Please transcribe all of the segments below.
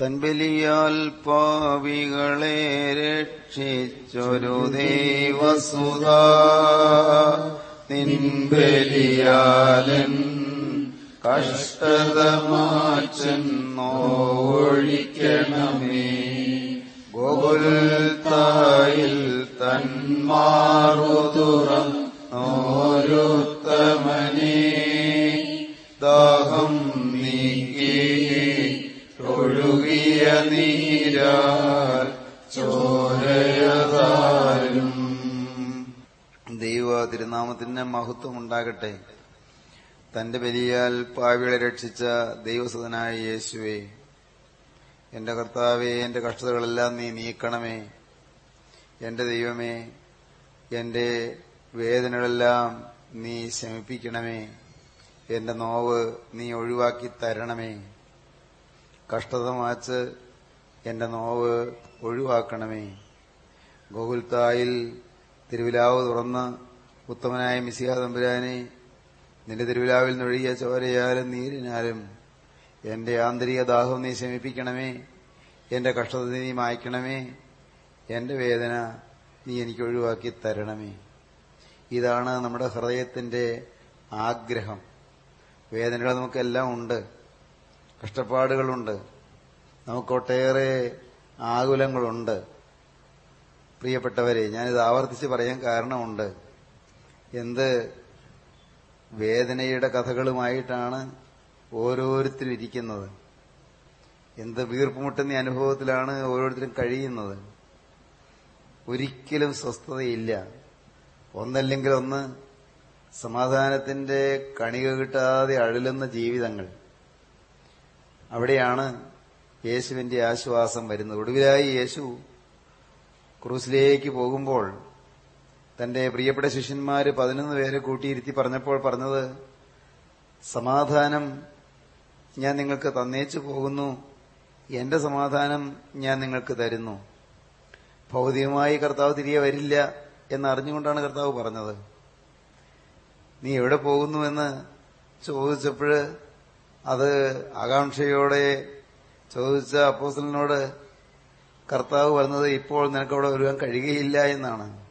തൻബലിയാൽ പാവികളെ രക്ഷിച്ചൊരു ദേവസുത. നിൻബലിയാലൻ കഷ്ടത മാറ്റെന്നോഴിക്കണമേ ഗോകുൽത്തായിൽ തന്മാറുതുറന്നോരുത്തമനേ ദാഹം നീരാൽ ദൈവ മഹത്വം ഉണ്ടാകട്ടെ. തന്റെ ബലിയാൽ പാവികളെ രക്ഷിച്ച ദൈവസുതനായ യേശുവേ എന്റെ കർത്താവെ എന്റെ കഷ്ടതകളെല്ലാം നീ നീക്കണമേ. എന്റെ ദൈവമേ എന്റെ വേദനകളെല്ലാം നീ ശമിപ്പിക്കണമേ. എന്റെ നോവ് നീ ഒഴിവാക്കി തരണമേ. കഷ്ടത മാച്ച് എന്റെ നോവ് ഒഴിവാക്കണമേ. ഗോകുൽത്തായിൽ തിരുവിലാവ് തുറന്ന് ഉത്തമനായ മിസിഹ നിന്റെ തിരുവിലാവിൽ നിന്നൊഴുകിയ ചോരയാലും നീരിനാലും എന്റെ ആന്തരിക ദാഹം നീ ശമിപ്പിക്കണമേ. എന്റെ കഷ്ടത നീ മായ്ക്കണമേ. എന്റെ വേദന നീ എനിക്ക് ഒഴിവാക്കി തരണമേ. ഇതാണ് നമ്മുടെ ഹൃദയത്തിന്റെ ആഗ്രഹം. വേദനകൾ നമുക്കെല്ലാം ഉണ്ട്. കഷ്ടപ്പാടുകളുണ്ട്. നമുക്കൊട്ടേറെ ആകുലങ്ങളുണ്ട്. പ്രിയപ്പെട്ടവരെ ഞാനിത് ആവർത്തിച്ച് പറയാൻ കാരണമുണ്ട്. എന്ത് വേദനയുടെ കഥകളുമായിട്ടാണ് ഓരോരുത്തരും ഇരിക്കുന്നത്. എന്ത് വീർപ്പുമുട്ടുന്ന അനുഭവത്തിലാണ് ഓരോരുത്തരും കഴിയുന്നത്. ഒരിക്കലും സ്വസ്ഥതയില്ല. ഒന്നല്ലെങ്കിൽ ഒന്ന് സമാധാനത്തിന്റെ കണിക കിട്ടാതെ അഴലുന്ന ജീവിതങ്ങൾ. അവിടെയാണ് യേശുവിന്റെ ആശ്വാസം വരുന്നത്. ഒടുവിലായി യേശു ക്രൂസിലേക്ക് പോകുമ്പോൾ തന്റെ പ്രിയപ്പെട്ട ശിഷ്യന്മാര് പതിനൊന്ന് പേരെ കൂട്ടിയിരുത്തി പറഞ്ഞപ്പോൾ പറഞ്ഞത് സമാധാനം ഞാൻ നിങ്ങൾക്ക് തന്നേച്ചു പോകുന്നു. എന്റെ സമാധാനം ഞാൻ നിങ്ങൾക്ക് തരുന്നു. ഭൗതികമായി കർത്താവ് തിരികെ വരില്ല എന്നറിഞ്ഞുകൊണ്ടാണ് കർത്താവ് പറഞ്ഞത്. നീ എവിടെ പോകുന്നുവെന്ന് ചോദിച്ചപ്പോൾ അത് ആകാംക്ഷയോടെ ചോദിച്ച അപ്പോസലിനോട് കർത്താവ് പറഞ്ഞത് ഇപ്പോൾ നിനക്ക് അവിടെ വരുവാൻ കഴിയുകയില്ല എന്നാണ്.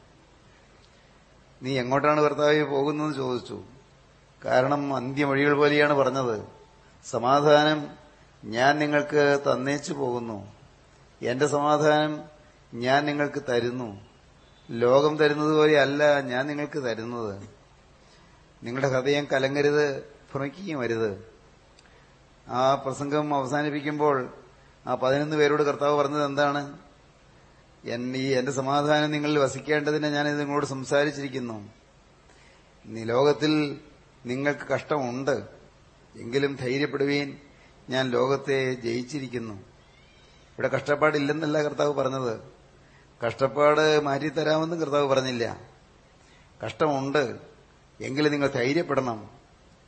നീ എങ്ങോട്ടാണ് കർത്താവ് പോകുന്നതെന്ന് ചോദിച്ചു. കാരണം അന്ത്യമൊഴികൾ പോലെയാണ് പറഞ്ഞത്. സമാധാനം ഞാൻ നിങ്ങൾക്ക് തന്നേച്ചു പോകുന്നു. എന്റെ സമാധാനം ഞാൻ നിങ്ങൾക്ക് തരുന്നു. ലോകം തരുന്നത് പോലെയല്ല ഞാൻ നിങ്ങൾക്ക് തരുന്നത്. നിങ്ങളുടെ ഹൃദയം കലങ്ങരുത് ഭ്രമിക്കുകയും വരുത് ആ പ്രസംഗം അവസാനിപ്പിക്കുമ്പോൾ ആ പതിനൊന്ന് പേരോട് കർത്താവ് പറഞ്ഞത് എന്താണ്? ഈ എന്റെ സമാധാനം നിങ്ങളിൽ വസിക്കേണ്ടതിന് ഞാനിത് നിങ്ങളോട് സംസാരിച്ചിരിക്കുന്നു. ലോകത്തിൽ നിങ്ങൾക്ക് കഷ്ടമുണ്ട്. എങ്കിലും ധൈര്യപ്പെടുവീൻ. ഞാൻ ലോകത്തെ ജയിച്ചിരിക്കുന്നു. ഇവിടെ കഷ്ടപ്പാടില്ലെന്നല്ല കർത്താവ് പറഞ്ഞത്. കഷ്ടപ്പാട് മാറ്റിത്തരാമെന്നും കർത്താവ് പറഞ്ഞില്ല. കഷ്ടമുണ്ട്. എങ്കിലും നിങ്ങൾ ധൈര്യപ്പെടണം.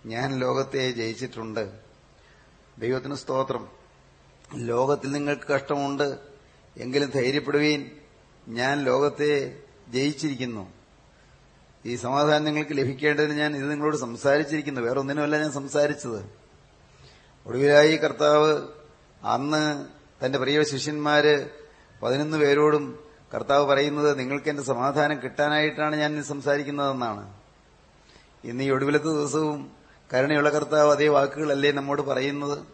ഞാൻ ലോകത്തെ ജയിച്ചിട്ടുണ്ട്. ദൈവത്തിന് സ്തോത്രം. ലോകത്തിൽ നിങ്ങൾക്ക് കഷ്ടമുണ്ട് എങ്കിലും ധൈര്യപ്പെടുവീൻ. ഞാൻ ലോകത്തെ ജയിച്ചിരിക്കുന്നു. ഈ സമാധാനം നിങ്ങൾക്ക് ലഭിക്കേണ്ടതിന് ഞാൻ ഇത് നിങ്ങളോട് സംസാരിച്ചിരിക്കുന്നു. വേറെ ഒന്നിനുമല്ല ഞാൻ സംസാരിച്ചത്. ഒടുവിലായി കർത്താവ് അന്ന് തന്റെ പ്രിയ ശിഷ്യന്മാര് പതിനൊന്ന് പേരോടും കർത്താവ് പറയുന്നത് നിങ്ങൾക്ക് എന്റെ സമാധാനം കിട്ടാനായിട്ടാണ് ഞാൻ സംസാരിക്കുന്നതെന്നാണ്. ഇന്ന് ഈ ഒടുവിലത്തെ ദിവസവും കരുണയുള്ള കർത്താവ് അതേ വാക്കുകളല്ലേ നമ്മോട് പറയുന്നത്?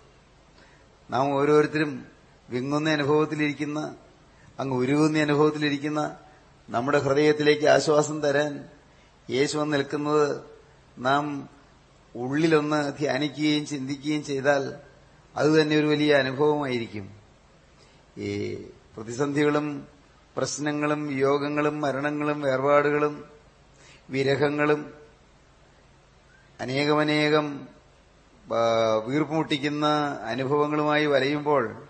നാം ഓരോരുത്തരും വിങ്ങുന്ന അനുഭവത്തിലിരിക്കുന്ന അങ്ങ് ഉരുകുന്ന അനുഭവത്തിലിരിക്കുന്ന നമ്മുടെ ഹൃദയത്തിലേക്ക് ആശ്വാസം തരാൻ യേശു നിൽക്കുന്നത് നാം ഉള്ളിലൊന്ന് ധ്യാനിക്കുകയും ചിന്തിക്കുകയും ചെയ്താൽ അത് തന്നെ ഒരു വലിയ അനുഭവമായിരിക്കും. ഈ പ്രതിസന്ധികളും പ്രശ്നങ്ങളും യോഗങ്ങളും മരണങ്ങളും വേർപാടുകളും വിരഹങ്ങളും അനേകമനേകം വീർപ്പുമുട്ടിക്കുന്ന അനുഭവങ്ങളുമായി വലയുമ്പോൾ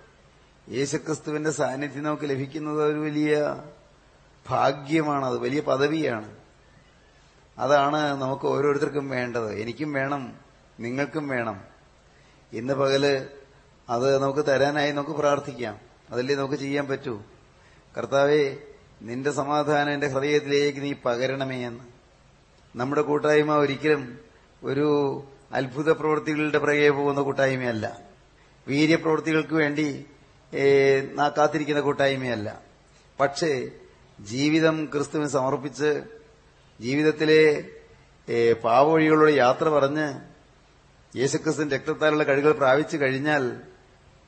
യേശുക്രിസ്തുവിന്റെ സാന്നിധ്യം നമുക്ക് ലഭിക്കുന്നത് ഒരു വലിയ ഭാഗ്യമാണ് അത് വലിയ പദവിയാണ്. അതാണ് നമുക്ക് ഓരോരുത്തർക്കും വേണ്ടത്. എനിക്കും വേണം നിങ്ങൾക്കും വേണം. ഇന്ന് പകൽ അത് നമുക്ക് തരാനായി നമുക്ക് പ്രാർത്ഥിക്കാം. അതല്ലേ നമുക്ക് ചെയ്യാൻ പറ്റൂ. കർത്താവെ നിന്റെ സമാധാനം എന്റെ ഹൃദയത്തിലേക്ക് നീ പകരണമേ എന്ന്. നമ്മുടെ കൂട്ടായ്മ ഒരിക്കലും ഒരു അത്ഭുത പ്രവൃത്തികളുടെ പിറകെ പോകുന്ന കൂട്ടായ്മയല്ല. വീര്യപ്രവൃത്തികൾക്ക് വേണ്ടി കാത്തിരിക്കുന്ന കൂട്ടായ്മയല്ല. പക്ഷേ ജീവിതം ക്രിസ്തുവിന് സമർപ്പിച്ച് ജീവിതത്തിലെ പാവവഴികളുടെ യാത്ര പറഞ്ഞ് യേശുക്രിസ്തുവിൻ രക്തത്താലുള്ള കഴികൾ പ്രാപിച്ചു കഴിഞ്ഞാൽ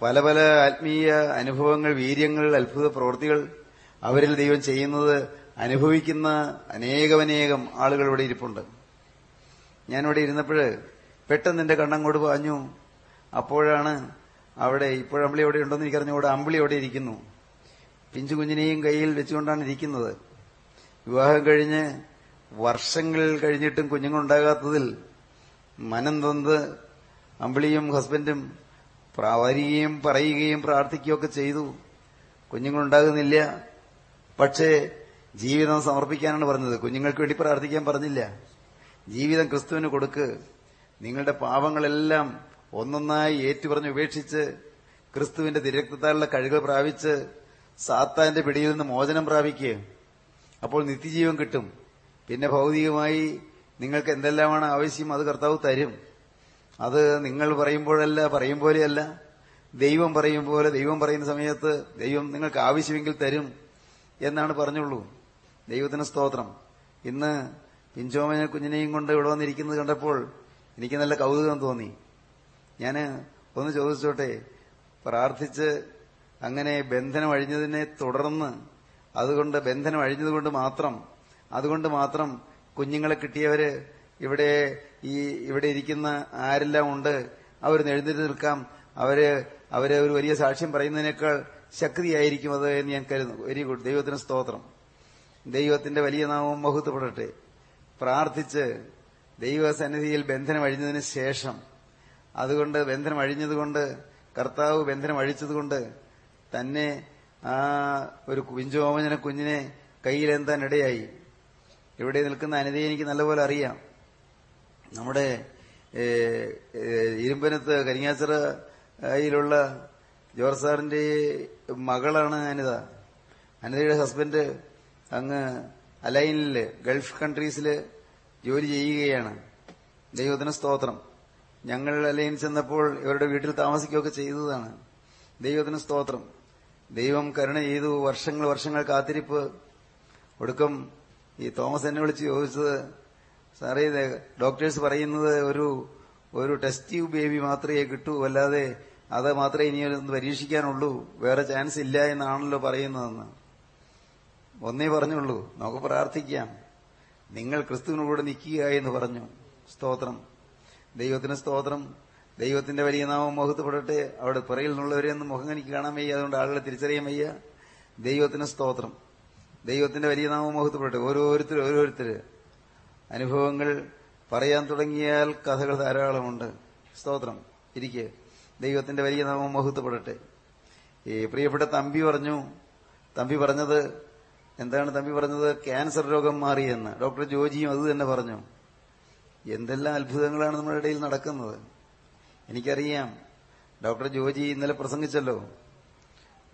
പല പല ആത്മീയ അനുഭവങ്ങൾ വീര്യങ്ങൾ അത്ഭുത പ്രവൃത്തികൾ അവരിൽ ദൈവം ചെയ്യുന്നത് അനുഭവിക്കുന്ന അനേകമനേകം ആളുകൾ ഇവിടെ ഇരിപ്പുണ്ട്. ഞാനിവിടെ ഇരുന്നപ്പോൾ പെട്ടെന്ന് എന്റെ കണ്ണങ്ങോട്ട് പാഞ്ഞു. അപ്പോഴാണ് അവിടെ ഇപ്പോഴമ്പിളി എവിടെ ഉണ്ടോന്ന് എനിക്കറിഞ്ഞുകൂടെ. അമ്പിളി അവിടെ ഇരിക്കുന്നു. പിഞ്ചു കുഞ്ഞിനെയും കയ്യിൽ വെച്ചുകൊണ്ടാണ് ഇരിക്കുന്നത്. വിവാഹം കഴിഞ്ഞ് വർഷങ്ങൾ കഴിഞ്ഞിട്ടും കുഞ്ഞുങ്ങളുണ്ടാകാത്തതിൽ മനം തൊന്ത് അമ്പിളിയും ഹസ്ബൻഡും വരികയും പറയുകയും പ്രാർത്ഥിക്കുകയൊക്കെ ചെയ്തു. കുഞ്ഞുങ്ങളുണ്ടാകുന്നില്ല. പക്ഷേ ജീവിതം സമർപ്പിക്കാനാണ് പറഞ്ഞത്. കുഞ്ഞുങ്ങൾക്ക് വേണ്ടി പ്രാർത്ഥിക്കാൻ പറഞ്ഞില്ല. ജീവിതം ക്രിസ്തുവിന് കൊടുക്ക്. നിങ്ങളുടെ പാവങ്ങളെല്ലാം ഒന്നൊന്നായി ഏറ്റുപറഞ്ഞ് ഉപേക്ഷിച്ച് ക്രിസ്തുവിന്റെ തിരക്തത്താലുള്ള കഴുകൾ പ്രാപിച്ച് സാത്താന്റെ പിടിയിൽ നിന്ന് മോചനം പ്രാപിക്കുക അപ്പോൾ നിത്യജീവൻ കിട്ടും. പിന്നെ ഭൗതികമായി നിങ്ങൾക്ക് എന്തെല്ലാമാണ് ആവശ്യം അത് കർത്താവ് തരും. അത് നിങ്ങൾ പറയുമ്പോഴല്ല പറയും പോലെയല്ല. ദൈവം പറയും പോലെ ദൈവം പറയുന്ന സമയത്ത് ദൈവം നിങ്ങൾക്ക് ആവശ്യമെങ്കിൽ തരും എന്നാണ് പറഞ്ഞുള്ളൂ. ദൈവത്തിന് സ്തോത്രം. ഇന്ന് പിഞ്ചോമന കുഞ്ഞിനെയും കൊണ്ട് ഇവിടെ വന്നിരിക്കുന്നത് കണ്ടപ്പോൾ എനിക്ക് നല്ല കൗതുകം തോന്നി. ഞാൻ ഒന്ന് ചോദിച്ചോട്ടെ പ്രാർത്ഥിച്ച് അങ്ങനെ ബന്ധനം അഴിഞ്ഞതിനെ തുടർന്ന് അതുകൊണ്ട് ബന്ധനം അഴിഞ്ഞതുകൊണ്ട് മാത്രം അതുകൊണ്ട് മാത്രം കുഞ്ഞുങ്ങളെ കിട്ടിയവര് ഇവിടെ ഈ ഇവിടെ ഇരിക്കുന്ന ആരെല്ലാം ഉണ്ട് അവർ എഴുന്നേറ്റ് നിൽക്കാം. അവർ അവർ ഒരു വലിയ സാക്ഷ്യം പറയുന്നതിനേക്കാൾ ശക്തിയായിരിക്കും അത് എന്ന് ഞാൻ കരുതുന്നു. Very good. ദൈവത്തിന് സ്തോത്രം. ദൈവത്തിന്റെ വലിയ നാമം മഹത്വപ്പെടട്ടെ. പ്രാർത്ഥിച്ച് ദൈവസന്നിധിയിൽ ബന്ധനം അഴിഞ്ഞതിന് ശേഷം അതുകൊണ്ട് ബന്ധനം അഴിഞ്ഞതുകൊണ്ട് കർത്താവ് ബന്ധനം അഴിച്ചതുകൊണ്ട് തന്നെ ആ ഒരു കുഞ്ചോമന കുഞ്ഞിനെ കയ്യിലെന്താൻ ഇടയായി ഇവിടെ നിൽക്കുന്ന അനിതയെ എനിക്ക് നല്ലപോലെ അറിയാം. നമ്മുടെ ഇരുമ്പനത്ത് കരിങ്ങാച്ചിറയിലുള്ള ജോർജ് സാറിന്റെ മകളാണ് അനിത. അനിതയുടെ ഹസ്ബൻഡ് അങ്ങ് അലൈനിൽ ഗൾഫ് കൺട്രീസിൽ ജോലി ചെയ്യുകയാണ്. ദൈവത്തിന് സ്തോത്രം. ഞങ്ങൾ അലൈൻ ചെന്നപ്പോൾ ഇവരുടെ വീട്ടിൽ താമസിക്കുകയൊക്കെ ചെയ്തതാണ്. ദൈവത്തിന് സ്തോത്രം. ദൈവം കരുണ ചെയ്തു. വർഷങ്ങൾ വർഷങ്ങൾ കാത്തിരിപ്പ്. ഒടുക്കം ഈ തോമസ് എന്നെ വിളിച്ച് ചോദിച്ചത് സാറേ ഡോക്ടേഴ്സ് പറയുന്നത് ഒരു ഒരു ടെസ്റ്റ് ട്യൂബ് ബേബി മാത്രമേ കിട്ടൂ. അല്ലാതെ അത് മാത്രമേ ഇനി ഒന്ന് പരീക്ഷിക്കാനുള്ളൂ. വേറെ ചാൻസ് ഇല്ല എന്നാണല്ലോ പറയുന്നതെന്ന്. ഒന്നേ പറഞ്ഞുള്ളൂ. നമുക്ക് പ്രാർത്ഥിക്കാം. നിങ്ങൾ ക്രിസ്തുവിനോട് നിൽക്കുക എന്ന് പറഞ്ഞു. സ്തോത്രം. ദൈവത്തിന് സ്തോത്രം. ദൈവത്തിന്റെ വലിയ നാമം മുഖത്തുപെടട്ടെ അവിടെ പുറയിൽ നിന്നുള്ളവരെ ഒന്നും മുഖം എനിക്ക് കാണാൻ വയ്യ. അതുകൊണ്ട് ആളുകളെ തിരിച്ചറിയാൻ വയ്യ. ദൈവത്തിന് സ്തോത്രം. ദൈവത്തിന്റെ വലിയ നാമം മുഖത്തുപെടട്ടെ ഓരോരുത്തർ ഓരോരുത്തർ അനുഭവങ്ങൾ പറയാൻ തുടങ്ങിയാൽ കഥകൾ ധാരാളമുണ്ട്. സ്തോത്രം. ഇരിക്കെ. ദൈവത്തിന്റെ വലിയ നാമം മുഖത്തുപെടട്ടെ ഈ പ്രിയപ്പെട്ട തമ്പി പറഞ്ഞു. തമ്പി പറഞ്ഞത് എന്താണ് തമ്പി പറഞ്ഞത്? ക്യാൻസർ രോഗം മാറിയെന്ന്. ഡോക്ടർ ജോജിയും അത് തന്നെ പറഞ്ഞു. എന്തെല്ലാം അത്ഭുതങ്ങളാണ് നമ്മുടെ ഇടയിൽ നടക്കുന്നത്. എനിക്കറിയാം. ഡോക്ടർ ജോജി ഇന്നലെ പ്രസംഗിച്ചല്ലോ.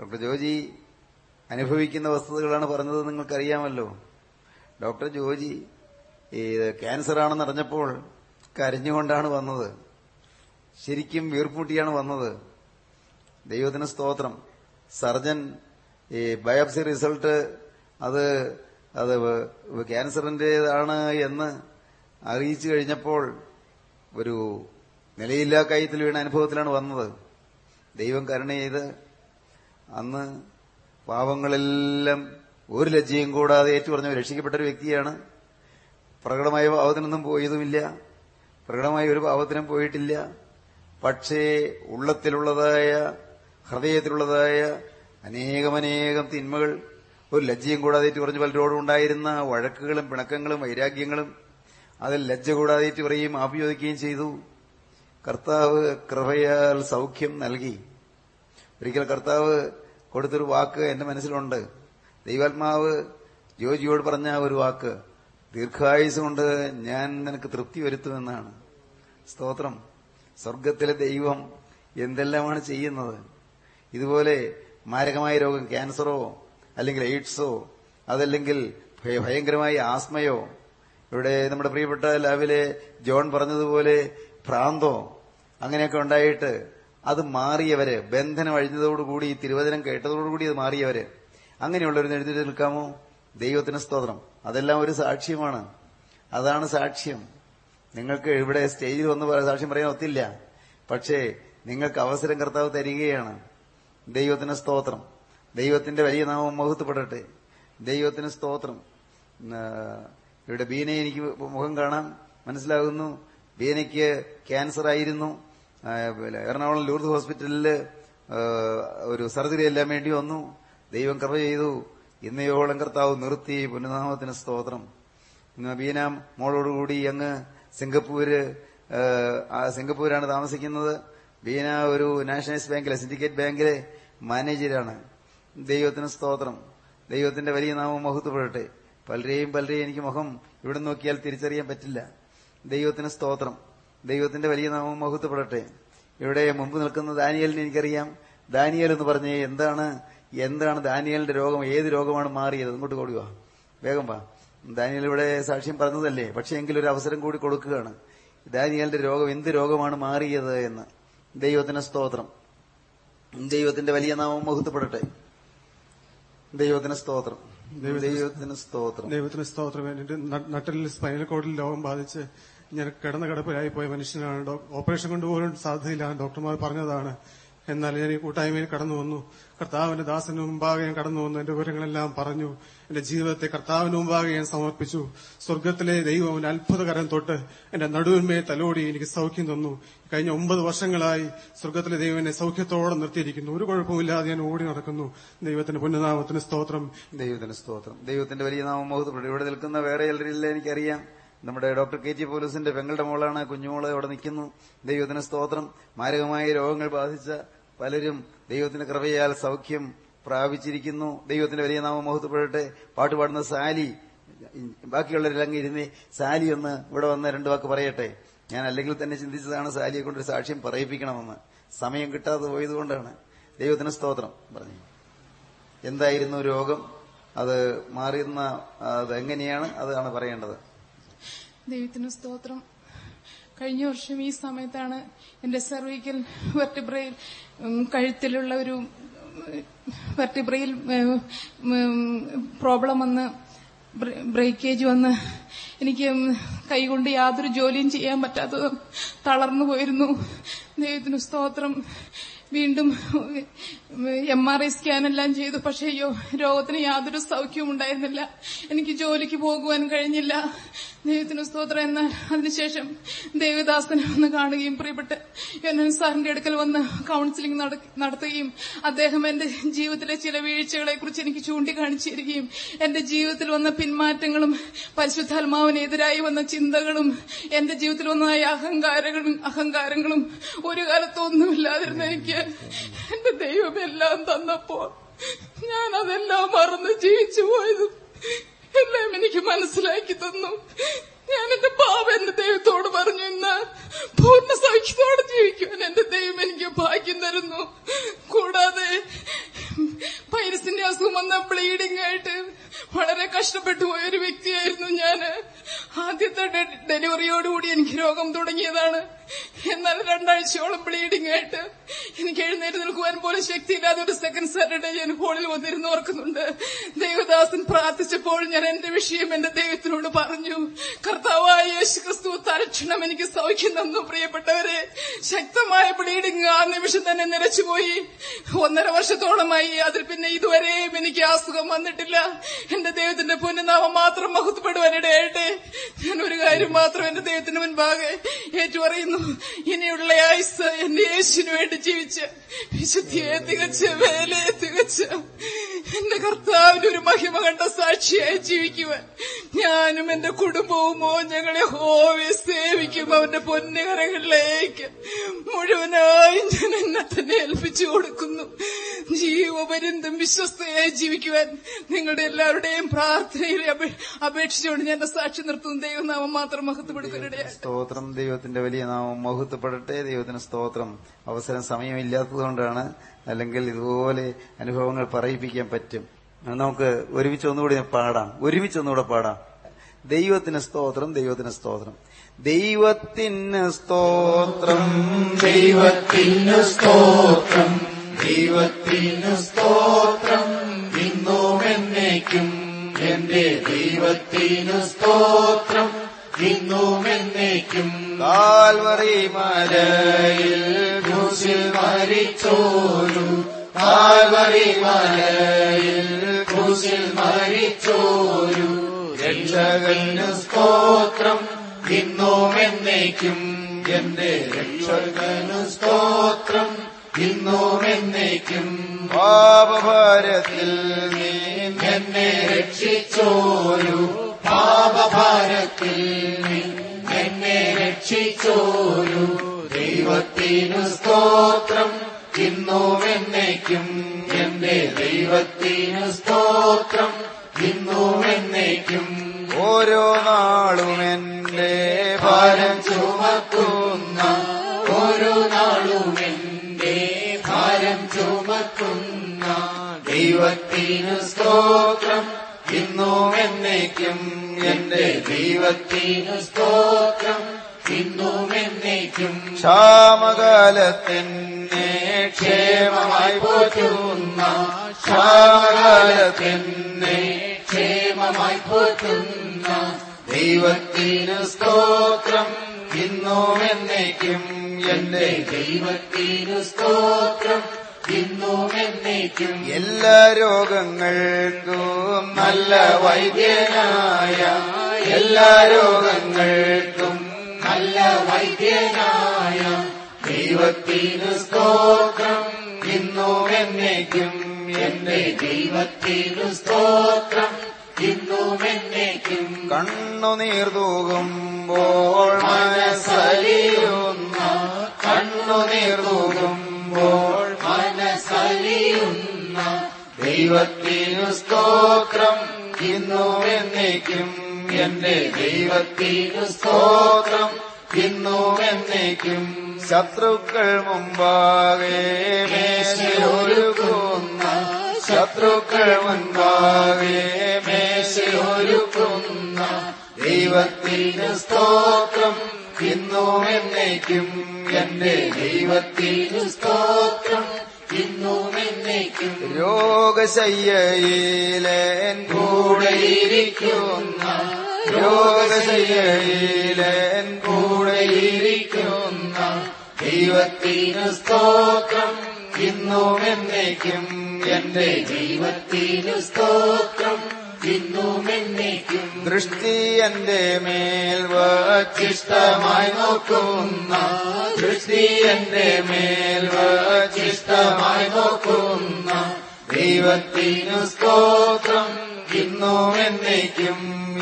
ഡോക്ടർ ജോജി അനുഭവിക്കുന്ന വസ്തുതകളാണ് പറഞ്ഞത് നിങ്ങൾക്കറിയാമല്ലോ. ഡോക്ടർ ജോജി ക്യാൻസർ ആണെന്ന് അറിഞ്ഞപ്പോൾ കരഞ്ഞുകൊണ്ടാണ് വന്നത്. ശരിക്കും വീർപ്പൂട്ടിയാണ് വന്നത്. ദൈവത്തിന് സ്തോത്രം. സർജൻ ഈ ബയോപ്സി റിസൾട്ട് അത് അത് ക്യാൻസറിന്റേതാണ് എന്ന് അറിയിച്ചു കഴിഞ്ഞപ്പോൾ ഒരു നിലയില്ലാ കയ്യത്തിൽ വീണ അനുഭവത്തിലാണ് വന്നത്. ദൈവം കരുണ ചെയ്ത് അന്ന് പാവങ്ങളെല്ലാം ഒരു ലജ്ജയും കൂടാതെ ഏറ്റുപറഞ്ഞ രക്ഷിക്കപ്പെട്ട ഒരു വ്യക്തിയാണ്. പ്രകടമായ പാവത്തിനൊന്നും പോയതുമില്ല. പ്രകടമായ ഒരു പാവത്തിനും പോയിട്ടില്ല. പക്ഷേ ഉള്ളത്തിലുള്ളതായ ഹൃദയത്തിലുള്ളതായ അനേകമനേകം തിന്മകൾ ഒരു ലജ്ജയും കൂടാതെ പറഞ്ഞു പലരോടും ഉണ്ടായിരുന്ന വഴക്കുകളും പിണക്കങ്ങളും വൈരാഗ്യങ്ങളും അതിൽ ലജ്ജ കൂടാതെ പറയും ആഭിയോദിക്കുകയും ചെയ്തു. കർത്താവ് കൃപയാൽ സൗഖ്യം നൽകി. ഒരിക്കൽ കർത്താവ് കൊടുത്തൊരു വാക്ക് എന്റെ മനസ്സിലുണ്ട്. ദൈവാത്മാവ് ജോജിയോട് പറഞ്ഞ ഒരു വാക്ക് ദീർഘായുസ് കൊണ്ട് ഞാൻ നിനക്ക് തൃപ്തി വരുത്തുമെന്നാണ്. സ്തോത്രം. സ്വർഗത്തിലെ ദൈവം എന്തെല്ലാമാണ് ചെയ്യുന്നത്? ഇതുപോലെ മാരകമായ രോഗം ക്യാൻസറോ അല്ലെങ്കിൽ എയ്ഡ്സോ അതല്ലെങ്കിൽ ഭയങ്കരമായി ആസ്മയോ. ഇവിടെ നമ്മുടെ പ്രിയപ്പെട്ട ലാവിലെ ജോൺ പറഞ്ഞതുപോലെ ഭ്രാന്തോ അങ്ങനെയൊക്കെ ഉണ്ടായിട്ട് അത് മാറിയവര് ബന്ധനം അഴിഞ്ഞതോടുകൂടി ഈ തിരുവചനം കേട്ടതോടുകൂടി അത് മാറിയവര്. അങ്ങനെയുള്ളവർ എഴുതി നിൽക്കാമോ? ദൈവത്തിന് സ്തോത്രം. അതെല്ലാം ഒരു സാക്ഷ്യമാണ്. അതാണ് സാക്ഷ്യം. നിങ്ങൾക്ക് ഇവിടെ സ്റ്റേജിൽ വന്ന് സാക്ഷ്യം പറയാൻ ഒത്തില്ല. പക്ഷേ നിങ്ങൾക്ക് അവസരം കർത്താവ് തരികയാണ്. ദൈവത്തിന് സ്തോത്രം. ദൈവത്തിന്റെ വലിയ നാമം മഹത്വപ്പെടട്ടെ. ദൈവത്തിന് സ്തോത്രം. ഇവിടെ ബീനയെ എനിക്ക് മുഖം കാണാം മനസ്സിലാകുന്നു. ബീനയ്ക്ക് ക്യാൻസർ ആയിരുന്നു. എറണാകുളം ലൂർദ് ഹോസ്പിറ്റലിൽ ഒരു സർജറി എല്ലാം വേണ്ടി വന്നു. ദൈവം കൃപ ചെയ്തു. ഇന്നയോളം കർത്താവ് നിർത്തി പുനർനാമത്തിന് സ്തോത്രം. ഇന്ന് ബീന മോളോടുകൂടി അങ്ങ് സിംഗപ്പൂര് സിംഗപ്പൂരാണ് താമസിക്കുന്നത്. ബീന ഒരു നാഷണലൈസ് ബാങ്കിലെ സിൻഡിക്കേറ്റ് ബാങ്കിലെ മാനേജരാണ്. ദൈവത്തിന് സ്തോത്രം. ദൈവത്തിന്റെ വലിയ നാമം മഹത്വപ്പെടട്ടെ. പലരെയും പലരെയും എനിക്ക് മുഖം ഇവിടെ നോക്കിയാൽ തിരിച്ചറിയാൻ പറ്റില്ല. ദൈവത്തിന് സ്തോത്രം. ദൈവത്തിന്റെ വലിയ നാമം മഹത്വപ്പെടട്ടെ. ഇവിടെ മുമ്പ് നിൽക്കുന്ന ദാനിയലിനെ എനിക്കറിയാം. ദാനിയൽ എന്ന് പറഞ്ഞേ എന്താണ് എന്താണ് ദാനിയലിന്റെ രോഗം ഏത് രോഗമാണ് മാറിയത്? ഇങ്ങോട്ട് കൊടുക്കുക വേഗം വാ. ദാനിയൽ ഇവിടെ സാക്ഷ്യം പറഞ്ഞതല്ലേ? പക്ഷേ എങ്കിലും ഒരു അവസരം കൂടി കൊടുക്കുകയാണ്. ദാനിയലിന്റെ രോഗം എന്ത് രോഗമാണ് മാറിയത് എന്ന്. ദൈവത്തിന് സ്തോത്രം. ദൈവത്തിന്റെ വലിയ നാമം മഹത്വപ്പെടട്ടെ. ദൈവത്തിന് സ്തോത്രം. ദൈവത്തിന് സ്തോത്രം. ദൈവത്തിന് സ്തോത്രം. എന്റെ നട്ടലിൽ സ്പൈനൽ കോഡിൽ രോഗം ബാധിച്ച് ഞാൻ കിടന്ന കിടപ്പിലായി പോയ മനുഷ്യനാണ് ഓപ്പറേഷൻ കൊണ്ടുപോലും സാധ്യതയില്ല ഡോക്ടർമാർ പറഞ്ഞതാണ്. എന്നാൽ ഞാൻ ഈ കൂട്ടായ്മയിൽ കടന്നു വന്നു. കർത്താവിന്റെ ദാസന് മുമ്പാകെ ഞാൻ കടന്നു വന്നു. എന്റെ വിവരങ്ങളെല്ലാം പറഞ്ഞു. എന്റെ ജീവിതത്തെ കർത്താവിന് മുമ്പാകെ ഞാൻ സമർപ്പിച്ചു. സ്വർഗത്തിലെ ദൈവം അത്ഭുതകരം തൊട്ട് എന്റെ നടുവിന്മേ തലോടി എനിക്ക് സൗഖ്യം തന്നു. കഴിഞ്ഞ ഒമ്പത് വർഷങ്ങളായി സ്വർഗത്തിലെ ദൈവം എന്നെ സൗഖ്യത്തോടെ നിർത്തിയിരിക്കുന്നു. ഒരു കുഴപ്പമില്ലാതെ ഞാൻ ഓടി നടക്കുന്നു. ദൈവത്തിന്റെ പുണ്യനാമത്തിന് സ്തോത്രം. ദൈവത്തിന് സ്തോത്രം. ദൈവത്തിന്റെ വലിയ നാമം ഇവിടെ നിൽക്കുന്ന വേറെ ചിലരില്ല എനിക്കറിയാം. നമ്മുടെ ഡോക്ടർ കെ ജി പോലീസിന്റെ പെങ്ങളുടെ മോളാണ് കുഞ്ഞുമോൾ അവിടെ നിൽക്കുന്നു. ദൈവത്തിന് സ്തോത്രം. മാരകമായ രോഗങ്ങൾ ബാധിച്ച പലരും ദൈവത്തിന്റെ കൃപയാൽ സൗഖ്യം പ്രാപിച്ചിരിക്കുന്നു. ദൈവത്തിന്റെ വലിയ നാമം മുഹത്തുപ്പെടട്ടെ പാട്ടുപാടുന്ന സാലി. ബാക്കിയുള്ളവരെല്ലാം ഇരുന്നേ സാലി ഒന്ന് ഇവിടെ വന്ന് രണ്ടു വാക്ക് പറയട്ടെ. ഞാൻ അല്ലെങ്കിൽ തന്നെ ചിന്തിച്ചതാണ് സാലിയെ കൊണ്ടൊരു സാക്ഷ്യം പറയിപ്പിക്കണമെന്ന്. സമയം കിട്ടാതെ പോയതുകൊണ്ടാണ്. ദൈവത്തിന് സ്തോത്രം പറഞ്ഞു. എന്തായിരുന്നു രോഗം? അത് മാറിയുന്ന അത് എങ്ങനെയാണ്? അതാണ് പറയേണ്ടത്. ദൈവത്തിന് സ്തോത്രം. കഴിഞ്ഞ വർഷം ഈ സമയത്താണ് എന്റെ സെർവിക്കൽ വെർട്ടിബ്രയിൽ കഴുത്തിലുള്ള ഒരു വെർട്ടിബ്രയിൽ പ്രോബ്ലം വന്ന് ബ്രേക്കേജ് വന്ന് എനിക്ക് കൈകൊണ്ട് യാതൊരു ജോലിയും ചെയ്യാൻ പറ്റാത്തത് തളർന്നു പോയിരുന്നു. ദൈവത്തിന് സ്തോത്രം. വീണ്ടും എം ആർ ഐ സ്കാനെല്ലാം ചെയ്തു. പക്ഷേ രോഗത്തിന് യാതൊരു സൗഖ്യവും ഉണ്ടായിരുന്നില്ല. എനിക്ക് ജോലിക്ക് പോകുവാൻ കഴിഞ്ഞില്ല. ദൈവത്തിന് സ്തോത്രം. എന്നാൽ അതിനുശേഷം ദേവദാസനെ വന്ന് കാണുകയും പ്രിയപ്പെട്ട് എന്നെ സാറിന്റെ അടുക്കൽ വന്ന് കൌൺസിലിംഗ് നടത്തുകയും അദ്ദേഹം എന്റെ ജീവിതത്തിലെ ചില വീഴ്ചകളെക്കുറിച്ച് എനിക്ക് ചൂണ്ടിക്കാണിച്ചു തരികയും എന്റെ ജീവിതത്തിൽ വന്ന പിന്മാറ്റങ്ങളും പരിശുദ്ധാത്മാവിനെതിരായി വന്ന ചിന്തകളും എന്റെ ജീവിതത്തിൽ വന്നതായ അഹങ്കാരങ്ങളും അഹങ്കാരങ്ങളും ഒരു കാലത്തൊന്നുമില്ലാതിരുന്ന എനിക്ക് എന്റെ ദൈവം എല്ലാം തന്നപ്പോ ഞാൻ അതെല്ലാം മറന്ന് ജീവിച്ചു പോയതും എല്ലാം എനിക്ക് മനസ്സിലാക്കി തന്നു. ഞാൻ എന്റെ പാപം എന്റെ ദൈവത്തോട് പറഞ്ഞു ഇന്ന് പൂർണ സൗഖ്യത്തോടെ ജീവിക്കുവാൻ എന്റെ ദൈവം എനിക്ക് ഭാഗ്യം തരുന്നു. കൂടാതെ വൈറസിന്റെ അസുഖം വന്ന ബ്ലീഡിംഗ് ആയിട്ട് വളരെ കഷ്ടപ്പെട്ടു പോയ ഒരു വ്യക്തിയായിരുന്നു ഞാൻ. ആദ്യത്തെ ഡെലിവറിയോടുകൂടി എനിക്ക് രോഗം തുടങ്ങിയതാണ്. എന്നാൽ രണ്ടാഴ്ചയോളം ബ്ലീഡിംഗ് ആയിട്ട് എനിക്ക് എഴുന്നേറ്റ് നിൽക്കുവാൻ പോലും ശക്തിയില്ലാതെ ഒരു സെക്കൻഡ് സാറ്റർഡേ ഞാൻ ഹോളിൽ വന്നിരുന്ന് ഓർക്കുന്നുണ്ട്. ദൈവദാസൻ പ്രാർത്ഥിച്ചപ്പോൾ ഞാൻ എന്റെ വിഷയം എന്റെ ദൈവത്തിനോട് പറഞ്ഞു. കർത്താവായ യേശു ക്രിസ്തു തലക്ഷണം എനിക്ക് സൗഖ്യം തന്നു പ്രിയപ്പെട്ടവരെ. ശക്തമായ ബ്ലീഡിംഗ് ആ നിമിഷം തന്നെ നിലച്ചുപോയി. ഒന്നര വർഷത്തോളമായി അതിൽ പിന്നെ ഇതുവരെയും എനിക്ക് അസുഖം വന്നിട്ടില്ല. എന്റെ ദൈവത്തിന്റെ പുനഃനാമം മാത്രം മഹത്വപ്പെടുവാനിടയായിട്ട് ഞാൻ ഒരു കാര്യം മാത്രം എന്റെ ദൈവത്തിന് മുൻപാകെ ഏറ്റുപറയുന്നു ഇനിയുള്ള ആയുസ് എന്റെ യേശുവിന് വേണ്ടി ജീവിച്ച്. വിശുദ്ധിയെ തികച്ച് വേലയെ തികച്ച്. എന്റെ കർത്താവിന്റെ ഒരു മഹിമ കണ്ട സാക്ഷിയായി ജീവിക്കുവാൻ. ഞാനും എന്റെ കുടുംബവുമോ ഞങ്ങളെ ഹോവെ സേവിക്കും. അവന്റെ പൊന്നുകരങ്ങളിലേക്ക് മുഴുവനായി ഞാൻ എന്നെ തന്നെ ഏൽപ്പിച്ചു കൊടുക്കുന്നു. ജീവപര്യന്തം വിശ്വസ്തയായി ജീവിക്കുവാൻ നിങ്ങളുടെ എല്ലാവരുടെയും പ്രാർത്ഥനയിൽ അപേക്ഷിച്ചുകൊണ്ട് ഞാൻ സാക്ഷി നിർത്തുന്നു. ദൈവനാമം മാത്രം മഹത്വപ്പെടുക്കുന്നതിനിടയായി സ്തോത്രം. ദൈവത്തിന്റെ വലിയ നാമം മഹത്വപ്പെടട്ടെ. ദൈവത്തിന് സ്തോത്രം. അവസരം സമയമില്ലാത്തതുകൊണ്ടാണ് അല്ലെങ്കിൽ ഇതുപോലെ അനുഭവങ്ങൾ പറയിപ്പിക്കാൻ പറ്റും. നമുക്ക് ഒരുമിച്ച് ഒന്നുകൂടി പാടാം. ഒരുമിച്ച് ഒന്നുകൂടെ പാടാം. ദൈവത്തിന് സ്തോത്രം ദൈവത്തിന് സ്തോത്രം. ദൈവത്തിന് സ്തോത്രം ദൈവത്തിന് സ്തോത്രം. ദൈവത്തിന് സ്തോത്രം ഇന്നും എന്നേക്കും. എന്റെ ദൈവത്തിന് സ്തോത്രം. ഇന്നും എന്നേക്കും കാൽവറി മലയിൽ ക്രൂശിൽ മരിച്ചോരു കാൽവറി മലയിൽ ക്രൂശിൽ മരിച്ചോരു രക്ഷകന് സ്തോത്രം നിന്നുമെന്നേക്കും. എന്റെ രക്ഷകന് സ്തോത്രം ഇന്നും പാപഭാരത്തിൽ നീ എന്നെ രക്ഷിച്ചോരു പാപഭാരത്തിൽ എന്നെ രക്ഷിച്ചോരു. ദൈവത്തിനു സ്തോത്രം. ഇന്നും എന്നേക്കും എന്റെ ദൈവത്തിനു സ്തോത്രം. ഇന്നും എന്നേക്കും ഓരോ നാളും എന്റെ ഭാരം ചുമക്കുന്ന ഓരോ നാളും എന്റെ ഭാരം ചുമക്കുന്ന ദൈവത്തിനു സ്തോത്രം. ഇന്നും എന്നേക്കും എന്റെ ദൈവത്തിനു സ്തോത്രം. ഇന്നും എന്നേക്കും ക്ഷാമകാലത്തിന്റെ ക്ഷേമമായി പോറ്റുന്ന ക്ഷാമകാലത്തിന്റെ ക്ഷേമമായി പോറ്റുന്ന ദൈവത്തിനു സ്തോത്രം. ഇന്നും എന്നേക്കും എന്റെ ദൈവത്തിനു സ്തോത്രം. ഇന്നും എന്നേക്കും. എല്ലാ രോഗങ്ങൾക്കും നല്ല വൈദ്യനായ എല്ലാ രോഗങ്ങൾക്കും നല്ല വൈദ്യനായ ദൈവത്തിനു സ്തോത്രം. ഇന്നും എന്നേക്കും എന്റെ ദൈവത്തിനു സ്തോത്രം. ഇന്നും എന്നേക്കും കണ്ണുനീർ തൂകുമ്പോൾ മനസ്സലിയുന്ന കണ്ണുനീർ തൂകുമ്പോൾ ദൈവത്തിനു സ്തോത്രം. എന്നേക്കും എന്റെ ദൈവത്തിനു സ്തോത്രം. ഇന്നും എന്നേക്കും ശത്രുക്കൾ മുമ്പാകെ മേശയൊരുക്കുന്ന ശത്രുക്കൾ മുൻപാകെ മേശയൊരുക്കുന്ന ദൈവത്തിന് സ്തോത്രം. ഇന്നും എന്നേക്കും എന്റെ ദൈവത്തിന് സ്തോത്രം. ഇന്നും എന്നേക്കും രോഗശയ്യയിലേൻ കൂടെയിരിക്കുന്ന രോഗശയ്യയിലേൻ കൂടെയിരിക്കുന്ന ദൈവത്തിന് സ്തോത്രം. ഇന്നും എന്നേക്കും എന്റെ ദൈവത്തിന് സ്തോത്രം. ഇന്നും എന്നേക്കും ദൃഷ്ടി എന്റെ മേൽ വച്ചിഷ്ടമായി നോക്കുന്ന. ദൃഷ്ടി എന്റെ മേൽ വച്ചിഷ്ടമായി നോക്കുന്ന. ദൈവത്തിനു സ്തോത്രം ഇന്നും എന്നേക്കും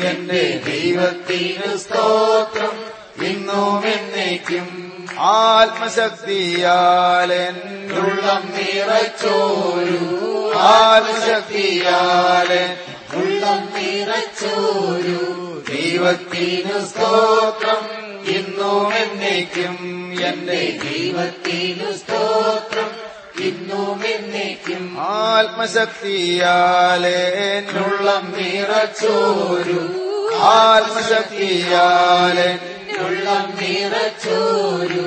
എന്റെ ദൈവത്തിനു സ്തോത്രം ഇന്നും എന്നേക്കും ആത്മശക്തിയാലെൻ ഉള്ളം നിറച്ചോരു. ആത്മശക്തിയാലെൻ ഉള്ളം നിറച്ചോരു ദൈവത്തിനു സ്തോത്രം. ഇന്നും എന്നേക്കും എന്റെ ദൈവത്തിനു സ്തോത്രം. ഇന്നും എന്നേക്കും ആത്മശക്തിയാലേ ഉള്ളം നിറച്ചോരു ആത്മശക്തിയാലെ ഉള്ളം നിറച്ചോരു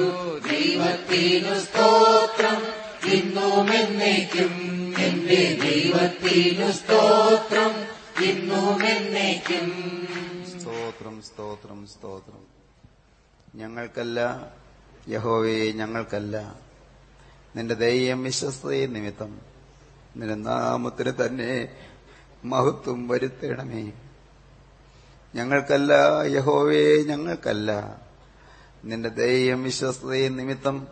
ദൈവത്തിനു സ്തോത്രം. ഇന്നും എന്നേക്കും എന്റെ ദൈവത്തിനു സ്തോത്രം. സ്തോത്രം സ്തോത്രം സ്തോത്രം. ഞങ്ങൾക്കല്ല യഹോവയെ ഞങ്ങൾക്കല്ല. നിന്റെ ദൈവം വിശ്വസ്തയെ നിമിത്തം നിന്റെ നാമത്തിന് തന്നെ മഹത്വം വരുത്തണമേ. ഞങ്ങൾക്കല്ല യഹോവയെ ഞങ്ങൾക്കല്ല. നിന്റെ ദൈവം വിശ്വസ്തയെ നിമിത്തം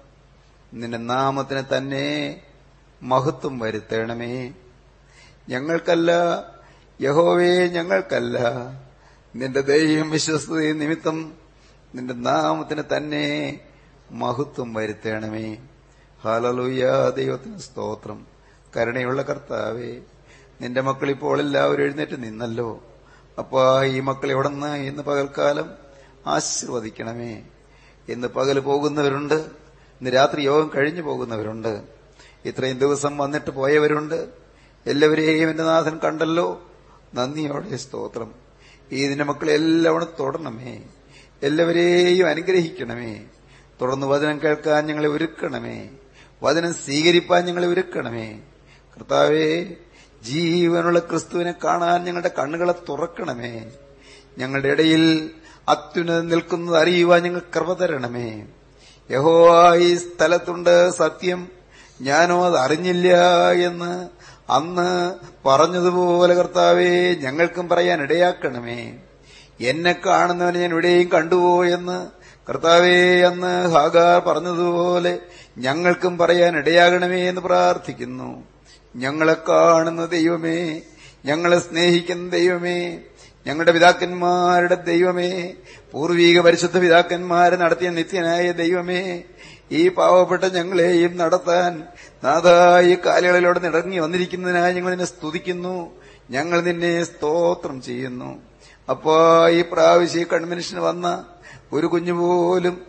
നിന്റെ നാമത്തിന് തന്നെ മഹത്വം വരുത്തണമേ. ഞങ്ങൾക്കല്ല യഹോവേ ഞങ്ങൾക്കല്ല. നിന്റെ ദൈവം വിശ്വസ്തയും നിമിത്തം നിന്റെ നാമത്തിന് തന്നെ മഹത്വം വരുത്തണമേ. ഹാലലൂയ ദൈവത്തിന് സ്തോത്രം. കരുണയുള്ള കർത്താവേ നിന്റെ മക്കൾ ഇപ്പോൾ എല്ലാവരും എഴുന്നേറ്റ് നിന്നല്ലോ. അപ്പാ ഈ മക്കൾ എവിടെന്ന് ഇന്ന് പകൽക്കാലം ആശീർവദിക്കണമേ. ഇന്ന് പകൽ പോകുന്നവരുണ്ട് ഇന്ന് രാത്രി യോഗം കഴിഞ്ഞു പോകുന്നവരുണ്ട്. ഇത്രയും ദിവസം വന്നിട്ട് പോയവരുണ്ട്. എല്ലാവരെയും എന്റെ നാഥൻ കണ്ടല്ലോ. നന്ദിയോടെ സ്തോത്രം. ഇതിന്റെ മക്കളെ എല്ലാവരും തൊടണമേ. എല്ലാവരെയും അനുഗ്രഹിക്കണമേ. തുടർന്ന് വചനം കേൾക്കാൻ ഞങ്ങളെ ഒരുക്കണമേ. വചനം സ്വീകരിപ്പാൻ ഞങ്ങളെ ഒരുക്കണമേ. കർത്താവേ ജീവനുള്ള ക്രിസ്തുവിനെ കാണാൻ ഞങ്ങളുടെ കണ്ണുകളെ തുറക്കണമേ. ഞങ്ങളുടെ ഇടയിൽ അത്യുന്നതം നിൽക്കുന്നത് അറിയുവാൻ ഞങ്ങൾ കൃപ തരണമേ. യഹോ ഈ സ്ഥലത്തുണ്ട് സത്യം. ഞാനോ അത് അറിഞ്ഞില്ല എന്ന് അന്ന് പറഞ്ഞതുപോലെ കർത്താവേ ഞങ്ങൾക്കും പറയാൻ ഇടയാക്കണമേ. എന്നെ കാണുന്നവനെ ഞാൻ കണ്ടുവോ കണ്ടുപോയെന്ന് കർത്താവേ അന്ന് ഹാഗാർ പറഞ്ഞതുപോലെ ഞങ്ങൾക്കും പറയാൻ ഇടയാകണമേ എന്ന് പ്രാർത്ഥിക്കുന്നു. ഞങ്ങളെ കാണുന്ന ദൈവമേ ഞങ്ങളെ സ്നേഹിക്കുന്ന ദൈവമേ ഞങ്ങളുടെ പിതാക്കന്മാരുടെ ദൈവമേ പൂർവീക പരിശുദ്ധ പിതാക്കന്മാരെ നടത്തിയ നിത്യനായ ദൈവമേ ഈ പാവപ്പെട്ട ഞങ്ങളെയും നടത്താൻ നാഥാ ഈ കാലുകളിലൂടെ നിടങ്ങി വന്നിരിക്കുന്നതിനായി ഞങ്ങൾ നിന്നെ സ്തുതിക്കുന്നു. ഞങ്ങൾ നിന്നെ സ്തോത്രം ചെയ്യുന്നു. അപ്പോ ഈ പ്രാവശ്യം ഈ കൺവെൻഷന് വന്ന ഒരു കുഞ്ഞുപോലും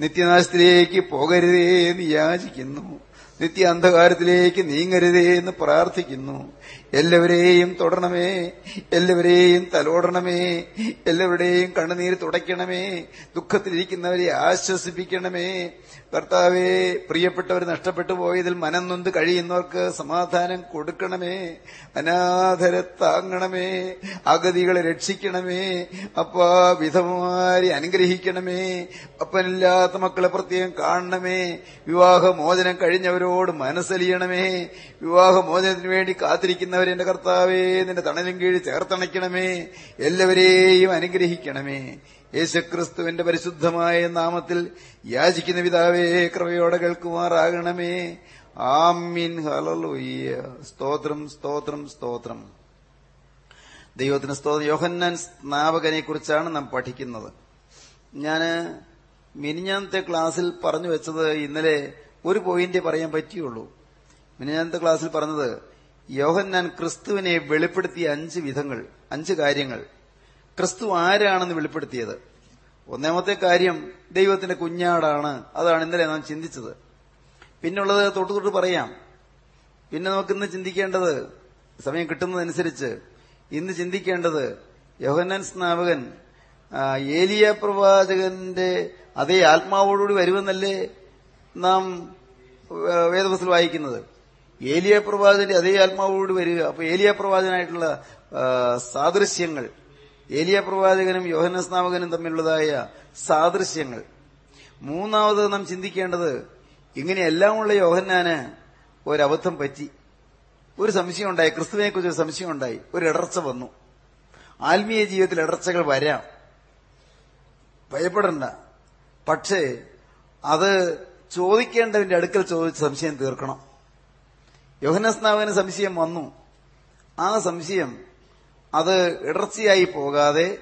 നിത്യനാശത്തിലേക്ക് പോകരുതേ എന്ന് യാചിക്കുന്നു. നിത്യ അന്ധകാരത്തിലേക്ക് നീങ്ങരുതേ എന്ന് പ്രാർത്ഥിക്കുന്നു. എല്ലാവരെയും തുടരണമേ എല്ലാവരെയും തലോടണമേ എല്ലാവരുടെയും കണ്ണുനീര് തുടയ്ക്കണമേ ദുഃഖത്തിലിരിക്കുന്നവരെ ആശ്വസിപ്പിക്കണമേ. കർത്താവെ പ്രിയപ്പെട്ടവർ നഷ്ടപ്പെട്ടു പോയതിൽ മനം നൊന്ത് കഴിയുന്നവർക്ക് സമാധാനം കൊടുക്കണമേ. അനാഥരെ താങ്ങണമേ. അഗതികളെ രക്ഷിക്കണമേ. അപ്പ വിധവമാരെ അനുഗ്രഹിക്കണമേ. അപ്പനില്ലാത്ത മക്കളെ പ്രത്യേകം കാണണമേ. വിവാഹമോചനം കഴിഞ്ഞവരോട് മനസ്സലിയണമേ. വിവാഹമോചനത്തിന് വേണ്ടി കാത്തിരിക്കുന്നവരെ എന്റെ കർത്താവേ നിന്റെ തണലും കീഴിൽ ചേർത്തണയ്ക്കണമേ. എല്ലാവരെയും അനുഗ്രഹിക്കണമേ. യേശുക്രിസ്തുവിന്റെ പരിശുദ്ധമായ നാമത്തിൽ യാചിക്കുന്ന പിതാവേ കൃപയോടെ കേൾക്കുമാറാകണമേ. ആമീൻ. ഹലലൂയ്യ സ്തോത്രം സ്തോത്രം സ്തോത്രം. ദൈവത്തിന് സ്തോത്രം. യോഹന്നാൻ സ്നാപകനെ കുറിച്ചാണ് നാം പഠിക്കുന്നത്. ഞാൻ മിനിഞ്ഞാന്നത്തെ ക്ലാസ്സിൽ പറഞ്ഞു വെച്ചത് ഇന്നലെ ഒരു പോയിന്റ് പറയാൻ പറ്റിയുള്ളൂ. മിനിഞ്ഞാന്നത്തെ ക്ലാസ്സിൽ പറഞ്ഞത് യോഹന്നാൻ ക്രിസ്തുവിനെ വെളിപ്പെടുത്തിയ അഞ്ച് വിധങ്ങൾ അഞ്ച് കാര്യങ്ങൾ. ക്രിസ്തു ആരാണെന്ന് വെളിപ്പെടുത്തിയത്? ഒന്നാമത്തെ കാര്യം ദൈവത്തിന്റെ കുഞ്ഞാടാണ്. അതാണ് ഇന്നലെ നാം ചിന്തിച്ചത്. പിന്നുള്ളത് തൊട്ടു തൊട്ട് പറയാം. പിന്നെ നമുക്കിന്ന് ചിന്തിക്കേണ്ടത് സമയം കിട്ടുന്നതനുസരിച്ച് ഇന്ന് ചിന്തിക്കേണ്ടത് യോഹന്നാൻ സ്നാപകൻ ഏലിയ പ്രവാചകന്റെ അതേ ആത്മാവോടുകൂടി വരുമെന്നല്ലേ നാം വേദപുസ്തകം വായിക്കുന്നത്. ഏലിയ പ്രവാചകന്റെ അതേ ആത്മാവോടുകൂടി വരിക. അപ്പോൾ ഏലിയ പ്രവാചകനായിട്ടുള്ള സാദൃശ്യങ്ങൾ ഏലിയ പ്രവാചകനും യോഹനസ്നാപകനും തമ്മിലുള്ളതായ സാദൃശ്യങ്ങൾ. മൂന്നാമത് നാം ചിന്തിക്കേണ്ടത് ഇങ്ങനെയെല്ലാമുള്ള യോഹന്നാന് ഒരബദ്ധം പറ്റി. ഒരു സംശയം ഉണ്ടായി ക്രിസ്തുവിനെ കുറിച്ച് ഒരു സംശയം ഉണ്ടായി ഒരു ഇടർച്ച വന്നു. ആത്മീയ ജീവിതത്തിൽ ഇടർച്ചകൾ വരാം. ഭയപ്പെടണ്ട. പക്ഷേ അത് ചോദിക്കേണ്ടവന്റെ അടുക്കൽ ചോദിച്ച് സംശയം തീർക്കണം. യോഹനസ്നാവന് സംശയം വന്നു. ആ സംശയം അത് ഇടർച്ചയായി പോകാതെ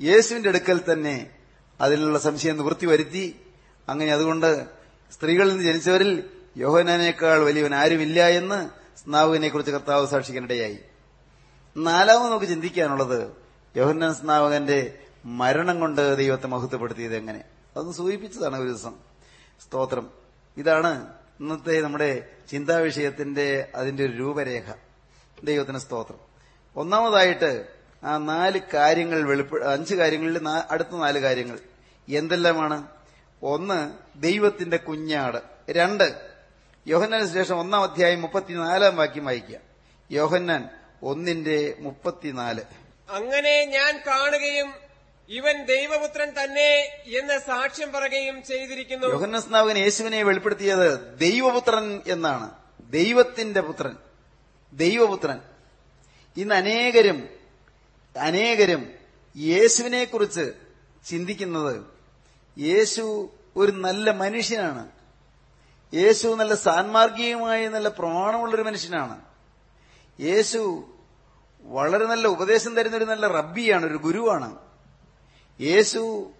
യേശുവിന്റെ അടുക്കൽ തന്നെ അതിലുള്ള സംശയം നിവൃത്തി വരുത്തി. അങ്ങനെ അതുകൊണ്ട് സ്ത്രീകളിൽ നിന്ന് ജനിച്ചവരിൽ യോഹനാനേക്കാൾ വലിയവൻ ആരുമില്ല എന്ന് സ്നാവുവിനെ കുറിച്ച് കർത്താവ് സാക്ഷിക്കാനിടയായി. നാലാമത് നമുക്ക് ചിന്തിക്കാനുള്ളത് യോഹന്നാൻ സ്നാവകന്റെ മരണം കൊണ്ട് ദൈവത്തെ മഹത്വപ്പെടുത്തിയത് എങ്ങനെ? അതൊന്ന് സൂചിപ്പിച്ചതാണ് ഒരു ദിവസം. സ്തോത്രം. ഇതാണ് ഇന്നത്തെ നമ്മുടെ ചിന്താവിഷയത്തിന്റെ അതിന്റെ ഒരു രൂപരേഖ. ദൈവത്തിന് സ്തോത്രം. ഒന്നാമതായിട്ട് ആ നാല് കാര്യങ്ങൾ വെളിപ്പെ അഞ്ച് കാര്യങ്ങളിൽ അടുത്ത നാല് കാര്യങ്ങൾ. എന്തെല്ലാമാണ്? ഒന്ന് ദൈവത്തിന്റെ കുഞ്ഞാട്. രണ്ട് യോഹന്നാൻ ശേഷം ഒന്നാം അധ്യായം മുപ്പത്തിനാലാം വാക്യം വായിക്കുക. യോഹന്നാൻ ഒന്നിന്റെ മുപ്പത്തിനാല്. അങ്ങനെ ഞാൻ കാണുകയും ഇവൻ ദൈവപുത്രൻ തന്നെ എന്ന് സാക്ഷ്യം പറയുകയും ചെയ്തിരിക്കുന്നു. യോഹന്നസ്നാവകൻ യേശുവിനെ വെളിപ്പെടുത്തിയത് ദൈവപുത്രൻ എന്നാണ്. ദൈവത്തിന്റെ പുത്രൻ. ദൈവപുത്രൻ. ഇന്ന് അനേകരും അനേകരും യേശുവിനെ കുറിച്ച് ചിന്തിക്കുന്നത് യേശു ഒരു നല്ല മനുഷ്യനാണ്. യേശു നല്ല സാൻമാർഗികമായ നല്ല പ്രമാണമുള്ളൊരു മനുഷ്യനാണ്. യേശു വളരെ നല്ല ഉപദേശം തരുന്ന ഒരു നല്ല റബ്ബിയാണ് ഒരു ഗുരുവാണ്. യേശു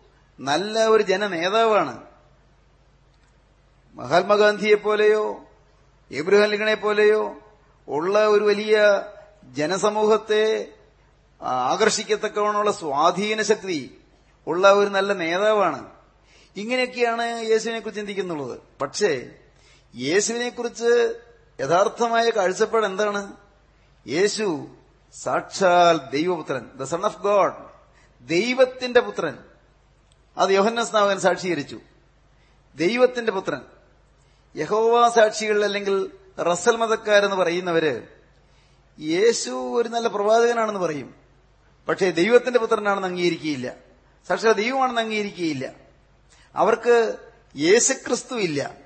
നല്ല ഒരു ജനനേതാവാണ്. മഹാത്മാഗാന്ധിയെ പോലെയോ ഇബ്രാഹിം ലിങ്കണെ പോലെയോ ഉള്ള ഒരു വലിയ ജനസമൂഹത്തെ ആകർഷിക്കത്തക്കവണ്ണമുള്ള സ്വാധീന ശക്തി ഉള്ള ഒരു നല്ല നേതാവാണ്. ഇങ്ങനെയൊക്കെയാണ് യേശുവിനെ കുറിച്ച് ചിന്തിക്കുന്നുള്ളത്. പക്ഷേ യേശുവിനെ കുറിച്ച് യഥാർത്ഥമായ കാഴ്ചപ്പാട് എന്താണ്? യേശു സാക്ഷാൽ ദൈവപുത്രൻ ദ സൺ ഓഫ് ഗോഡ് ദൈവത്തിന്റെ പുത്രൻ. അത് യോഹന്നസ്നാവൻ സാക്ഷീകരിച്ചു. ദൈവത്തിന്റെ പുത്രൻ. യഹോവ സാക്ഷികൾ അല്ലെങ്കിൽ റസൽ മതക്കാരെന്ന് പറയുന്നവര് യേശു ഒരു നല്ല പ്രവാചകനാണെന്ന് പറയും. പക്ഷേ ദൈവത്തിന്റെ പുത്രനാണെന്ന് അംഗീകരിക്കുകയില്ല. സാക്ഷാ ദൈവമാണെന്ന് അംഗീകരിക്കുകയില്ല. അവർക്ക് യേശുക്രിസ്തു ഇല്ല.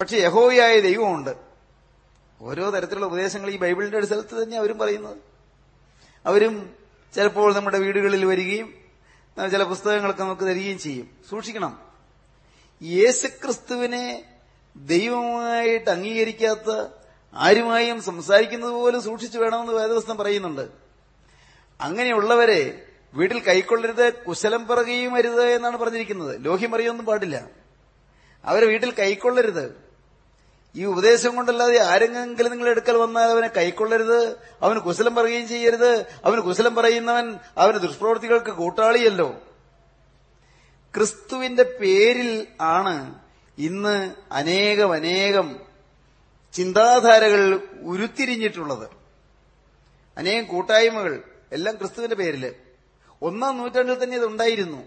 പക്ഷെ യഹോയായ ദൈവമുണ്ട്. ഓരോ തരത്തിലുള്ള ഉപദേശങ്ങൾ ഈ ബൈബിളിന്റെ ഒരു സ്ഥലത്ത് തന്നെ അവരും പറയുന്നത്. അവരും ചിലപ്പോൾ നമ്മുടെ വീടുകളിൽ വരികയും ചില പുസ്തകങ്ങളൊക്കെ നമുക്ക് തരികയും ചെയ്യും. സൂക്ഷിക്കണം. യേശുക്രിസ്തുവിനെ ദൈവമായിട്ട് അംഗീകരിക്കാത്ത ആരുമായും സംസാരിക്കുന്നത് പോലും സൂക്ഷിച്ചു വേണമെന്ന് വേദവസ്തം പറയുന്നുണ്ട്. അങ്ങനെയുള്ളവരെ വീട്ടിൽ കൈക്കൊള്ളരുത് കുശലം പറയുകയും അരുത് എന്നാണ് പറഞ്ഞിരിക്കുന്നത്. ലോഹ്യം പറയുകയൊന്നും പാടില്ല. അവരെ വീട്ടിൽ കൈക്കൊള്ളരുത്. ഈ ഉപദേശം കൊണ്ടല്ലാതെ ആരെങ്കിലും നിങ്ങൾ എടുക്കൽ വന്നാൽ അവനെ കൈക്കൊള്ളരുത് അവന് കുശലം പറയുകയും ചെയ്യരുത് അവന് കുശലം പറയുന്നവൻ അവന് ദുഷ്പ്രവൃത്തികൾക്ക് കൂട്ടാളിയല്ലോ. ക്രിസ്തുവിന്റെ പേരിൽ ആണ് ഇന്ന് അനേകം അനേകം ചിന്താധാരകൾ ഉരുത്തിരിഞ്ഞിട്ടുള്ളത്. അനേകം കൂട്ടായ്മകൾ എല്ലാം ക്രിസ്തുവിന്റെ പേരിൽ ഒന്നാം നൂറ്റാണ്ടിൽ തന്നെ ഇതുണ്ടായിരുന്നു.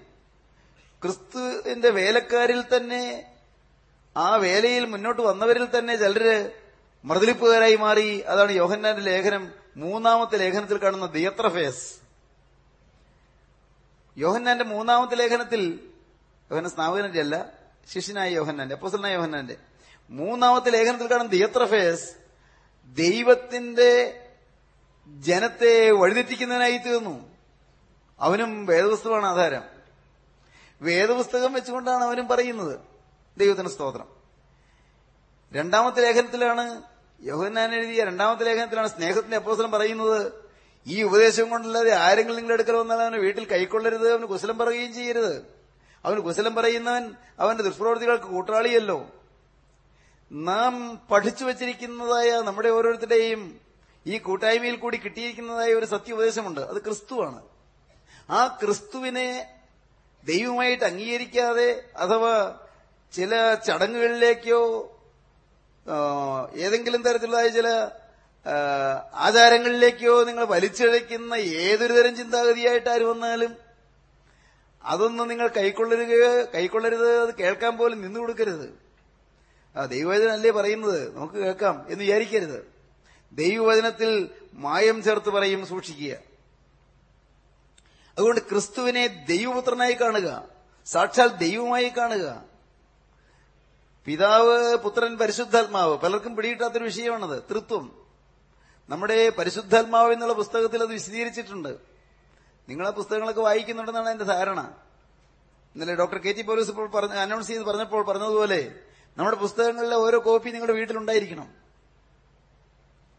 ക്രിസ്തുവിന്റെ വേലക്കാരിൽ തന്നെ ആ വേലയിൽ മുന്നോട്ട് വന്നവരിൽ തന്നെ ചിലര് മൃദുലിപ്പുകാരായി മാറി. അതാണ് യോഹന്നാന്റെ ലേഖനം മൂന്നാമത്തെ ലേഖനത്തിൽ കാണുന്ന ദിയത്രഫേസ് യോഹന്നാന്റെ മൂന്നാമത്തെ ലേഖനത്തിൽ യോഹന്ന സ്നാപകന്റെ അല്ല ശിഷ്യനായ യോഹന്നാന്റെ അപ്പോസലനായ യോഹന്നാന്റെ. മൂന്നാമത്തെ ലേഖനത്തിൽ കാണുന്ന ദിയത്രഫേസ് ദൈവത്തിന്റെ ജനത്തെ വഴിതെറ്റിക്കുന്നതിനായി തീർന്നു. അവനും വേദപുസ്തകമാണ് ആധാരം. വേദപുസ്തകം വെച്ചുകൊണ്ടാണ് അവനും പറയുന്നത് ദൈവത്തിന് സ്തോത്രം. രണ്ടാമത്തെ ലേഖനത്തിലാണ് യോഹന്നാൻ എഴുതിയ രണ്ടാമത്തെ ലേഖനത്തിലാണ് സ്നേഹത്തിന്റെ അപ്പോസലം പറയുന്നത് ഈ ഉപദേശം കൊണ്ടല്ലാതെ ആരെങ്കിലും നിങ്ങളുടെ അടുക്കൽ വന്നാൽ അവന് വീട്ടിൽ കൈക്കൊള്ളരുത് അവന് കുശലം പറയുകയും ചെയ്യരുത്. അവന് കുശലം പറയുന്നവൻ അവന്റെ ദുഷ്പ്രവൃത്തികൾക്ക് കൂട്ടാളിയല്ലോ. നാം പഠിച്ചു വച്ചിരിക്കുന്നതായ നമ്മുടെ ഓരോരുത്തരുടെയും ഈ കൂട്ടായ്മയിൽ കൂടി കിട്ടിയിരിക്കുന്നതായ ഒരു സത്യോപദേശമുണ്ട്. അത് ക്രിസ്തുവാണ്. ആ ക്രിസ്തുവിനെ ദൈവമായിട്ട് അംഗീകരിക്കാതെ അഥവാ ചില ചടങ്ങുകളിലേക്കോ ഏതെങ്കിലും തരത്തിലുള്ള ചില ആചാരങ്ങളിലേക്കോ നിങ്ങൾ വലിച്ചിഴയ്ക്കുന്ന ഏതൊരു തരം ചിന്താഗതിയായിട്ട് ആര് വന്നാലും അതൊന്നും നിങ്ങൾ കൈക്കൊള്ളരുകയോ കൈക്കൊള്ളരുത് അത് കേൾക്കാൻ പോലും നിന്നു കൊടുക്കരുത് ആ ദൈവവചനല്ലേ പറയുന്നത്? നമുക്ക് കേൾക്കാം എന്ന് വിചാരിക്കരുത്. ദൈവവചനത്തിൽ മായം ചേർത്ത് പറയും സൂക്ഷിക്കുക. അതുകൊണ്ട് ക്രിസ്തുവിനെ ദൈവപുത്രനായി കാണുക സാക്ഷാൽ ദൈവമായി കാണുക. പിതാവ് പുത്രൻ പരിശുദ്ധാത്മാവ്. പലർക്കും പിടികിട്ടാത്തൊരു വിഷയമാണത് തൃത്വം. നമ്മുടെ പരിശുദ്ധാത്മാവ് എന്നുള്ള പുസ്തകത്തിൽ അത് വിശദീകരിച്ചിട്ടുണ്ട്. നിങ്ങൾ ആ പുസ്തകങ്ങളൊക്കെ വായിക്കുന്നുണ്ടെന്നാണ് എന്റെ ധാരണ. ഇന്നലെ ഡോക്ടർ കെ ടി പോലീസ് ഇപ്പോൾ അനൗൺസ് ചെയ്ത് പറഞ്ഞപ്പോൾ പറഞ്ഞതുപോലെ നമ്മുടെ പുസ്തകങ്ങളിലെ ഓരോ കോപ്പി നിങ്ങളുടെ വീട്ടിലുണ്ടായിരിക്കണം.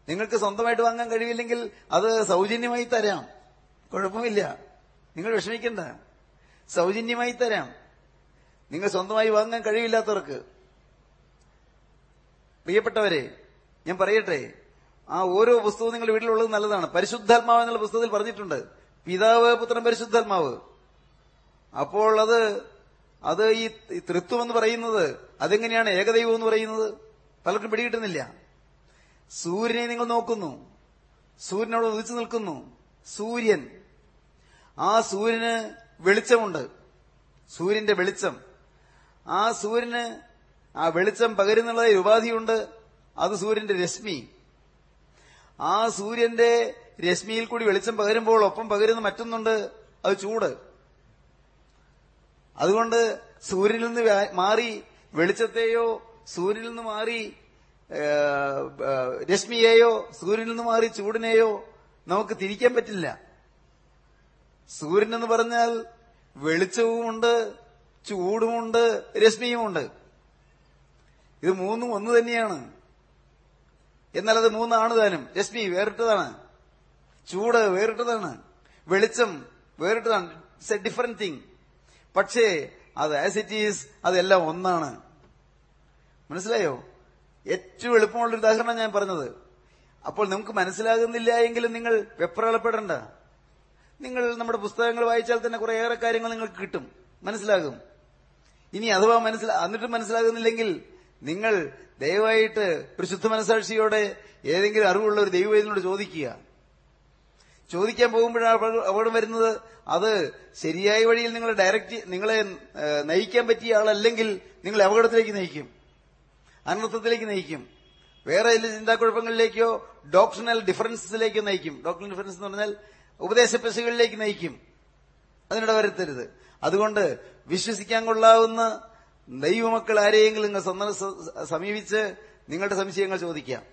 നിങ്ങൾക്ക് സ്വന്തമായിട്ട് വാങ്ങാൻ കഴിയില്ലെങ്കിൽ അത് സൗജന്യമായി തരാം. കുഴപ്പമില്ല. നിങ്ങൾ വിഷമിക്കണ്ട. സൗജന്യമായി തരാം. നിങ്ങൾ സ്വന്തമായി വാങ്ങാൻ കഴിയില്ലാത്തവർക്ക് പ്രിയപ്പെട്ടവരെ ഞാൻ പറയട്ടെ ആ ഓരോ പുസ്തകവും നിങ്ങളുടെ വീട്ടിലുള്ളത് നല്ലതാണ്. പരിശുദ്ധാത്മാവ് എന്നുള്ള പുസ്തകത്തിൽ പറഞ്ഞിട്ടുണ്ട്. പിതാവ് പുത്രൻ പരിശുദ്ധാത്മാവ്. അപ്പോൾ അത് അത് ഈ തൃത്വം എന്ന് പറയുന്നത് അതെങ്ങനെയാണ് ഏകദൈവം എന്ന് പറയുന്നത്? പലർക്കും പിടികിട്ടുന്നില്ല. സൂര്യനെ നിങ്ങൾ നോക്കുന്നു. സൂര്യനോട് ഉദിച്ചു നിൽക്കുന്നു. സൂര്യൻ. ആ സൂര്യന് വെളിച്ചമുണ്ട്. സൂര്യന്റെ വെളിച്ചം. ആ സൂര്യന് ആ വെളിച്ചം പകരുന്നുള്ള ഒരു ഉപാധിയുണ്ട്. അത് സൂര്യന്റെ രശ്മി. ആ സൂര്യന്റെ രശ്മിയിൽ കൂടി വെളിച്ചം പകരുമ്പോൾ ഒപ്പം പകരുന്ന മറ്റൊന്നുണ്ട്. അത് ചൂട്. അതുകൊണ്ട് സൂര്യനിൽ നിന്ന് മാറി വെളിച്ചത്തെയോ സൂര്യനിൽ നിന്ന് മാറി രശ്മിയെയോ സൂര്യനിൽ നിന്ന് മാറി ചൂടിനെയോ നമുക്ക് തിരിക്കാൻ പറ്റില്ല. സൂര്യൻ എന്ന് പറഞ്ഞാൽ വെളിച്ചവുമുണ്ട് ചൂടുമുണ്ട് രശ്മിയുമുണ്ട്. ഇത് മൂന്നും ഒന്ന് തന്നെയാണ്. എന്നാൽ അത് മൂന്നാണ് താനും. രശ്മി വേറിട്ടതാണ്. ചൂട് വേറിട്ടതാണ്. വെളിച്ചം വേറിട്ടതാണ്. ഇറ്റ്സ് എ ഡിഫറെന്റ് തിങ് പക്ഷേ അത് ആസ് ഇറ്റ് ഈസ് അതെല്ലാം ഒന്നാണ്. മനസ്സിലായോ? ഏറ്റവും എളുപ്പമുള്ള ഒരു ഉദാഹരണം ഞാൻ പറഞ്ഞത്. അപ്പോൾ നിങ്ങൾക്ക് മനസ്സിലാകുന്നില്ല എങ്കിലും നിങ്ങൾ വെപ്രാളപ്പെടണ്ട. നിങ്ങൾ നമ്മുടെ പുസ്തകങ്ങൾ വായിച്ചാൽ തന്നെ കുറേയേറെ കാര്യങ്ങൾ നിങ്ങൾക്ക് കിട്ടും. മനസ്സിലാകും. ഇനി അഥവാ മനസ്സിലാ എന്നിട്ടും മനസ്സിലാകുന്നില്ലെങ്കിൽ നിങ്ങൾ ദയവായിട്ട് ഒരു ശുദ്ധ മനസാക്ഷിയോടെ ഏതെങ്കിലും അറിവുള്ള ഒരു ദൈവവേദനോട് ചോദിക്കുക. ചോദിക്കാൻ പോകുമ്പോഴാണ് അപക- അപകടം വരുന്നത്. അത് ശരിയായ വഴിയിൽ നിങ്ങൾ ഡയറക്റ്റ് നിങ്ങളെ നയിക്കാൻ പറ്റിയ ആളല്ലെങ്കിൽ നിങ്ങൾ അപകടത്തിലേക്ക് നയിക്കും. അനർത്ഥത്തിലേക്ക് നയിക്കും. വേറെ ചില ചിന്താക്കുഴപ്പങ്ങളിലേക്കോ ഡോക്ടറിനൽ ഡിഫറൻസിലേക്കോ നയിക്കും. ഡോക്ടറിനൽ ഡിഫറൻസ് എന്ന് പറഞ്ഞാൽ ഉപദേശ നയിക്കും. അതിനിട വരുത്തരുത്. അതുകൊണ്ട് വിശ്വസിക്കാൻ കൊള്ളാവുന്ന ദൈവമക്കൾ ആരെയെങ്കിലും നിങ്ങൾ സമീപിച്ച് നിങ്ങളുടെ സംശയങ്ങൾ ചോദിക്കാം.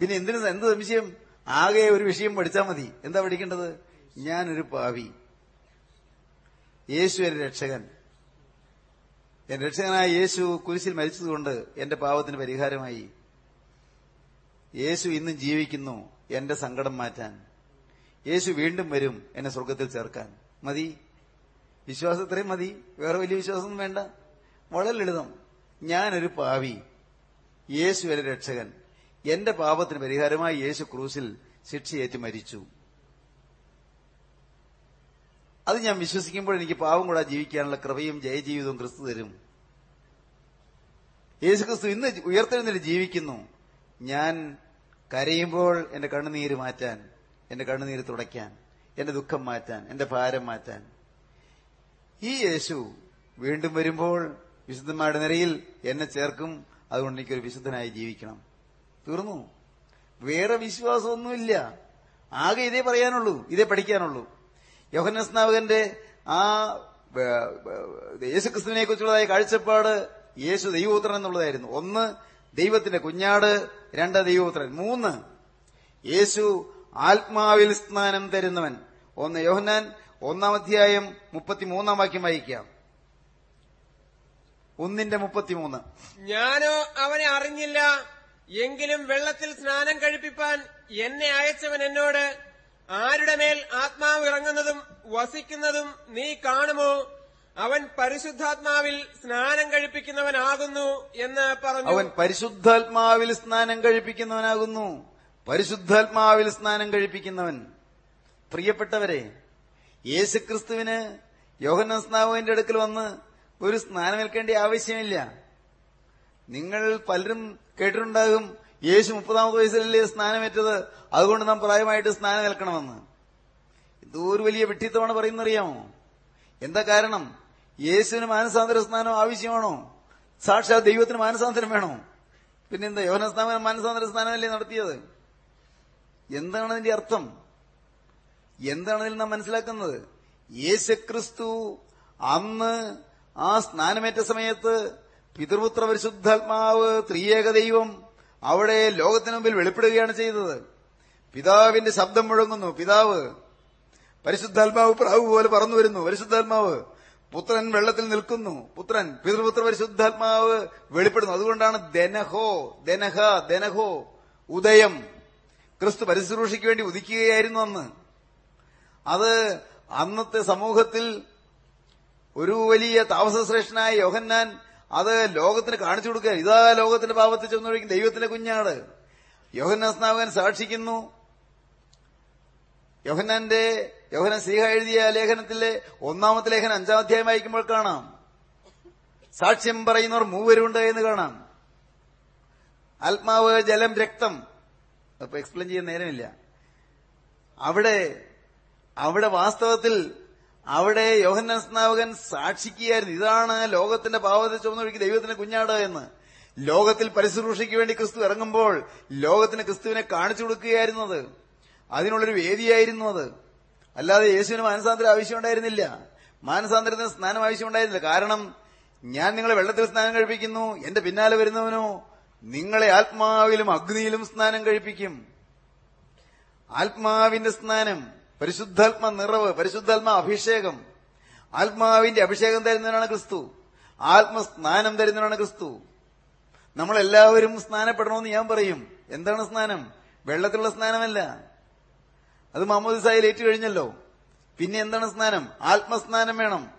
പിന്നെ എന്തിനു എന്ത് സംശയം? ആകെ ഒരു വിഷയം പഠിച്ചാൽ മതി. എന്താ പഠിക്കേണ്ടത്? ഞാനൊരു പാവി. യേശു എന്റെ രക്ഷകൻ. എന്റെ രക്ഷകനായ യേശു കുരിശിൽ മരിച്ചതുകൊണ്ട് എന്റെ പാവത്തിന് പരിഹാരമായി. യേശു ഇന്നും ജീവിക്കുന്നു എന്റെ സങ്കടം മാറ്റാൻ. യേശു വീണ്ടും വരും എന്നെ സ്വർഗത്തിൽ ചേർക്കാൻ. മതി. വിശ്വാസം ഇത്രയും മതി. വേറെ വലിയ വിശ്വാസമൊന്നും വേണ്ട. വളരെ ലളിതം. ഞാനൊരു പാവി. യേശു എന്റെ രക്ഷകൻ. എന്റെ പാപത്തിന് പരിഹാരമായി യേശു ക്രൂസിൽ ശിക്ഷയേറ്റ് മരിച്ചു. അത് ഞാൻ വിശ്വസിക്കുമ്പോൾ എനിക്ക് പാവം കൂടാ ജീവിക്കാനുള്ള കൃപയും ജയജീവിതവും ക്രിസ്തു തരും. യേശു ക്രിസ്തു ഇന്ന് ഉയർത്തെഴുന്നേറ്റ് ജീവിക്കുന്നു. ഞാൻ കരയുമ്പോൾ എന്റെ കണ്ണുനീര് മാറ്റാൻ എന്റെ കണ്ണുനീര് തുടയ്ക്കാൻ എന്റെ ദുഃഖം മാറ്റാൻ എന്റെ ഭാരം മാറ്റാൻ. ഈ യേശു വീണ്ടും വരുമ്പോൾ വിശുദ്ധന്മാരുടെ നിരയിൽ എന്നെ ചേർക്കും. അതുകൊണ്ട് എനിക്കൊരു വിശുദ്ധനായി ജീവിക്കണം. തീർന്നു. വേറെ വിശ്വാസമൊന്നുമില്ല. ആകെ ഇതേ പറയാനുള്ളൂ ഇതേ പഠിക്കാനുള്ളൂ. യോഹന്നസ്നാവകന്റെ ആ യേശുക്രിസ്തുവിനെ കുറിച്ചുള്ളതായ കാഴ്ചപ്പാട് യേശു ദൈവപുത്രൻ എന്നുള്ളതായിരുന്നു. ഒന്ന് ദൈവത്തിന്റെ കുഞ്ഞാട് രണ്ട് ദൈവപുത്രൻ. മൂന്ന് യേശു ആത്മാവിൽ സ്നാനം തരുന്നവൻ. ഒന്ന് യോഹന്നാൻ ഒന്നാം അധ്യായം മുപ്പത്തിമൂന്നാം വാക്യം വായിക്കാം. ഒന്നിന്റെ മുപ്പത്തിമൂന്ന്. ഞാനോ അവനെ അറിഞ്ഞില്ല. എങ്കിലും വെള്ളത്തിൽ സ്നാനം കഴിപ്പിപ്പാൻ എന്നെ അയച്ചവൻ എന്നോട് ആരുടെ മേൽ ആത്മാവ് ഇറങ്ങുന്നതും വസിക്കുന്നതും നീ കാണുമോ? അവൻ പരിശുദ്ധാത്മാവിൽ സ്നാനം കഴിപ്പിക്കുന്നവനാകുന്നു എന്ന് പറഞ്ഞു. അവൻ പരിശുദ്ധാത്മാവിൽ സ്നാനം കഴിപ്പിക്കുന്നവനാകുന്നു. പരിശുദ്ധാത്മാവിൽ സ്നാനം കഴിപ്പിക്കുന്നവൻ. പ്രിയപ്പെട്ടവരെ യേശുക്രിസ്തുവിന് യോഹന്ന സ്നാവുവിന്റെ അടുക്കൽ വന്ന് ഒരു സ്നാനമേൽക്കേണ്ട ആവശ്യമില്ല. നിങ്ങൾ പലരും കേട്ടിട്ടുണ്ടാകും യേശു മുപ്പതാമത് വയസ്സിലല്ലേ സ്നാനമേറ്റത്. അതുകൊണ്ട് നാം പ്രായമായിട്ട് സ്നാനം ഏൽക്കണമെന്ന്. എന്തോ ഒരു വലിയ വെട്ടിത്തമാണ് പറയുന്നറിയാമോ? എന്താ കാരണം? യേശുവിന് മാനസാന്തര സ്നാനം ആവശ്യമാണോ? സാക്ഷാത് ദൈവത്തിന് മാനസാന്തരം വേണോ? പിന്നെന്താ യോഹന സ്നാനം മാനസാന്തര സ്നാനമല്ലേ നടത്തിയത്? എന്താണ് അതിന്റെ അർത്ഥം? എന്താണ് അതിൽ നാം മനസ്സിലാക്കുന്നത്? യേശുക്രിസ്തു അന്ന് ആ സ്നാനമേറ്റ സമയത്ത് പിതൃപുത്ര പരിശുദ്ധാത്മാവ് ത്രിയേക ദൈവം അവിടെ ലോകത്തിന് മുമ്പിൽ വെളിപ്പെടുകയാണ് ചെയ്തത്. പിതാവിന്റെ ശബ്ദം മുഴങ്ങുന്നു. പിതാവ് പരിശുദ്ധാത്മാവ് പ്രാവ് പോലെ പറന്നു വരുന്നു. പരിശുദ്ധാത്മാവ് പുത്രൻ വെള്ളത്തിൽ നിൽക്കുന്നു. പുത്രൻ പിതൃപുത്ര പരിശുദ്ധാത്മാവ് വെളിപ്പെടുന്നു. അതുകൊണ്ടാണ് ദനഹോ ദനഹ ദനഹോ ഉദയം. ക്രിസ്തു പരിശുശ്രൂഷയ്ക്ക് വേണ്ടി ഉദിക്കുകയായിരുന്നു അന്ന്. അത് അന്നത്തെ സമൂഹത്തിൽ ഒരു വലിയ താമസശ്രേഷ്ഠനായ യോഹന്നാൻ അത് ലോകത്തിന് കാണിച്ചു കൊടുക്കുക. ഇതാ ലോകത്തിന്റെ പാപത്തിൽ ചെന്നൊഴിക്കും ദൈവത്തിന്റെ കുഞ്ഞാട് യോഹന്നാൻ സ്നാപകൻ സാക്ഷിക്കുന്നു. യോഹന്നാന്റെ യോഹനൻ സീഹ എഴുതിയ ലേഖനത്തിലെ ഒന്നാമത്തെ ലേഖനം അഞ്ചാം അധ്യായം വായിക്കുമ്പോൾ കാണാം. സാക്ഷ്യം പറയുന്നവർ മൂവരുണ്ട് എന്ന് കാണാം. ആത്മാവ് ജലം രക്തം. എക്സ്പ്ലെയിൻ ചെയ്യാൻ നേരമില്ല. അവിടെ അവിടെ വാസ്തവത്തിൽ അവിടെ യോഹന്ന സ്നാവകൻ സാക്ഷിക്കുകയായിരുന്നു. ഇതാണ് ലോകത്തിന്റെ പാവത്തെ ചുമന്നൊഴുക്കി ദൈവത്തിന്റെ കുഞ്ഞാട് എന്ന്. ലോകത്തിൽ പരിശുശ്രൂഷയ്ക്ക് വേണ്ടി ക്രിസ്തു ഇറങ്ങുമ്പോൾ ലോകത്തിന് ക്രിസ്തുവിനെ കാണിച്ചു കൊടുക്കുകയായിരുന്നത് അതിനുള്ളൊരു വേദിയായിരുന്നു അത്. അല്ലാതെ യേശുവിന് മാനസാന്തരം ആവശ്യമുണ്ടായിരുന്നില്ല. മാനസാന്തരത്തിന് സ്നാനം ആവശ്യമുണ്ടായിരുന്നില്ല. കാരണം ഞാൻ നിങ്ങളെ വെള്ളത്തിൽ സ്നാനം കഴിപ്പിക്കുന്നു എന്റെ പിന്നാലെ വരുന്നവനോ നിങ്ങളെ ആത്മാവിലും അഗ്നിയിലും സ്നാനം കഴിപ്പിക്കും. ആത്മാവിന്റെ സ്നാനം പരിശുദ്ധാത്മ നിറവ് പരിശുദ്ധാത്മ അഭിഷേകം. ആത്മാവിന്റെ അഭിഷേകം തരുന്നവനാണ് ക്രിസ്തു. ആത്മസ്നാനം തരുന്നവനാണ് ക്രിസ്തു. നമ്മളെല്ലാവരും സ്നാനപ്പെടണമെന്ന് ഞാൻ പറയും. എന്താണ് സ്നാനം? വെള്ളത്തിലുള്ള സ്നാനമല്ല. അത് മുഹമ്മദ് സായി ഏറ്റു കഴിഞ്ഞല്ലോ പിന്നെ എന്താണ് സ്നാനം? ആത്മസ്നാനം വേണം.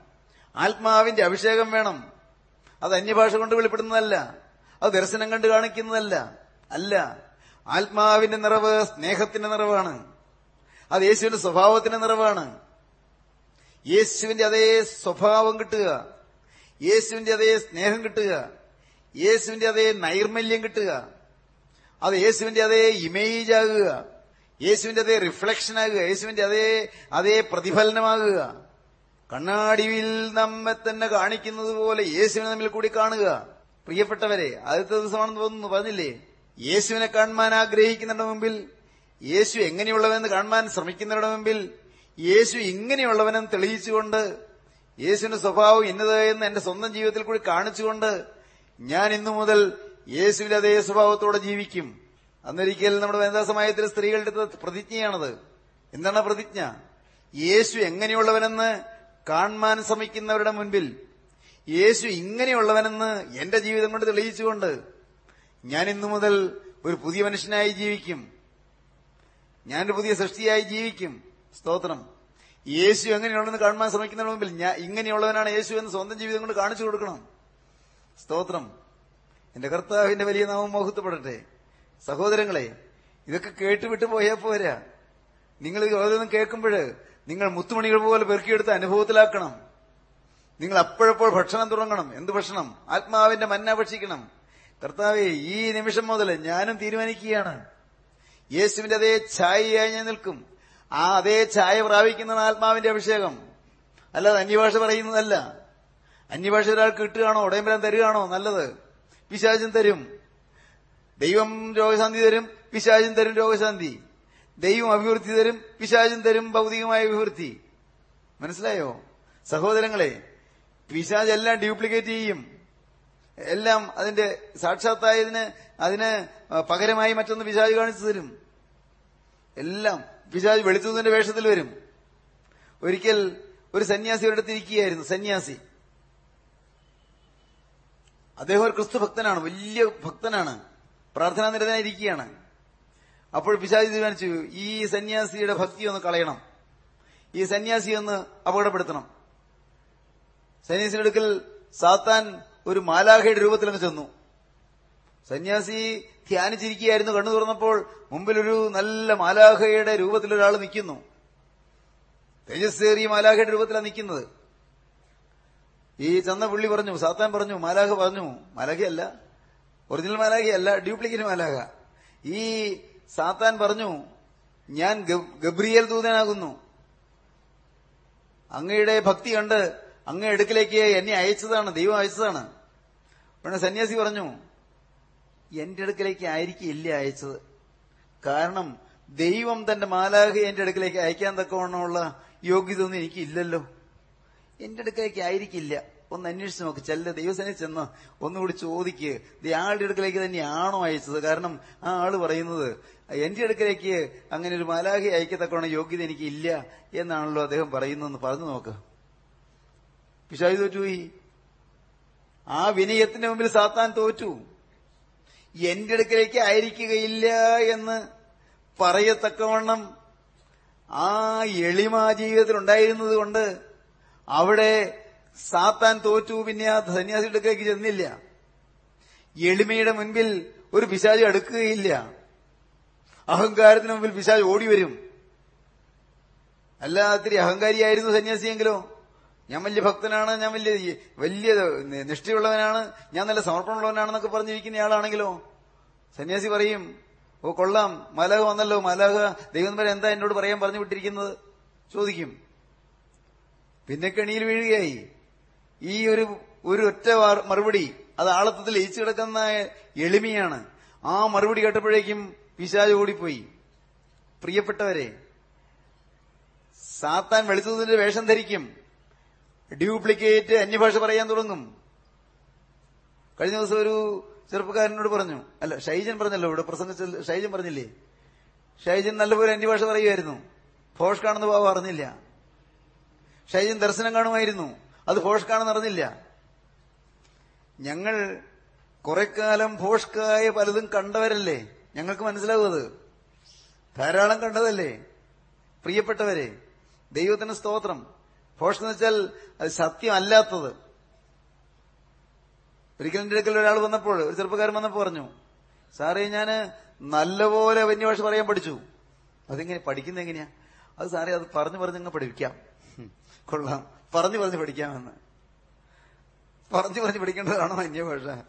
ആത്മാവിന്റെ അഭിഷേകം വേണം. അത് അന്യഭാഷ കൊണ്ട് വെളിപ്പെടുന്നതല്ല. അത് ദർശനം കണ്ട് കാണിക്കുന്നതല്ല. അല്ല. ആത്മാവിന്റെ നിറവ് സ്നേഹത്തിന്റെ നിറവാണ്. അത് യേശുവിന്റെ സ്വഭാവത്തിന്റെ നിറവാണ്. യേശുവിന്റെ അതേ സ്വഭാവം കിട്ടുക. യേശുവിന്റെ അതേ സ്നേഹം കിട്ടുക. യേശുവിന്റെ അതേ നൈർമല്യം കിട്ടുക. അത് യേശുവിന്റെ അതേ ഇമേജ് ആകുക. യേശുവിന്റെ അതേ റിഫ്ലക്ഷൻ ആകുക. യേശുവിന്റെ അതേ അതേ പ്രതിഫലനമാകുക. കണ്ണാടിയിൽ നമ്മെ തന്നെ കാണിക്കുന്നത് പോലെ യേശുവിനെ തമ്മിൽ കൂടി കാണുക. പ്രിയപ്പെട്ടവരെ ആദ്യത്തെ ദിവസമാണെന്ന് തോന്നുന്നു പറഞ്ഞില്ലേ? യേശുവിനെ കാണാൻ ആഗ്രഹിക്കുന്നവരുടെ മുമ്പിൽ യേശു എങ്ങനെയുള്ളവനെന്ന് കാണുവാൻ ശ്രമിക്കുന്നവരുടെ മുമ്പിൽ യേശു ഇങ്ങനെയുള്ളവനെന്ന് തെളിയിച്ചുകൊണ്ട് യേശുവിന്റെ സ്വഭാവം ഇന്നത് എന്ന് എന്റെ സ്വന്തം ജീവിതത്തിൽ കൂടി കാണിച്ചുകൊണ്ട് ഞാൻ ഇന്നു മുതൽ യേശുവിൽ അതേ സ്വഭാവത്തോടെ ജീവിക്കും. അന്നൊരിക്കൽ നമ്മുടെ വനിതാ സമയത്തിൽ സ്ത്രീകളുടെ പ്രതിജ്ഞയാണത്. എന്താണ് പ്രതിജ്ഞ? യേശു എങ്ങനെയുള്ളവനെന്ന് കാണുവാൻ ശ്രമിക്കുന്നവരുടെ മുൻപിൽ യേശു ഇങ്ങനെയുള്ളവനെന്ന് എന്റെ ജീവിതം കൊണ്ട് തെളിയിച്ചുകൊണ്ട് ഞാൻ ഇന്നു മുതൽ ഒരു പുതിയ മനുഷ്യനായി ജീവിക്കും. ഞാനൊരു പുതിയ സൃഷ്ടിയായി ജീവിക്കും. സ്തോത്രം. യേശു എങ്ങനെയുള്ളതെന്ന് കാണാൻ ശ്രമിക്കുന്നതിന് മുമ്പിൽ ഞാൻ ഇങ്ങനെയുള്ളവനാണ് യേശു എന്ന് സ്വന്തം ജീവിതം കൊണ്ട് കാണിച്ചു കൊടുക്കണം. സ്തോത്രം. എന്റെ കർത്താവിന്റെ വലിയ നാമം മോഹത്തപ്പെടട്ടെ. സഹോദരങ്ങളെ ഇതൊക്കെ കേട്ടുവിട്ട് പോയാൽ പോരാ. നിങ്ങൾ ഓരോന്നും കേൾക്കുമ്പോൾ നിങ്ങൾ മുത്തുമണികൾ പോലെ പെറുക്കിയെടുത്ത് അനുഭവത്തിലാക്കണം. നിങ്ങൾ അപ്പോഴപ്പോൾ ഭക്ഷണം തുടങ്ങണം. എന്ത് ഭക്ഷണം? ആത്മാവിന്റെ മന്ന ഭക്ഷിക്കണം. കർത്താവെ ഈ നിമിഷം മുതൽ ഞാനും തീരുമാനിക്കുകയാണ്. യേശുവിന്റെ അതേ ഛായയായി ഞാൻ നിൽക്കും. ആ അതേ ഛായ പ്രാപിക്കുന്ന ആത്മാവിന്റെ അഭിഷേകം. അല്ലാതെ അന്യഭാഷ പറയുന്നതല്ല. അന്യഭാഷ ഒരാൾ കിട്ടുകയാണോ ഉടയമ്പലം തരികയാണോ? നല്ലത്. പിശാചും തരും. ദൈവം രോഗശാന്തി തരും പിശാചും തരും രോഗശാന്തി. ദൈവം അഭിവൃദ്ധി തരും പിശാചും തരും ഭൗതികമായ അഭിവൃദ്ധി. മനസ്സിലായോ? സഹോദരങ്ങളെ പിശാജ് എല്ലാം ഡ്യൂപ്ലിക്കേറ്റ് ചെയ്യും. എല്ലാം അതിന്റെ സാക്ഷാത്തായതിന് അതിന് പകരമായി മറ്റൊന്ന് പിശാജ് കാണിച്ചു തരും. എല്ലാം പിശാജ് വെളിച്ചതിന്റെ വേഷത്തിൽ വരും. ഒരിക്കൽ ഒരു സന്യാസി ഒരിടത്ത് ഇരിക്കുകയായിരുന്നു സന്യാസി. അദ്ദേഹം ഒരു ക്രിസ്തു ഭക്തനാണ് വലിയ ഭക്തനാണ്. പ്രാർത്ഥനാ നിരതനായിരിക്കുകയാണ് അപ്പോൾ പിശാജ് തീരുമാനിച്ചു ഈ സന്യാസിയുടെ ഭക്തി ഒന്ന് കളയണം. ഈ സന്യാസിയൊന്ന് അപകടപ്പെടുത്തണം. സന്യാസിയുടെ അടുക്കൽ സാത്താൻ ഒരു മാലാഖയുടെ രൂപത്തിൽ അങ്ങ് ചെന്നു. സന്യാസി ധ്യാനിച്ചിരിക്കുകയായിരുന്നു. കണ്ണു തുറന്നപ്പോൾ മുമ്പിലൊരു നല്ല മാലാഖയുടെ രൂപത്തിൽ ഒരാൾ നിൽക്കുന്നു. തേജസ്സേറിയ മാലാഖയുടെ രൂപത്തിലാണ് നിൽക്കുന്നത്. ഈ ചന്ന പുള്ളി പറഞ്ഞു സാത്താൻ പറഞ്ഞു മാലാഖ പറഞ്ഞു മാലാഖയല്ല ഒറിജിനൽ മാലാഖയല്ല ഡ്യൂപ്ലിക്കേറ്റ് മാലാഖ. ഈ സാത്താൻ പറഞ്ഞു ഞാൻ ഗബ്രിയേൽ ദൂതനാകുന്നു. അങ്ങയുടെ ഭക്തി കണ്ട് അങ്ങ് എടുക്കിലേക്ക് എന്നെ അയച്ചതാണ് ദൈവം അയച്ചതാണ്. പിന്നെ സന്യാസി പറഞ്ഞു എന്റെ അടുക്കിലേക്ക് ആയിരിക്കില്ല അയച്ചത്. കാരണം ദൈവം തന്റെ മാലാഖ എന്റെ അടുക്കിലേക്ക് അയക്കാൻ തക്കവണ്ണമുള്ള യോഗ്യത ഒന്നും എനിക്കില്ലല്ലോ. എന്റെ അടുക്കലേക്ക് ആയിരിക്കില്ല. ഒന്ന് അന്വേഷിച്ച് നോക്ക്. ചെല്ല. ദൈവസേന ചെന്ന് ഒന്നുകൂടി ചോദിക്ക്. ആളുടെ അടുക്കലേക്ക് തന്നെയാണോ അയച്ചത്? കാരണം ആ ആൾ പറയുന്നത് എന്റെ അടുക്കലേക്ക് അങ്ങനെ ഒരു മാലാഹി അയക്കത്തക്കവണ യോഗ്യത എനിക്ക് ഇല്ല എന്നാണല്ലോ അദ്ദേഹം പറയുന്നതെന്ന് പറഞ്ഞു നോക്ക്. പിശായി തോറ്റുപോയി ആ വിനയത്തിന്റെ മുമ്പിൽ സാത്താൻ തോറ്റു. എന്റെ അടുക്കലേക്ക് ആയിരിക്കുകയില്ല എന്ന് പറയത്തക്കവണ്ണം ആ എളിമ ജീവിതത്തിൽ ഉണ്ടായിരുന്നത് കൊണ്ട് അവിടെ സാത്താൻ തോറ്റു പിന്നെ ആ സന്യാസിയുടെ അടുക്കലേക്ക് ചെന്നില്ല. എളിമയുടെ മുൻപിൽ ഒരു പിശാജ് അടുക്കുകയില്ല. അഹങ്കാരത്തിന് മുമ്പിൽ പിശാജ് ഓടി വരും അല്ലാത്തിരി അഹങ്കാരിയായിരുന്നു സന്യാസിയെങ്കിലോ? ഞാൻ വലിയ ഭക്തനാണ് ഞാൻ വലിയ വലിയ നിഷ്ഠയുള്ളവനാണ് ഞാൻ നല്ല സമർപ്പണമുള്ളവനാണെന്നൊക്കെ പറഞ്ഞിരിക്കുന്നയാളാണെങ്കിലോ സന്യാസി പറയും ഓ കൊള്ളാം മലക വന്നല്ലോ മലഹ. ദൈവന്മാരെ എന്താ എന്നോട് പറയാൻ പറഞ്ഞു വിട്ടിരിക്കുന്നത്? ചോദിക്കും. പിന്നെ കെണിയിൽ വീഴുകയായി. ഈ ഒരു ഒരു ഒറ്റ മറുപടി അത് ആളത്വത്തിൽ ലയിച്ചു കിടക്കുന്ന എളിമയാണ്. ആ മറുപടി കേട്ടപ്പോഴേക്കും പിശാജ് ഓടിപ്പോയി. പ്രിയപ്പെട്ടവരെ സാത്താൻ വെളുത്തതിന്റെ വേഷം ധരിക്കും. ഡ്യൂപ്ലിക്കേറ്റ് അന്യഭാഷ പറയാൻ തുടങ്ങും. കഴിഞ്ഞ ദിവസം ഒരു ചെറുപ്പക്കാരനോട് പറഞ്ഞു. അല്ല ഷൈജൻ പറഞ്ഞല്ലോ ഇവിടെ പ്രസംഗിച്ച ഷൈജൻ പറഞ്ഞില്ലേ? ഷൈജൻ നല്ലപോലെ അന്യഭാഷ പറയുമായിരുന്നു. ഫോഷ് കാണുന്ന ഭാവം അറിഞ്ഞില്ല. ഷൈജൻ ദർശനം കാണുമായിരുന്നു. അത് ഫോഷ് കാണുന്ന അറിഞ്ഞില്ല. ഞങ്ങൾ കുറെ കാലം ഫോഷ്കായ പലതും കണ്ടവരല്ലേ? ഞങ്ങൾക്ക് മനസ്സിലാവുന്നത് ധാരാളം കണ്ടതല്ലേ? പ്രിയപ്പെട്ടവരെ ദൈവത്തിന് സ്തോത്രം. ഫോഷ് എന്ന് വെച്ചാൽ അത് സത്യമല്ലാത്തത്. ഒരിക്കലും എന്റെ അടുക്കൽ ഒരാൾ വന്നപ്പോൾ ഒരു ചെറുപ്പക്കാരൻ വന്നപ്പോൾ പറഞ്ഞു സാറേ ഞാൻ നല്ലപോലെ വന്യഭാഷ പറയാൻ പഠിച്ചു. അതെങ്ങനെ? പഠിക്കുന്നത് എങ്ങനെയാ? അത് സാറേ അത് പറഞ്ഞു പറഞ്ഞ് അങ്ങ് പഠിപ്പിക്കാം. കൊള്ളാം. പറഞ്ഞു പറഞ്ഞ് പഠിക്കാമെന്ന്. പറഞ്ഞു പറഞ്ഞ് പഠിക്കേണ്ടതാണോ അന്യഭാഷ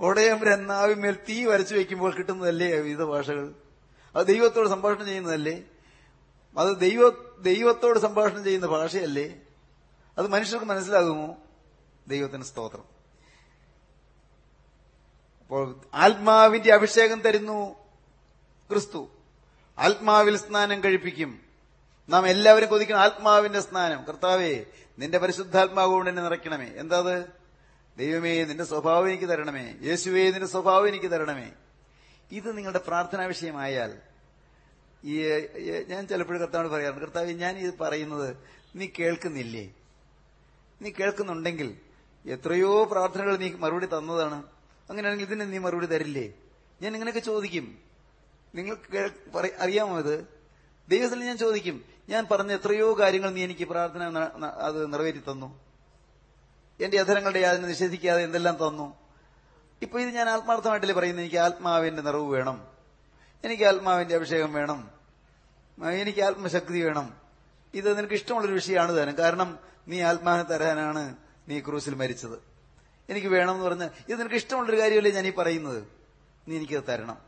ഓടയമ്പരൻ മേൽ തീ വരച്ചു വയ്ക്കുമ്പോൾ കിട്ടുന്നതല്ലേ വിവിധ ഭാഷകൾ? അത് ദൈവത്തോട് സംഭാഷണം ചെയ്യുന്നതല്ലേ? അത് ദൈവ ദൈവത്തോട് സംഭാഷണം ചെയ്യുന്ന ഭാഷയല്ലേ? അത് മനുഷ്യർക്ക് മനസ്സിലാകുമോ? ദൈവത്തിന് സ്തോത്രം. അപ്പോൾ ആത്മാവിന്റെ അഭിഷേകം തരുന്നു ക്രിസ്തു. ആത്മാവിൽ സ്നാനം കഴിപ്പിക്കും. നാം എല്ലാവരും കൊതിക്കണം ആത്മാവിന്റെ സ്നാനം. കർത്താവേ നിന്റെ പരിശുദ്ധാത്മാവ് കൊണ്ട് എന്നെ നിറയ്ക്കണമേ. എന്താത് ദൈവമേ നിന്റെ സ്വഭാവം എനിക്ക് തരണമേ. യേശുവേ നിന്റെ സ്വഭാവം എനിക്ക് തരണമേ. ഇത് നിങ്ങളുടെ പ്രാർത്ഥനാ വിഷയമായാൽ ഈ ഞാൻ ചിലപ്പോഴും കർത്താവിനോട് പറയാറുണ്ട് കർത്താവ് ഞാൻ ഇത് പറയുന്നത് നീ കേൾക്കുന്നില്ലേ? നീ കേൾക്കുന്നുണ്ടെങ്കിൽ എത്രയോ പ്രാർത്ഥനകൾ നീ മറുപടി തന്നതാണ്. അങ്ങനെയാണെങ്കിൽ ഇതിന് നീ മറുപടി തരില്ലേ? ഞാൻ ഇങ്ങനെയൊക്കെ ചോദിക്കും. നിങ്ങൾക്ക് അറിയാമോ ഇത്? ദൈവത്തിൽ ഞാൻ ചോദിക്കും ഞാൻ പറഞ്ഞ എത്രയോ കാര്യങ്ങൾ നീ എനിക്ക് പ്രാർത്ഥന അത് നിറവേറ്റി തന്നു. എന്റെ അധരങ്ങളുടെ യാതിനെ നിഷേധിക്കാതെ എന്തെല്ലാം തന്നു? ഇപ്പൊ ഇത് ഞാൻ ആത്മാർത്ഥമായിട്ടല്ലേ പറയുന്നത്? എനിക്ക് ആത്മാവിന്റെ നിറവ് വേണം. എനിക്ക് ആത്മാവിന്റെ അഭിഷേകം വേണം. എനിക്ക് ആത്മശക്തി വേണം. ഇത് നിനക്ക് ഇഷ്ടമുള്ളൊരു വിഷയമാണ് താനും. കാരണം നീ ആത്മാവിനെ തരാനാണ് നീ ക്രൂസിൽ മരിച്ചത്. എനിക്ക് വേണമെന്ന് പറഞ്ഞ് ഇത് നിനക്ക് ഇഷ്ടമുള്ളൊരു കാര്യമല്ലേ ഞാൻ ഈ പറയുന്നത്? നീ എനിക്കത് തരണം.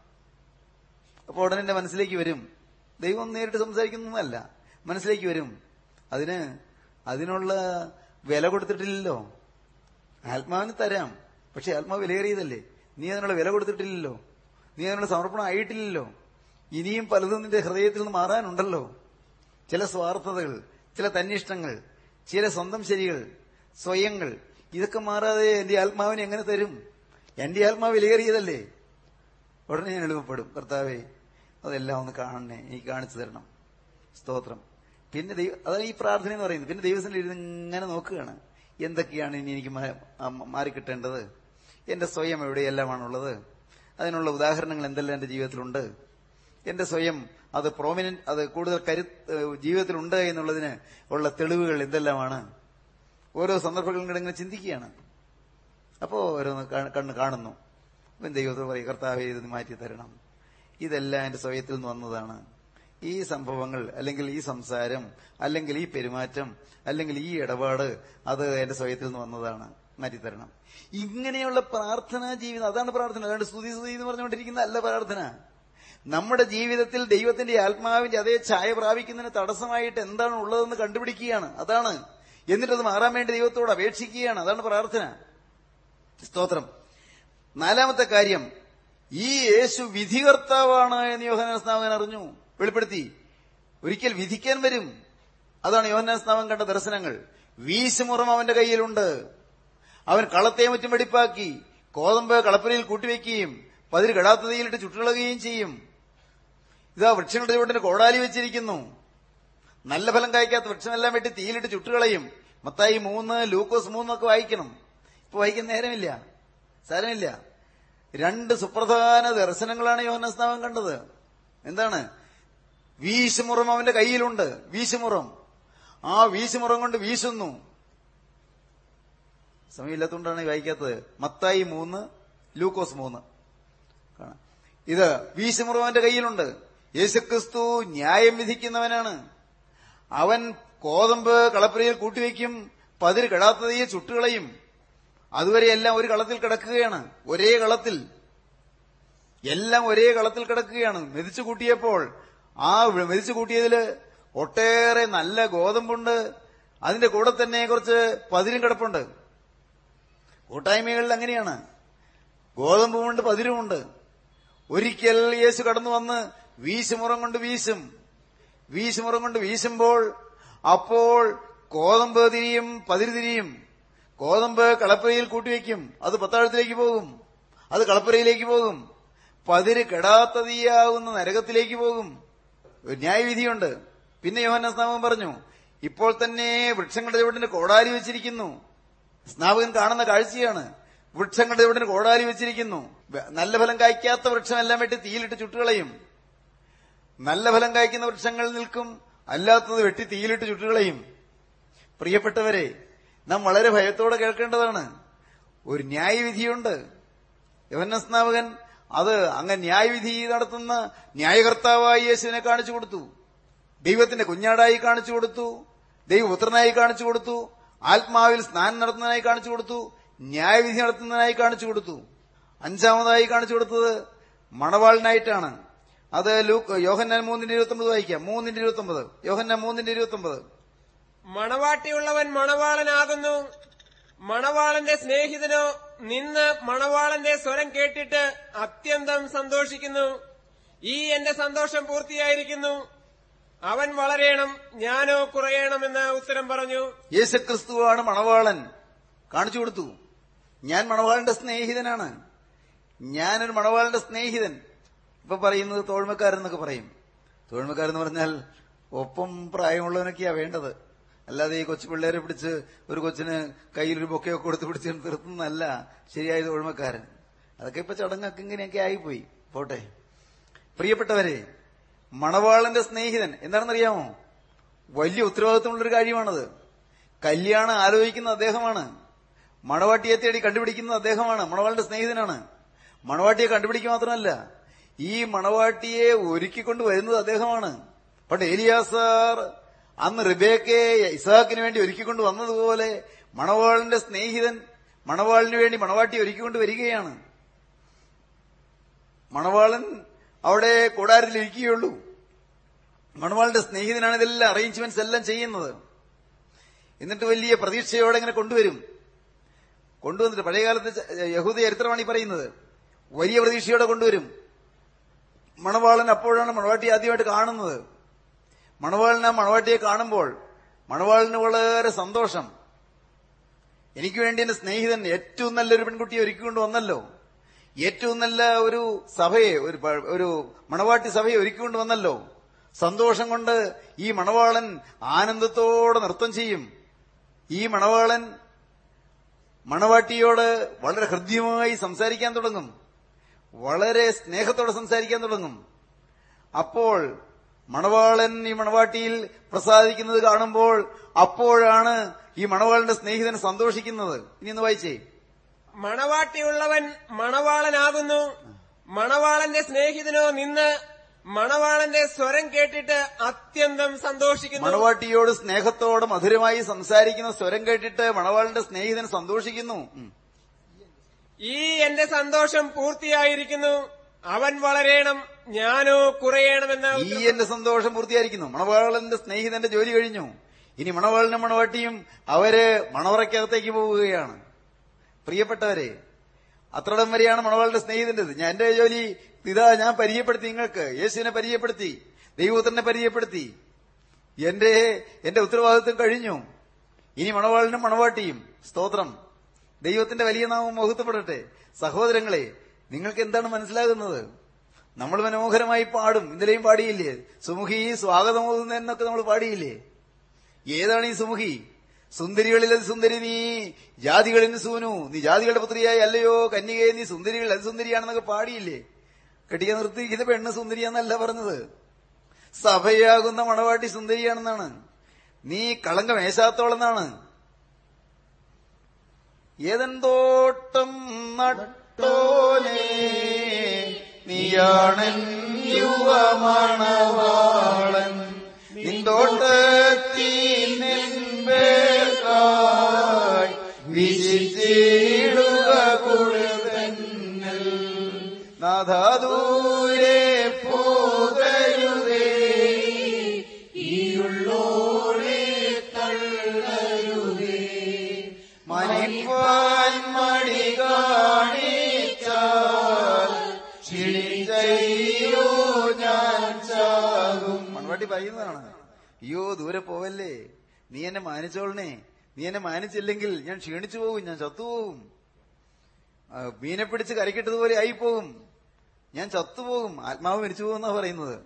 അപ്പോൾ ഉടനെ എന്റെ മനസ്സിലേക്ക് വരും. ദൈവം നേരിട്ട് സംസാരിക്കുന്നതല്ല. മനസ്സിലേക്ക് വരും. അതിന് അതിനുള്ള വില കൊടുത്തിട്ടില്ലല്ലോ. ആത്മാവിന് തരാം. പക്ഷെ ആത്മാവ് വിലയേറിയതല്ലേ? നീ അതിനുള്ള വില കൊടുത്തിട്ടില്ലല്ലോ. നീ അതിനുള്ള സമർപ്പണം ആയിട്ടില്ലല്ലോ. ഇനിയും പലതും നിന്റെ ഹൃദയത്തിൽ നിന്ന് മാറാനുണ്ടല്ലോ. ചില സ്വാർത്ഥതകൾ ചില തന്നിഷ്ടങ്ങൾ ചില സ്വന്തം ശരികൾ സ്വയങ്ങൾ ഇതൊക്കെ മാറാതെ എന്റെ ആത്മാവിനെ എങ്ങനെ തരും? എന്റെ ആത്മാവ് വിലയേറിയതല്ലേ? ഉടനെ ഞാൻ എളുപ്പപ്പെടും കർത്താവേ അതെല്ലാം ഒന്ന് കാണണേ. എനിക്ക് കാണിച്ചു തരണം. സ്തോത്രം. പിന്നെ ദൈവ അതാണ് ഈ പ്രാർത്ഥന എന്ന് പറയുന്നത്. പിന്നെ ദൈവത്തിന്റെ ഇരുന്ന് ഇങ്ങനെ നോക്കുകയാണ്. എന്തൊക്കെയാണ് ഇനി എനിക്ക് മാറിക്കിട്ടേണ്ടത്? എന്റെ സ്വയം എവിടെയെല്ലാമാണുള്ളത്? അതിനുള്ള ഉദാഹരണങ്ങൾ എന്തെല്ലാം എന്റെ ജീവിതത്തിലുണ്ട്? എന്റെ സ്വയം അത് പ്രോമിനന്റ് അത് കൂടുതൽ കരു ജീവിതത്തിലുണ്ട് എന്നുള്ളതിന് ഉള്ള തെളിവുകൾ എന്തെല്ലാമാണ്? ഓരോ സന്ദർഭങ്ങളും കൂടെ ഇങ്ങനെ ചിന്തിക്കുകയാണ്. അപ്പോ ഓരോ കണ്ണ് കാണുന്നു. അപ്പം ദൈവത്തോട് പറയും കർത്താവെ ഇത് മാറ്റി തരണം. ഇതെല്ലാം എന്റെ സ്വയത്തിൽ നിന്ന് വന്നതാണ്. ഈ സംഭവങ്ങൾ അല്ലെങ്കിൽ ഈ സംസാരം അല്ലെങ്കിൽ ഈ പെരുമാറ്റം അല്ലെങ്കിൽ ഈ ഇടപാട് അത് എന്റെ സ്വയത്തിൽ നിന്ന് വന്നതാണ്. മാറ്റിത്തരണം ഇങ്ങനെയുള്ള പ്രാർത്ഥനാ ജീവിതം അതാണ് പ്രാർത്ഥന. അതാണ് സ്തുതി സ്തുതി എന്ന് പറഞ്ഞുകൊണ്ടിരിക്കുന്ന അല്ല പ്രാർത്ഥന. നമ്മുടെ ജീവിതത്തിൽ ദൈവത്തിന്റെ ആത്മാവിന്റെ അതേ ഛായ പ്രാപിക്കുന്നതിന് തടസ്സമായിട്ട് എന്താണ് ഉള്ളതെന്ന് കണ്ടുപിടിക്കുകയാണ്. അതാണ്. എന്നിട്ടത് മാറാൻ വേണ്ടി ദൈവത്തോട് അപേക്ഷിക്കുകയാണ്. അതാണ് പ്രാർത്ഥന. സ്തോത്രം. നാലാമത്തെ കാര്യം. ഈ യേശു വിധികർത്താവാണ് എന്ന് യോഹനാസ്നാവൻ അറിഞ്ഞു. വെളിപ്പെടുത്തി. ഒരിക്കൽ വിധിക്കാൻ വരും. അതാണ് യോഹനാസ്നാവൻ കണ്ട ദർശനങ്ങൾ. വീശുമുറം അവന്റെ കയ്യിലുണ്ട്. അവൻ കളത്തെ മറ്റും വെടിപ്പാക്കി. കോതമ്പ് കളപ്പനയിൽ കൂട്ടിവെക്കുകയും പതിര് കടാത്തതയിലിട്ട് ചുട്ടിളകുകയും ചെയ്യും. ഇതാ വൃക്ഷങ്ങളുടെ ചുവട്ടിന് കോടാലി വെച്ചിരിക്കുന്നു. നല്ല ഫലം കായ്ക്കാത്ത വൃക്ഷമെല്ലാം വെട്ടി തീയിലിട്ട് ചുട്ടുകളയും. മത്തായി മൂന്ന് ലൂക്കോസ് മൂന്നൊക്കെ വായിക്കണം. ഇപ്പൊ വായിക്കാൻ നേരമില്ല. സാരമില്ല. രണ്ട് സുപ്രധാന ദർശനങ്ങളാണ് യോഹനസ്നാവൻ കണ്ടത്. എന്താണ്? വീശുമുറം അവന്റെ കയ്യിലുണ്ട്. വീശുമുറം. ആ വീശുമുറം കൊണ്ട് വീശുന്നു. സമയമില്ലാത്തതുകൊണ്ടാണ് വായിക്കാത്തത്. മത്തായി മൂന്ന് ലൂക്കോസ് മൂന്ന്. ഇത് വീശുമുറം അവന്റെ കയ്യിലുണ്ട്. യേശുക്രിസ്തു ന്യായം വിധിക്കുന്നവനാണ്. അവൻ കോതമ്പ് കളപ്പുരയിൽ കൂട്ടിവെക്കും പതിര് കെടാത്തതയെ ചുട്ടുകളയും. അതുവരെ എല്ലാം ഒരു കളത്തിൽ കിടക്കുകയാണ് ഒരേ കളത്തിൽ. എല്ലാം ഒരേ കളത്തിൽ കിടക്കുകയാണ്. മെതിച്ചു കൂട്ടിയപ്പോൾ ആ മെതിച്ചു കൂട്ടിയതിൽ ഒട്ടേറെ നല്ല ഗോതമ്പുണ്ട്. അതിന്റെ കൂടെ തന്നെ കുറച്ച് പതിരും കിടപ്പുണ്ട്. കൂട്ടായ്മകളിൽ അങ്ങനെയാണ്. ഗോതമ്പുമുണ്ട് പതിരുമുണ്ട്. ഒരിക്കൽ യേശു കടന്നു വന്ന് വീശുമുറം കൊണ്ട് വീശും. വീശുമുറം കൊണ്ട് വീശുമ്പോൾ അപ്പോൾ കോതമ്പ് തിരിയും പതിര് തിരിയും. കോതമ്പ് കളപ്പുരയിൽ കൂട്ടിവെക്കും. അത് പത്താഴത്തിലേക്ക് പോകും. അത് കളപ്പുരയിലേക്ക് പോകും. പതിര് കെടാത്ത തീയാകുന്ന നരകത്തിലേക്ക് പോകും. ഒരു ന്യായവിധിയുണ്ട്. പിന്നെ യോഹന്ന സ്നാപകൻ പറഞ്ഞു ഇപ്പോൾ തന്നെ വൃക്ഷങ്ങളുടെ ചുവട്ടിന് കോടാലി വെച്ചിരിക്കുന്നു. സ്നാപകൻ കാണുന്ന കാഴ്ചയാണ്. വൃക്ഷങ്ങളുടെ ചുവട്ടിന് കോടാലി വെച്ചിരിക്കുന്നു. നല്ല ഫലം കായ്ക്കാത്ത വൃക്ഷമെല്ലാം വെട്ടി തീയിലിട്ട് ചുട്ടുകളയും. നല്ല ഫലം കായ്ക്കുന്ന വൃക്ഷങ്ങൾ നിൽക്കും. അല്ലാത്തത് വെട്ടി തീയിലിട്ട് ചുട്ടുകളയും. പ്രിയപ്പെട്ടവരെ നാം വളരെ ഭയത്തോടെ കേൾക്കേണ്ടതാണ്. ഒരു ന്യായവിധിയുണ്ട്. യവനസ്നാപകൻ അത് അങ്ങ് ന്യായവിധി നടത്തുന്ന ന്യായകർത്താവായി യേശുവിനെ കാണിച്ചു കൊടുത്തു. ദൈവത്തിന്റെ കുഞ്ഞാടായി കാണിച്ചു കൊടുത്തു. ദൈവപുത്രനായി കാണിച്ചു കൊടുത്തു. ആത്മാവിൽ സ്നാനം നടത്തുന്നതിനായി കാണിച്ചു കൊടുത്തു. ന്യായവിധി നടത്തുന്നതിനായി കാണിച്ചു കൊടുത്തു. അഞ്ചാമതായി കാണിച്ചു കൊടുത്തത് മണവാളിനായിട്ടാണ്. അത് യോഹന്നാൻ മൂന്നിന്റെ ഇരുപത്തി ഒമ്പത് വായിക്കാം. മൂന്നിന്റെ ഇരുപത്തി ഒമ്പത് യോഹന്നാൻ മൂന്നിന്റെ ഇരുപത്തി ഒമ്പത് മണവാട്ടിയുള്ളവൻ മണവാളനാകുന്നു. മണവാളന്റെ സ്നേഹിതനോ നിന്ന് മണവാളന്റെ സ്വരം കേട്ടിട്ട് അത്യന്തം സന്തോഷിക്കുന്നു. ഈ എന്റെ സന്തോഷം പൂർത്തിയായിരിക്കുന്നു. അവൻ വളരേണം ഞാനോ കുറയണമെന്ന് ഉത്തരം പറഞ്ഞു. യേശു യേശുക്രിസ്തുവാണ് മണവാളൻ. കാണിച്ചു കൊടുത്തു. ഞാൻ മണവാളന്റെ സ്നേഹിതനാണ്. ഞാനൊരു മണവാളന്റെ സ്നേഹിതൻ. ഇപ്പൊ പറയുന്നത് തോഴ്മക്കാരെന്നൊക്കെ പറയും. തോഴ്മക്കാരെന്ന് പറഞ്ഞാൽ ഒപ്പം പ്രായമുള്ളവനൊക്കെയാ വേണ്ടത്. അല്ലാതെ ഈ കൊച്ചു പിള്ളേരെ പിടിച്ച് ഒരു കൊച്ചിന് കയ്യിലൊരു ബൊക്കയൊക്കെ കൊടുത്ത് പിടിച്ച് നിർത്തുന്നതല്ല ശരിയായ തോഴ്മക്കാരൻ. അതൊക്കെ ഇപ്പൊ ചടങ്ങൊക്കെ ഇങ്ങനെയൊക്കെ ആയിപ്പോയി. പോട്ടെ. പ്രിയപ്പെട്ടവരെ മണവാളന്റെ സ്നേഹിതൻ. എന്താണെന്നറിയാമോ? വലിയ ഉത്തരവാദിത്വമുള്ളൊരു കാര്യമാണത്. കല്യാണം ആലോചിക്കുന്ന അദ്ദേഹമാണ്. മണവാട്ടിയെ തേടി കണ്ടുപിടിക്കുന്ന അദ്ദേഹമാണ്. മണവാളിന്റെ സ്നേഹിതനാണ്. മണവാട്ടിയെ കണ്ടുപിടിക്കുക മാത്രമല്ല ഈ മണവാട്ടിയെ ഒരുക്കിക്കൊണ്ട് വരുന്നത് അദ്ദേഹമാണ്. പണ്ട് ഏലിയാസാർ അന്ന് റിബേക്കയെ ഇസാക്കിന് വേണ്ടി ഒരുക്കിക്കൊണ്ട് വന്നതുപോലെ മണവാളിന്റെ സ്നേഹിതൻ മണവാളിന് വേണ്ടി മണവാട്ടി ഒരുക്കിക്കൊണ്ട് വരികയാണ്. മണവാളൻ അവിടെ കൂടാരത്തിലിരിക്കുകയുള്ളൂ മണവാളിന്റെ സ്നേഹിതനാണ് ഇതെല്ലാം അറേഞ്ച്മെന്റ്സ് എല്ലാം ചെയ്യുന്നത്. എന്നിട്ട് വലിയ പ്രതീക്ഷയോടെ ഇങ്ങനെ കൊണ്ടുവരും. കൊണ്ടുവന്നിട്ട് പഴയകാലത്ത് യഹൂദ ചരിത്രമാണ് ഈ പറയുന്നത്. വലിയ പ്രതീക്ഷയോടെ കൊണ്ടുവരും. മണവാളൻ അപ്പോഴാണ് മണവാട്ടി ആദ്യമായിട്ട് കാണുന്നത്. മണവാളിനെ മണവാട്ടിയെ കാണുമ്പോൾ മണവാളിന് വളരെ സന്തോഷം. എനിക്ക് വേണ്ടി എന്റെ സ്നേഹിതൻ ഏറ്റവും നല്ലൊരു പെൺകുട്ടിയെ ഒരുക്കിക്കൊണ്ട് വന്നല്ലോ ഏറ്റവും നല്ല ഒരു സഭയെ ഒരു ഒരു മണവാട്ടി സഭയെ ഒരുക്കിക്കൊണ്ട് വന്നല്ലോ സന്തോഷം കൊണ്ട് ഈ മണവാളൻ ആനന്ദത്തോടെ നൃത്തം ചെയ്യും. ഈ മണവാളൻ മണവാട്ടിയോട് വളരെ ഹൃദ്യമായി സംസാരിക്കാൻ തുടങ്ങും. വളരെ സ്നേഹത്തോടെ സംസാരിക്കാൻ തുടങ്ങും. അപ്പോൾ മണവാളൻ ഈ മണവാട്ടിയിൽ പ്രസാദിക്കുന്നത് കാണുമ്പോൾ അപ്പോഴാണ് ഈ മണവാളന്റെ സ്നേഹിതൻ സന്തോഷിക്കുന്നത്. ഇനി ഒന്ന് വായിച്ചേ. മണവാട്ടിയുള്ളവൻ മണവാളനാകുന്നു. മണവാളന്റെ സ്നേഹിതനോ നിന്ന് മണവാളന്റെ സ്വരം കേട്ടിട്ട് അത്യന്തം സന്തോഷിക്കുന്നു. മണവാട്ടിയോട് സ്നേഹത്തോട് മധുരമായി സംസാരിക്കുന്ന സ്വരം കേട്ടിട്ട് മണവാളന്റെ സ്നേഹിതൻ സന്തോഷിക്കുന്നു. ഈ എന്റെ സന്തോഷം പൂർത്തിയായിരിക്കുന്നു. അവൻ വളരേണം ഞാനോ കുറയണമെന്ന് ഈ എന്റെ സന്തോഷം പൂർത്തിയായിരിക്കുന്നു. മണവാളന്റെ സ്നേഹിതന്റെ ജോലി കഴിഞ്ഞു. ഇനി മണവാളിനും മണവാട്ടിയും അവർ മണവറയ്ക്കകത്തേക്ക് പോവുകയാണ്. പ്രിയപ്പെട്ടവരെ അത്രടം വരെയാണ് മണവാളുടെ സ്നേഹിതന്റെ ഞാൻ എന്റെ ജോലി ഇതാ ഞാൻ പരിചയപ്പെടുത്തി നിങ്ങൾക്ക്. യേശുവിനെ പരിചയപ്പെടുത്തി ദൈവപുത്രനെ പരിചയപ്പെടുത്തി. എന്റെ എന്റെ ഉത്തരവാദിത്വം കഴിഞ്ഞു. ഇനി മണവാളിനും മണവാട്ടിയും സ്തോത്രം. ദൈവത്തിന്റെ വലിയ നാമം മഹത്വപ്പെടട്ടെ. സഹോദരങ്ങളെ നിങ്ങൾക്ക് എന്താണ് മനസ്സിലാകുന്നത്? നമ്മൾ മനോഹരമായി പാടും. ഇന്നലെയും പാടിയില്ലേ? സുമുഖി സ്വാഗതമോതുന്ന എന്നൊക്കെ നമ്മൾ പാടിയില്ലേ? ഏതാണ് ഈ സുമുഖി സുന്ദരികളിൽ സുന്ദരി നീ ജാതികളിൽ സൂനു. നീ ജാതികളുടെ പുത്രിയായി അല്ലയോ? കന്യകയെ നീ സുന്ദരികൾ സുന്ദരിയാണെന്നൊക്കെ പാടിയില്ലേ? കെട്ടിയ നിർത്തിയിരിക്കുന്ന പെണ്ണ് സുന്ദരിയാന്നല്ല പറഞ്ഞത്. സഭയാകുന്ന മണവാട്ടി സുന്ദരിയാണെന്നാണ്. നീ കളങ്കമേശാത്തോളെന്നാണ് ഏതെന്തോട്ടം നട്ടോനേ നീയാണൻ യുവമണവാളൻ. നിന്തോട്ടത്തിനെൻപേർക്കായി വിശിച്ചിടുക കൊടുതന്നൽ നാഥാദൂരെ മൺവാട്ടി പറയുന്നതാണ്. അയ്യോ ദൂരെ പോവല്ലേ? നീ എന്നെ മാനിച്ചോളണേ. നീ എന്നെ മാനിച്ചില്ലെങ്കിൽ ഞാൻ ക്ഷീണിച്ചു പോകും ഞാൻ ചത്തുപോകും മീനെ പിടിച്ച് കരക്കിട്ടതുപോലെ ആയിപ്പോകും ഞാൻ ചത്തുപോകും ആത്മാവ് മരിച്ചു പോകുന്ന പറയുന്നത്.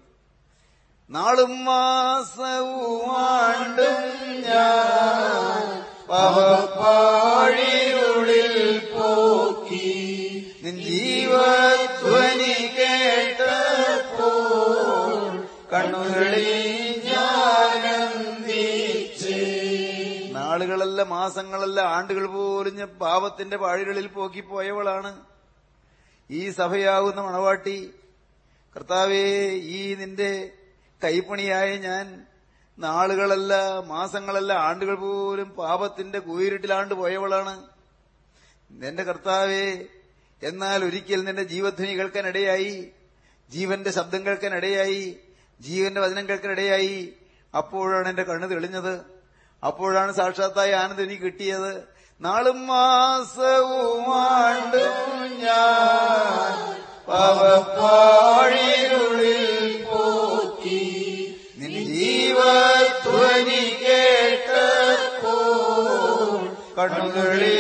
നാളും മാസവും ആണ്ടും പോക്കി. നിൻ ജീവധ്വനി കേട്ടപ്പോൾ കണ്ണുകളിൽ നാളുകളല്ല മാസങ്ങളല്ല ആണ്ടുകൾ ഞാൻ പാപത്തിന്റെ പാഴികളിൽ പോക്കിപ്പോയവളാണ് ഈ സഭയാകുന്ന മണവാട്ടി കർത്താവേ ഈ നിന്റെ കൈപ്പണിയായ ഞാൻ നാളുകളല്ല മാസങ്ങളല്ല ആണ്ടുകൾ പോലും പാപത്തിന്റെ കുയിരിട്ടിലാണ്ട് പോയവളാണ്. നിന്റെ കർത്താവേ എന്നാൽ ഒരിക്കൽ നിന്റെ ജീവധ്വനി കേൾക്കാനിടയായി ജീവന്റെ ശബ്ദം കേൾക്കാനിടയായി ജീവന്റെ വചനം കേൾക്കാനിടയായി അപ്പോഴാണ് എന്റെ കണ്ണ് തെളിഞ്ഞത്. അപ്പോഴാണ് സാക്ഷാത്തായ ആനന്ദ് എനിക്ക് കിട്ടിയത്. നാളും മാസവുമാണ്ടും ഞാൻ പവപ്പാഴിരുളിൽ പോക്കി നിൻ ജീവധ്വനി കണ്ണുകളിൽ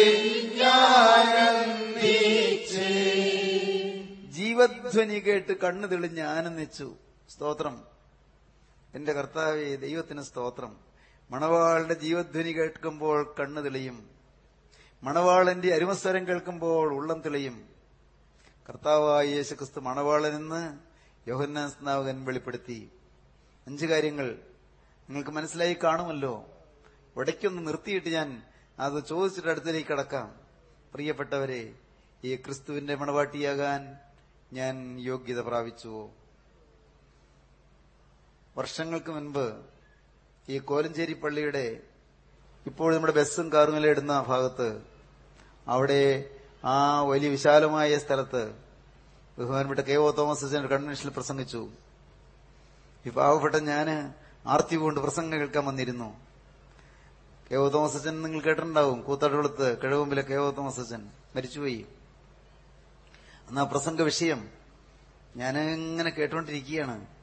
ജീവധ്വനി കേട്ട് കണ്ണു തെളിഞ്ഞ് ആനന്ദിച്ചു. സ്തോത്രം. എന്റെ കർത്താവെ ദൈവത്തിന് സ്തോത്രം. മണവാളുടെ ജീവധ്വനി കേൾക്കുമ്പോൾ കണ്ണു തെളിയും. മണവാളന്റെ അരുമസ്വരം കേൾക്കുമ്പോൾ ഉള്ളം തെളിയും. കർത്താവായ യേശുക്രിസ്തു മണവാളനെന്ന് യോഹന്നാൻ സ്നാവകൻ വെളിപ്പെടുത്തി. അഞ്ചു കാര്യങ്ങൾ നിങ്ങൾക്ക് മനസ്സിലായി കാണുമല്ലോ. ഇടയ്ക്കൊന്ന് നിർത്തിയിട്ട് ഞാൻ അത് ചോദിച്ചിട്ട് അടുത്തേക്ക് കടക്കാം. പ്രിയപ്പെട്ടവരെ ഈ ക്രിസ്തുവിന്റെ മണവാട്ടിയാകാൻ ഞാൻ യോഗ്യത പ്രാപിച്ചുവോ വർഷങ്ങൾക്ക് മുൻപ് ഈ കോലഞ്ചേരി പള്ളിയുടെ ഇപ്പോൾ നമ്മുടെ ബസ്സും കാറുമെല്ലാം ഇടുന്ന ഭാഗത്ത് അവിടെ ആ വലിയ വിശാലമായ സ്ഥലത്ത് ബഹുമാനപ്പെട്ട കെ ഒ തോമസ് കൺവെൻഷനിൽ പ്രസംഗിച്ചു. ഈ പാവപ്പെട്ട ഞാൻ ആർത്തി കൊണ്ട് പ്രസംഗം കേൾക്കാൻ വന്നിരുന്നു. കെ ഒ തോമസ് അച്ഛൻ നിങ്ങൾ കേട്ടിട്ടുണ്ടാവും. കൂത്താട്ടുകുളത്ത് കിഴവുമ്പിലെ കെ ഒ തോമസ് അച്ഛൻ മരിച്ചുപോയി. എന്നാ പ്രസംഗ വിഷയം ഞാൻ കേട്ടുകൊണ്ടിരിക്കുകയാണ്.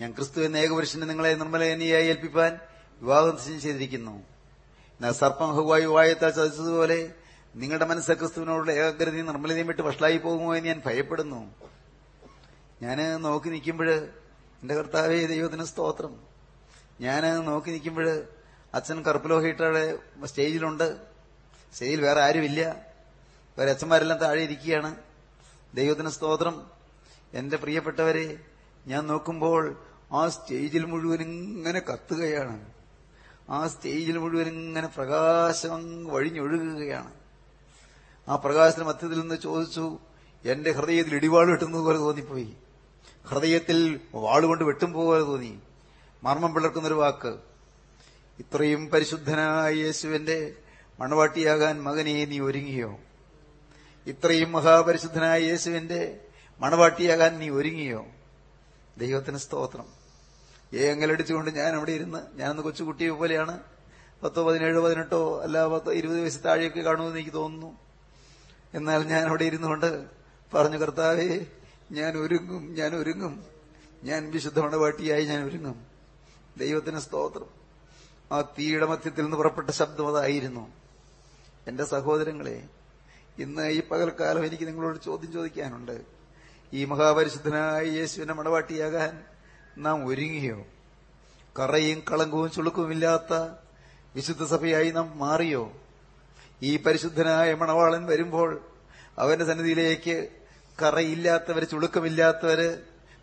ഞാൻ ക്രിസ്തു എന്ന ഏകപുരുഷനെ നിങ്ങളെ നിർമ്മലയനിയായി ഏൽപ്പിപ്പാൻ വിവാഹം ചെയ്തിരിക്കുന്നു. എന്നാൽ സർപ്പം ഹുവായി വായത്താൽ ചതിച്ചതുപോലെ നിങ്ങളുടെ മനസ്സ് ക്രിസ്തുവിനോടുള്ള ഏകാഗ്രതയും നിർമ്മലതയും വിട്ട് വഷളായി പോകുമോ എന്ന് ഞാൻ ഭയപ്പെടുന്നു. ഞാൻ നോക്കി നിൽക്കുമ്പോൾ എന്റെ കർത്താവേ ദൈവത്തിന് സ്തോത്രം. ഞാൻ നോക്കി നിൽക്കുമ്പോൾ അച്ഛൻ കറുപ്പലോഹിട്ടയുടെ സ്റ്റേജിലുണ്ട്. സ്റ്റേജിൽ വേറെ ആരുമില്ല. വേറെ അച്ഛന്മാരെല്ലാം താഴെ ഇരിക്കുകയാണ്. ദൈവത്തിന് സ്തോത്രം. എന്റെ പ്രിയപ്പെട്ടവരെ ഞാൻ നോക്കുമ്പോൾ ആ സ്റ്റേജിൽ മുഴുവൻ ഇങ്ങനെ കത്തുകയാണ്. ആ സ്റ്റേജിൽ മുഴുവൻ ഇങ്ങനെ പ്രകാശം വഴിഞ്ഞൊഴുകുകയാണ്. ആ പ്രകാശത്തിന് മധ്യത്തിൽ നിന്ന് ചോദിച്ചു എന്റെ ഹൃദയത്തിൽ ഇടിവാൾ വെട്ടുന്നത് പോലെ തോന്നിപ്പോയി. ഹൃദയത്തിൽ വാളുകൊണ്ട് വെട്ടും പോലെ തോന്നി. മർമ്മം പിളർക്കുന്നൊരു വാക്ക്. ഇത്രയും പരിശുദ്ധനായ യേശുവിന്റെ മണവാട്ടിയാകാൻ മകനെ നീ ഒരുങ്ങിയോ? ഇത്രയും മഹാപരിശുദ്ധനായ യേശുവിന്റെ മണവാട്ടിയാകാൻ നീ ഒരുങ്ങിയോ? ദൈവത്തിന് സ്തോത്രം. ഏ ഏങ്ങലടിച്ചുകൊണ്ട് ഞാൻ അവിടെ ഇരുന്ന് ഞാനൊന്ന് കൊച്ചുകുട്ടിയെ പോലെയാണ്. പത്തോ പതിനേഴോ പതിനെട്ടോ അല്ല പത്തോ ഇരുപത് വയസ്സ് താഴെയൊക്കെ കാണുമെന്ന് എനിക്ക് തോന്നുന്നു. എന്നാൽ ഞാൻ അവിടെ ഇരുന്നുകൊണ്ട് പറഞ്ഞു കർത്താവേ ഞാൻ ഒരുങ്ങും ഞാൻ ഒരുങ്ങും. ഞാൻ വിശുദ്ധ മണവാട്ടിയായി ഞാൻ ഒരുങ്ങും. ദൈവത്തിന് സ്തോത്രം. ആ തീയുടെ മധ്യത്തിൽ നിന്ന് പുറപ്പെട്ട ശബ്ദം അതായിരുന്നു. എന്റെ സഹോദരങ്ങളെ ഇന്ന് ഈ പകൽക്കാലം എനിക്ക് നിങ്ങളോട് ചോദ്യം ചോദിക്കാനുണ്ട്. ഈ മഹാപരിശുദ്ധനായ യേശുവിനെ മണവാട്ടിയാകാൻ നാം ഒരുങ്ങിയോ? കറയും കളങ്കവും ചുളുക്കുമില്ലാത്ത വിശുദ്ധ സഭയായി നാം മാറിയോ? ഈ പരിശുദ്ധനായ മണവാളൻ വരുമ്പോൾ അവന്റെ സന്നിധിയിലേക്ക് കറയില്ലാത്തവര് ചുളുക്കമില്ലാത്തവര്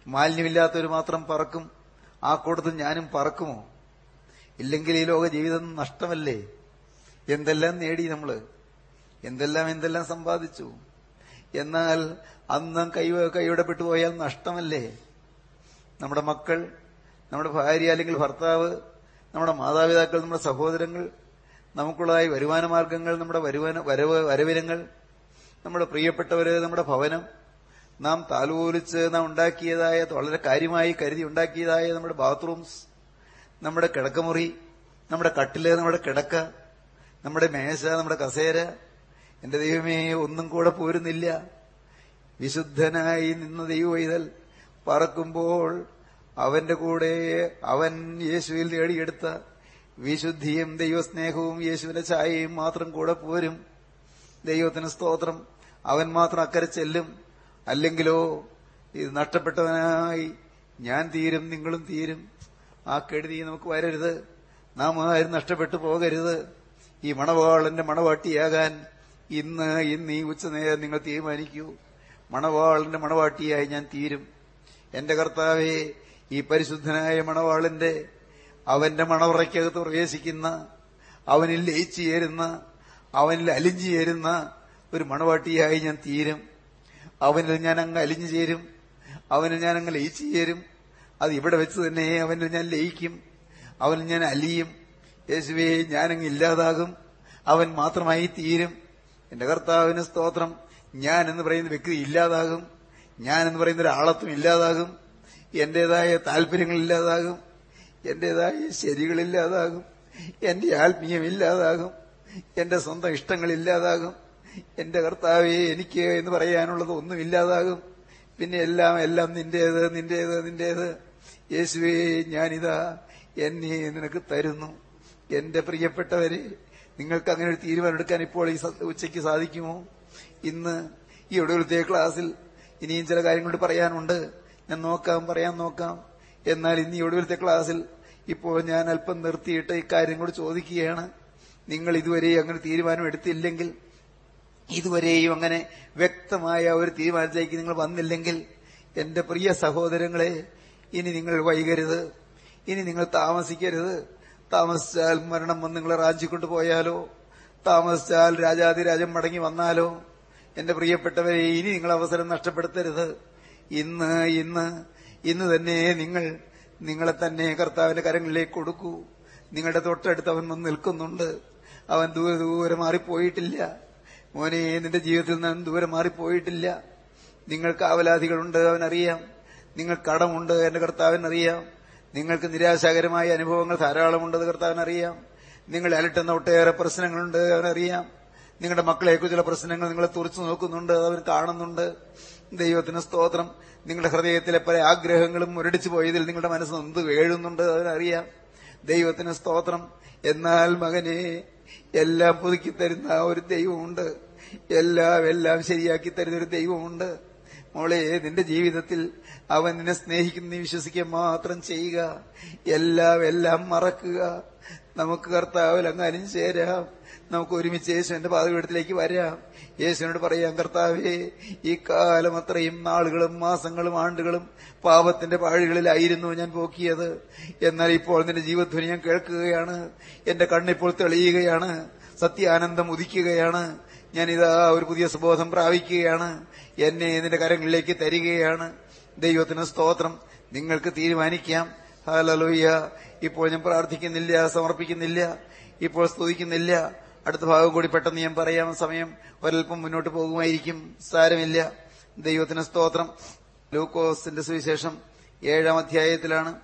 മാലിന്യമില്ലാത്തവര് മാത്രം പറക്കും. ആ കൂട്ടത്തിൽ ഞാനും പറക്കുമോ? ഇല്ലെങ്കിൽ ഈ ലോക ജീവിതം നഷ്ടമല്ലേ? എന്തെല്ലാം നേടി നമ്മൾ? എന്തെല്ലാം എന്തെല്ലാം സമ്പാദിച്ചു? എന്നാൽ അന്ന് കൈ കൈവിടപ്പെട്ടു പോയാൽ നഷ്ടമല്ലേ? നമ്മുടെ മക്കൾ നമ്മുടെ ഭാര്യ അല്ലെങ്കിൽ ഭർത്താവ് നമ്മുടെ മാതാപിതാക്കൾ നമ്മുടെ സഹോദരങ്ങൾ നമുക്കുള്ളതായ വരുമാന മാർഗങ്ങൾ നമ്മുടെ വരുമാന വരവ് വരവിനങ്ങൾ നമ്മുടെ പ്രിയപ്പെട്ടവര് നമ്മുടെ ഭവനം നാം താലോലിച്ച് നാം ഉണ്ടാക്കിയതായ വളരെ കാര്യമായി കരുതി ഉണ്ടാക്കിയതായ നമ്മുടെ ബാത്റൂംസ് നമ്മുടെ കിടക്കമുറി നമ്മുടെ കട്ടിൽ നമ്മുടെ കിടക്ക നമ്മുടെ മേശ നമ്മുടെ കസേര എന്റെ ദൈവമേ ഒന്നും കൂടെ പോരുന്നില്ല. വിശുദ്ധനായി നിന്ന ദൈവവൈതൽ പറക്കുമ്പോൾ അവന്റെ കൂടെ അവൻ യേശുവിൽ നേടിയെടുത്ത വിശുദ്ധിയും ദൈവസ്നേഹവും യേശുവിന്റെ ഛായയും മാത്രം കൂടെ പോരും. ദൈവത്തിന് സ്തോത്രം. അവൻ മാത്രം അക്കരെ ചെല്ലും. അല്ലെങ്കിലോ ഇത് നഷ്ടപ്പെട്ടവനായി ഞാൻ തീരും നിങ്ങളും തീരും. ആ കെടുതി നമുക്ക് വരരുത്. നാം ആരും നഷ്ടപ്പെട്ടു പോകരുത്. ഈ മണവാളന്റെ മണവാട്ടിയാകാൻ ഇന്ന് ഇന്ന് ഈ ഉച്ചനേരം നിങ്ങൾ തീരുമാനിക്കൂ. മണവാളിന്റെ മണവാട്ടിയായി ഞാൻ തീരും. എന്റെ കർത്താവെ ഈ പരിശുദ്ധനായ മണവാളിന്റെ അവന്റെ മണവറയ്ക്കകത്ത് പ്രവേശിക്കുന്ന അവനിൽ ലയിച്ചു ചേരുന്ന അവനിൽ അലിഞ്ഞു ചേരുന്ന ഒരു മണവാട്ടിയായി ഞാൻ തീരും. അവനിൽ ഞാൻ അങ്ങ് അലിഞ്ഞു ചേരും. അവനിൽ ഞാൻ അങ്ങ് ലയിച്ചു ചേരും. അത് ഇവിടെ വെച്ച് തന്നെ അവനിൽ ഞാൻ ലയിക്കും. അവനിൽ ഞാൻ അലിയും. യേശുവേ ഞാനങ്ങ് ഇല്ലാതാകും. അവൻ മാത്രമായി തീരും. എന്റെ കർത്താവിന് സ്തോത്രം. ഞാൻ എന്ന് പറയുന്ന വ്യക്തി ഇല്ലാതാകും. ഞാൻ എന്ന് പറയുന്ന ഒരാളത്വം ഇല്ലാതാകും. എന്റേതായ താല്പര്യങ്ങൾ ഇല്ലാതാകും. എന്റേതായ ശരികളില്ലാതാകും എന്റെ ആത്മീയം ഇല്ലാതാകും. എന്റെ സ്വന്തം ഇഷ്ടങ്ങളില്ലാതാകും എന്റെ കർത്താവെ എനിക്ക് എന്ന് പറയാനുള്ളത് ഒന്നും ഇല്ലാതാകും. പിന്നെ എല്ലാം എല്ലാം നിന്റേത് നിന്റേത് നിന്റേത്. യേശുവേ ഞാനിതാ എന്നെ നിനക്ക് തരുന്നു. എന്റെ പ്രിയപ്പെട്ടവരെ നിങ്ങൾക്ക് അങ്ങനെ ഒരു തീരുമാനം എടുക്കാൻ ഇപ്പോൾ ഈ ഉച്ചയ്ക്ക് സാധിക്കുമോ? ഇന്ന് ഈ ഒടുവിലത്തെ ക്ലാസ്സിൽ ഇനിയും ചില കാര്യങ്ങൾ പറയാനുണ്ട്. ഞാൻ നോക്കാം പറയാൻ നോക്കാം. എന്നാൽ ഇന്ന് ഒടുവിലത്തെ ക്ലാസ്സിൽ ഇപ്പോൾ ഞാൻ അല്പം നിർത്തിയിട്ട് ഇക്കാര്യം കൂടി ചോദിക്കുകയാണ്. നിങ്ങൾ ഇതുവരെയും അങ്ങനെ തീരുമാനം എടുത്തില്ലെങ്കിൽ ഇതുവരെയും അങ്ങനെ വ്യക്തമായ ഒരു തീരുമാനത്തിലേക്ക് നിങ്ങൾ വന്നില്ലെങ്കിൽ എന്റെ പ്രിയ സഹോദരങ്ങളെ ഇനി നിങ്ങൾ വൈകരുത്. ഇനി നിങ്ങൾ താമസിക്കരുത്. താമസിച്ചാൽ മരണം വന്ന് നിങ്ങളെ റാഞ്ചിക്കൊണ്ടു പോയാലോ താമസിച്ചാൽ രാജാതിരാജൻ മടങ്ങി വന്നാലോ? എന്റെ പ്രിയപ്പെട്ടവരെ ഇനി നിങ്ങൾ അവസരം നഷ്ടപ്പെടുത്തരുത്. ഇന്ന് ഇന്ന് ഇന്ന് തന്നെ നിങ്ങൾ നിങ്ങളെ തന്നെ കർത്താവിന്റെ കരങ്ങളിലേക്ക് കൊടുക്കൂ നിങ്ങളുടെ തൊട്ടടുത്ത് അവൻ വന്ന് നിൽക്കുന്നുണ്ട്. അവൻ ദൂരെ ദൂരെ മാറിപ്പോയിട്ടില്ല. മോനെ നിന്റെ ജീവിതത്തിൽ നിന്ന് ദൂരെ മാറിപ്പോയിട്ടില്ല. നിങ്ങൾക്ക് ആവലാധികളുണ്ട് അവനറിയാം. നിങ്ങൾ കടമുണ്ട് എന്റെ കർത്താവിനറിയാം. നിങ്ങൾക്ക് നിരാശാകരമായ അനുഭവങ്ങൾ ധാരാളമുണ്ടെന്ന് കർത്താവിനറിയാം നിങ്ങൾ അലട്ടുന്ന ഒട്ടേറെ പ്രശ്നങ്ങളുണ്ട് അവനറിയാം നിങ്ങളുടെ മക്കളെയൊക്കെ ചില പ്രശ്നങ്ങൾ നിങ്ങളെ തുറച്ചു നോക്കുന്നുണ്ട് അവർ കാണുന്നുണ്ട്. ദൈവത്തിന് സ്തോത്രം. നിങ്ങളുടെ ഹൃദയത്തിലെ പല ആഗ്രഹങ്ങളും മുരടിച്ചു പോയതിൽ നിങ്ങളുടെ മനസ്സ് നൊന്ത് വേഴുന്നുണ്ട് അവനറിയാം ദൈവത്തിന് സ്തോത്രം. എന്നാൽ മകനെ എല്ലാം പുതുക്കി തരുന്ന ഒരു ദൈവമുണ്ട്. എല്ലാം എല്ലാം ശരിയാക്കി തരുന്ന ഒരു ദൈവമുണ്ട്. മോളെ നിന്റെ ജീവിതത്തിൽ അവൻ നിന്നെ സ്നേഹിക്കുന്ന വിശ്വസിക്കുക മാത്രം ചെയ്യുക. എല്ലാം എല്ലാം മറക്കുക. നമുക്ക് കർത്താവിൽ അങ്ങ് ചേരാം. നമുക്ക് ഒരുമിച്ച് യേശുവിന്റെ പാതപീഠത്തിലേക്ക് വരാം. യേശുവിനോട് പറയാം കർത്താവേ ഈ കാലം അത്രയും നാളുകളും മാസങ്ങളും ആണ്ടുകളും പാപത്തിന്റെ പാഴികളിലായിരുന്നു ഞാൻ പോക്കിയത്. എന്നാൽ ഇപ്പോൾ നിന്റെ ജീവധ്വനി ഞാൻ കേൾക്കുകയാണ്. എന്റെ കണ്ണിപ്പോൾ തെളിയുകയാണ്. സത്യാനന്ദം ഉദിക്കുകയാണ്. ഞാനിതാ ഒരു പുതിയ സുബോധം പ്രാപിക്കുകയാണ്. എന്നെ നിന്റെ കരങ്ങളിലേക്ക് തരികയാണ്. ദൈവത്തിന് സ്തോത്രം. നിങ്ങൾക്ക് തീരുമാനിക്കാം. ഹാലലോയ്യ ഇപ്പോൾ ഞാൻ പ്രാർത്ഥിക്കുന്നില്ല സമർപ്പിക്കുന്നില്ല ഇപ്പോൾ സ്തുതിക്കുന്നില്ല. അടുത്ത ഭാഗം കൂടി പെട്ടെന്ന് ഞാൻ പറയാൻ സമയം ഒരൽപ്പം മുന്നോട്ട് പോകുമായിരിക്കും. സാരമില്ല. ദൈവത്തിന് സ്തോത്രം. ലൂക്കോസിന്റെ സുവിശേഷം ഏഴാം അധ്യായത്തിലാണ്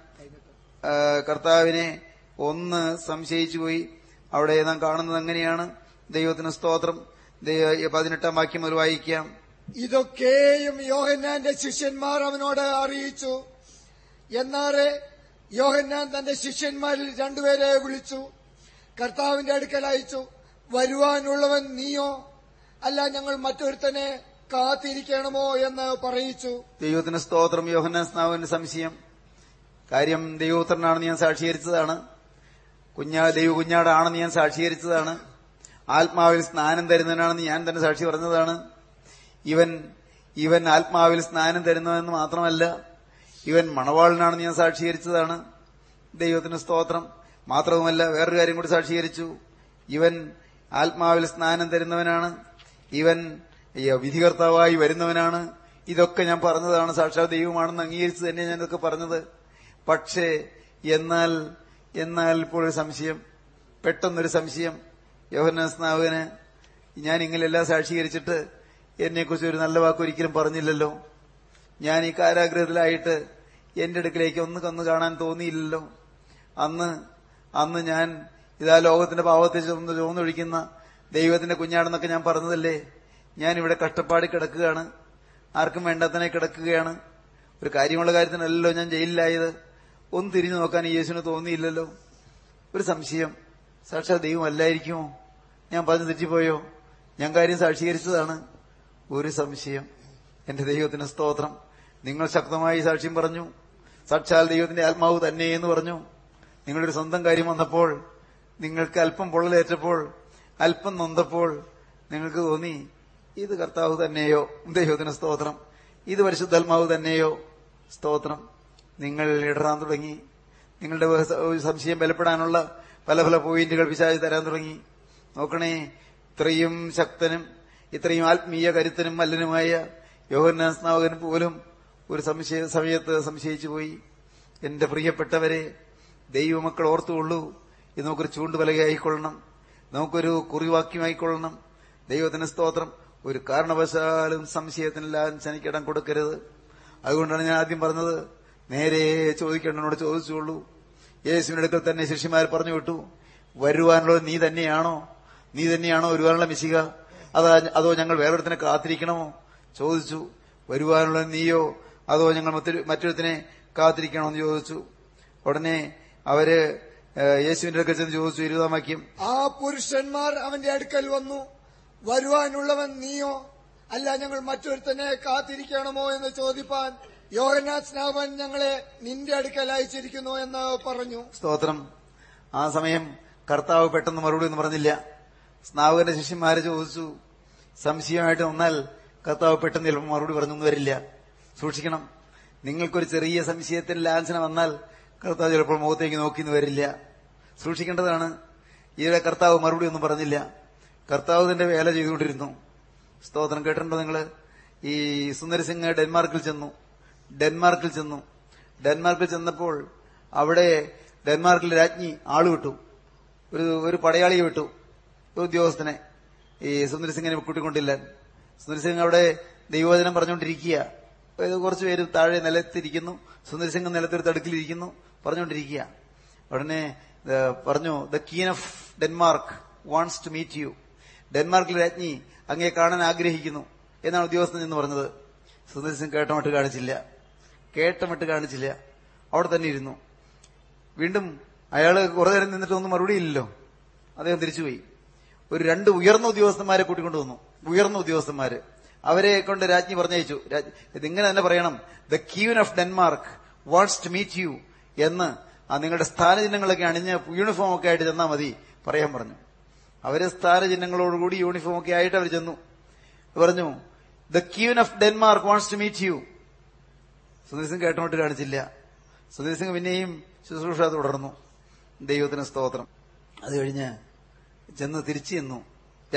കർത്താവിനെ ഒന്ന് സംശയിച്ചുപോയി അവിടെ നാം കാണുന്നത് എങ്ങനെയാണ് ദൈവത്തിന് സ്തോത്രം. പതിനെട്ടാം വാക്യം മുതൽ വായിക്കാം. ഇതൊക്കെയും യോഹന്നാന്റെ ശിഷ്യന്മാർ അവനോട് അറിയിച്ചു. എന്നാറെ യോഹന്നാൻ തന്റെ ശിഷ്യന്മാരിൽ രണ്ടുപേരെ വിളിച്ചു. കർത്താവിന്റെ അടുക്കൽ അയച്ചു വരുവാനുള്ളവൻ നീയോ? അല്ല ഞങ്ങൾ മറ്റൊരുത്തനെ കാത്തിരിക്കണമോ? എന്ന് പറയിച്ചു. ദൈവത്തിന് സ്തോത്രം യോഹന്നാൻ സ്നാവിന്റെ സംശയം. കാര്യം ദൈവപുത്രനാണെന്ന് ഞാൻ സാക്ഷീകരിച്ചതാണ്. കുഞ്ഞാ ദൈവ കുഞ്ഞാടാണെന്ന് ഞാൻ സാക്ഷീകരിച്ചതാണ്. ആത്മാവിൽ സ്നാനം തരുന്നതിനാണെന്ന് ഞാൻ തന്നെ സാക്ഷി പറഞ്ഞതാണ്. ഇവൻ ഇവൻ ആത്മാവിൽ സ്നാനം തരുന്നതെന്ന് മാത്രമല്ല ഇവൻ മണവാളിനാണെന്ന് ഞാൻ സാക്ഷീകരിച്ചതാണ്. ദൈവത്തിന് സ്തോത്രം. മാത്രവുമല്ല വേറൊരു കാര്യം കൂടി സാക്ഷീകരിച്ചു. ഇവൻ ആത്മാവിൽ സ്നാനം തരുന്നവനാണ്. ഇവൻ വിധികർത്താവായി വരുന്നവനാണ്. ഇതൊക്കെ ഞാൻ പറഞ്ഞതാണ്. സാക്ഷാത് ദൈവമാണെന്ന് അംഗീകരിച്ചു തന്നെ ഞാൻ ഇതൊക്കെ പറഞ്ഞത്. പക്ഷേ എന്നാൽ എന്നാൽ ഇപ്പോൾ ഒരു സംശയം. പെട്ടെന്നൊരു സംശയം. യോഹന സ്നാവകന് ഞാൻ ഇങ്ങനെല്ലാം സാക്ഷീകരിച്ചിട്ട് എന്നെക്കുറിച്ച് ഒരു നല്ല വാക്ക് ഒരിക്കലും പറഞ്ഞില്ലല്ലോ. ഞാൻ ഈ കാരാഗ്രഹത്തിലായിട്ട് എന്റെ അടുക്കിലേക്ക് ഒന്ന് കന്ന് കാണാൻ തോന്നിയില്ലല്ലോ. അന്ന് അന്ന് ഞാൻ ഇതാ ലോകത്തിന്റെ പാവത്തെ ചുമന്ന് ചുമന്നൊഴിക്കുന്ന ദൈവത്തിന്റെ കുഞ്ഞാടെന്നൊക്കെ ഞാൻ പറഞ്ഞതല്ലേ? ഞാൻ ഇവിടെ കഷ്ടപ്പാടി കിടക്കുകയാണ്. ആർക്കും വേണ്ടാത്തനെ കിടക്കുകയാണ്. ഒരു കാര്യമുള്ള കാര്യത്തിനല്ലല്ലോ ഞാൻ ജയിലിലായത്. ഒന്ന് തിരിഞ്ഞു നോക്കാൻ യേശുവിന് തോന്നിയില്ലല്ലോ. ഒരു സംശയം. സാക്ഷാത് ദൈവമല്ലായിരിക്കുമോ ഞാൻ പറഞ്ഞു തെറ്റിപ്പോയോ? ഞാൻ കാര്യം സാക്ഷീകരിച്ചതാണ്. ഒരു സംശയം. എന്റെ ദൈവത്തിന് സ്തോത്രം. നിങ്ങൾ ശക്തമായി സാക്ഷ്യം പറഞ്ഞു. സാക്ഷാൽ ദൈവത്തിന്റെ ആത്മാവ് തന്നെ എന്ന് പറഞ്ഞു. നിങ്ങളൊരു സ്വന്തം കാര്യം വന്നപ്പോൾ നിങ്ങൾക്ക് അല്പം പൊള്ളലേറ്റപ്പോൾ അല്പം നൊന്തപ്പോൾ നിങ്ങൾക്ക് തോന്നി ഇത് കർത്താവ് തന്നെയോ? ദൈവത്തിന് സ്തോത്രം. ഇത് പരിശുദ്ധാത്മാവ് തന്നെയോ? സ്തോത്രം. നിങ്ങൾ ഇടറാൻ തുടങ്ങി. നിങ്ങളുടെ സംശയം ബലപ്പെടാനുള്ള പല പല പോയിന്റുകൾ പിശാചി തരാൻ തുടങ്ങി. നോക്കണേ ഇത്രയും ശക്തനും ഇത്രയും ആത്മീയ കരുത്തനും മല്ലനുമായ യോഹന്നാൻ സ്നാവകൻ പോലും ഒരു സംശയ സമയത്ത് സംശയിച്ചു പോയി. എന്റെ പ്രിയപ്പെട്ടവരെ ദൈവമക്കൾ ഓർത്തുകൊള്ളൂ. ഇത് നമുക്കൊരു ചൂണ്ടുപലകയായിക്കൊള്ളണം നമുക്കൊരു കുറിവാക്യമായിക്കൊള്ളണം. ദൈവത്തിന് സ്തോത്രം. ഒരു കാരണവശാലും സംശയത്തിനെല്ലാം ശനിക്കിടം കൊടുക്കരുത്. അതുകൊണ്ടാണ് ഞാൻ ആദ്യം പറഞ്ഞത്. നേരെ ചോദിക്കേണ്ടനോട് ചോദിച്ചുള്ളൂ യേശുവിന്റെ അടുക്കൽ തന്നെ ശിഷ്യന്മാർ പറഞ്ഞു വിട്ടു. വരുവാനുള്ളത് നീ തന്നെയാണോ? നീ തന്നെയാണോ വരുവാനുള്ള മിശിക? അതാ അതോ ഞങ്ങൾ വേറൊരുത്തിനെ കാത്തിരിക്കണമോ? ചോദിച്ചു. വരുവാനുള്ള നീയോ? അതോ ഞങ്ങൾ മറ്റൊരു മറ്റൊരുത്തിനെ കാത്തിരിക്കണോ എന്ന് ചോദിച്ചു. ഉടനെ അവർ യേശുവിന്റെ അടുക്കൽ ചെന്ന് ചോദിച്ചു ഇരുപതാം വാക്യം. ആ പുരുഷന്മാർ അവന്റെ അടുക്കൽ വന്നു. വരുവാനുള്ളവൻ നീയോ? അല്ല ഞങ്ങൾ മറ്റൊരുത്തനെ കാത്തിരിക്കണമോ എന്ന് ചോദിപ്പാൻ യോഹന്നാൻ സ്നാപൻ ഞങ്ങളെ നിന്റെ അടുക്കൽ അയച്ചിരിക്കുന്നു എന്ന് പറഞ്ഞു. സ്തോത്രം. ആ സമയം കർത്താവ് പെട്ടെന്ന് മറുപടി ഒന്നും പറഞ്ഞില്ല. സ്നാവകന്റെ ശിഷ്യന്മാര് ചോദിച്ചു സംശയമായിട്ട് വന്നാൽ കർത്താവ് പെട്ടെന്ന് ചിലപ്പോൾ മറുപടി പറഞ്ഞൊന്നും വരില്ല. സൂക്ഷിക്കണം. നിങ്ങൾക്കൊരു ചെറിയ സംശയത്തിൽ ലാഞ്ചന വന്നാൽ കർത്താവ് ചിലപ്പോൾ മുഖത്തേക്ക് നോക്കിന്ന് വരില്ല. സൂക്ഷിക്കേണ്ടതാണ്. ഇവിടെ കർത്താവ് മറുപടി ഒന്നും പറഞ്ഞില്ല. കർത്താവ് തന്റെ വേല ചെയ്തുകൊണ്ടിരുന്നു. സ്തോത്രം. കേട്ടിട്ടുണ്ടോ നിങ്ങൾ? ഈ സുന്ദരസിംഗ് ഡെൻമാർക്കിൽ ചെന്നു. ഡെൻമാർക്കിൽ ചെന്നു. ഡെൻമാർക്കിൽ ചെന്നപ്പോൾ അവിടെ ഡെൻമാർക്കിൽ രാജ്ഞി ആൾ വിട്ടു. ഒരു ഒരു പടയാളിയെ വിട്ടു. ഉദ്യോഗസ്ഥനെ ഈ സുന്ദരസിംഗിനെ കൂട്ടിക്കൊണ്ടില്ല. സുന്ദരസിംഗ് അവിടെ ദൈവവചനം പറഞ്ഞുകൊണ്ടിരിക്കുക. കുറച്ച് താഴെ നിലത്തിരിക്കുന്നു. സുന്ദരസിംഗ് നിലത്തൊരു തടുക്കിലിരിക്കുന്നു പറഞ്ഞുകൊണ്ടിരിക്കുക. ഉടനെ പറഞ്ഞു the queen of Denmark wants to meet you ഡെൻമാർക്കിലെ രാജ്ഞി അങ്ങേ കാണാൻ ആഗ്രഹിക്കുന്നു എന്നാണ് ഉദ്യോഗസ്ഥൻ എന്ന് പറഞ്ഞത്. സുന്ദരസിംഗ് കേട്ടമട്ട് കാണിച്ചില്ല. കേട്ടമട്ട് കാണിച്ചില്ല. അവിടെ തന്നെ ഇരുന്നു. വീണ്ടും അയാൾ കുറേ നേരം നിന്നിട്ടൊന്നും മറുപടിയില്ലല്ലോ അദ്ദേഹം തിരിച്ചുപോയി. ഒരു രണ്ട് ഉയർന്ന ഉദ്യോഗസ്ഥന്മാരെ കൂട്ടിക്കൊണ്ടു വന്നു. ഉയർന്ന ഉദ്യോഗസ്ഥന്മാര്. അവരെ കൊണ്ട് രാജ്ഞി പറഞ്ഞയച്ചു. ഇതിങ്ങനെ തന്നെ പറയണം. The queen of Denmark wants to meet you എന്ന് ആ നിങ്ങളുടെ സ്ഥാനചിഹ്നങ്ങളൊക്കെ അണിഞ്ഞ് യൂണിഫോം ഒക്കെ ആയിട്ട് ചെന്നാൽ മതി പറയാൻ പറഞ്ഞു. അവർ സ്ഥാനചിഹ്നങ്ങളോടുകൂടി യൂണിഫോം ഒക്കെ ആയിട്ട് അവർ ചെന്നു. പറഞ്ഞു the queen of Denmark wants to meet you Sudhir Singh കേട്ടോട്ട് കാണിച്ചില്ല. സുധീർ സിംഗ് പിന്നെയും ശുശ്രൂഷ തുടർന്നു. ദൈവത്തിന് സ്തോത്രം. അത് കഴിഞ്ഞ് ചെന്ന് തിരിച്ചു ചെന്നു.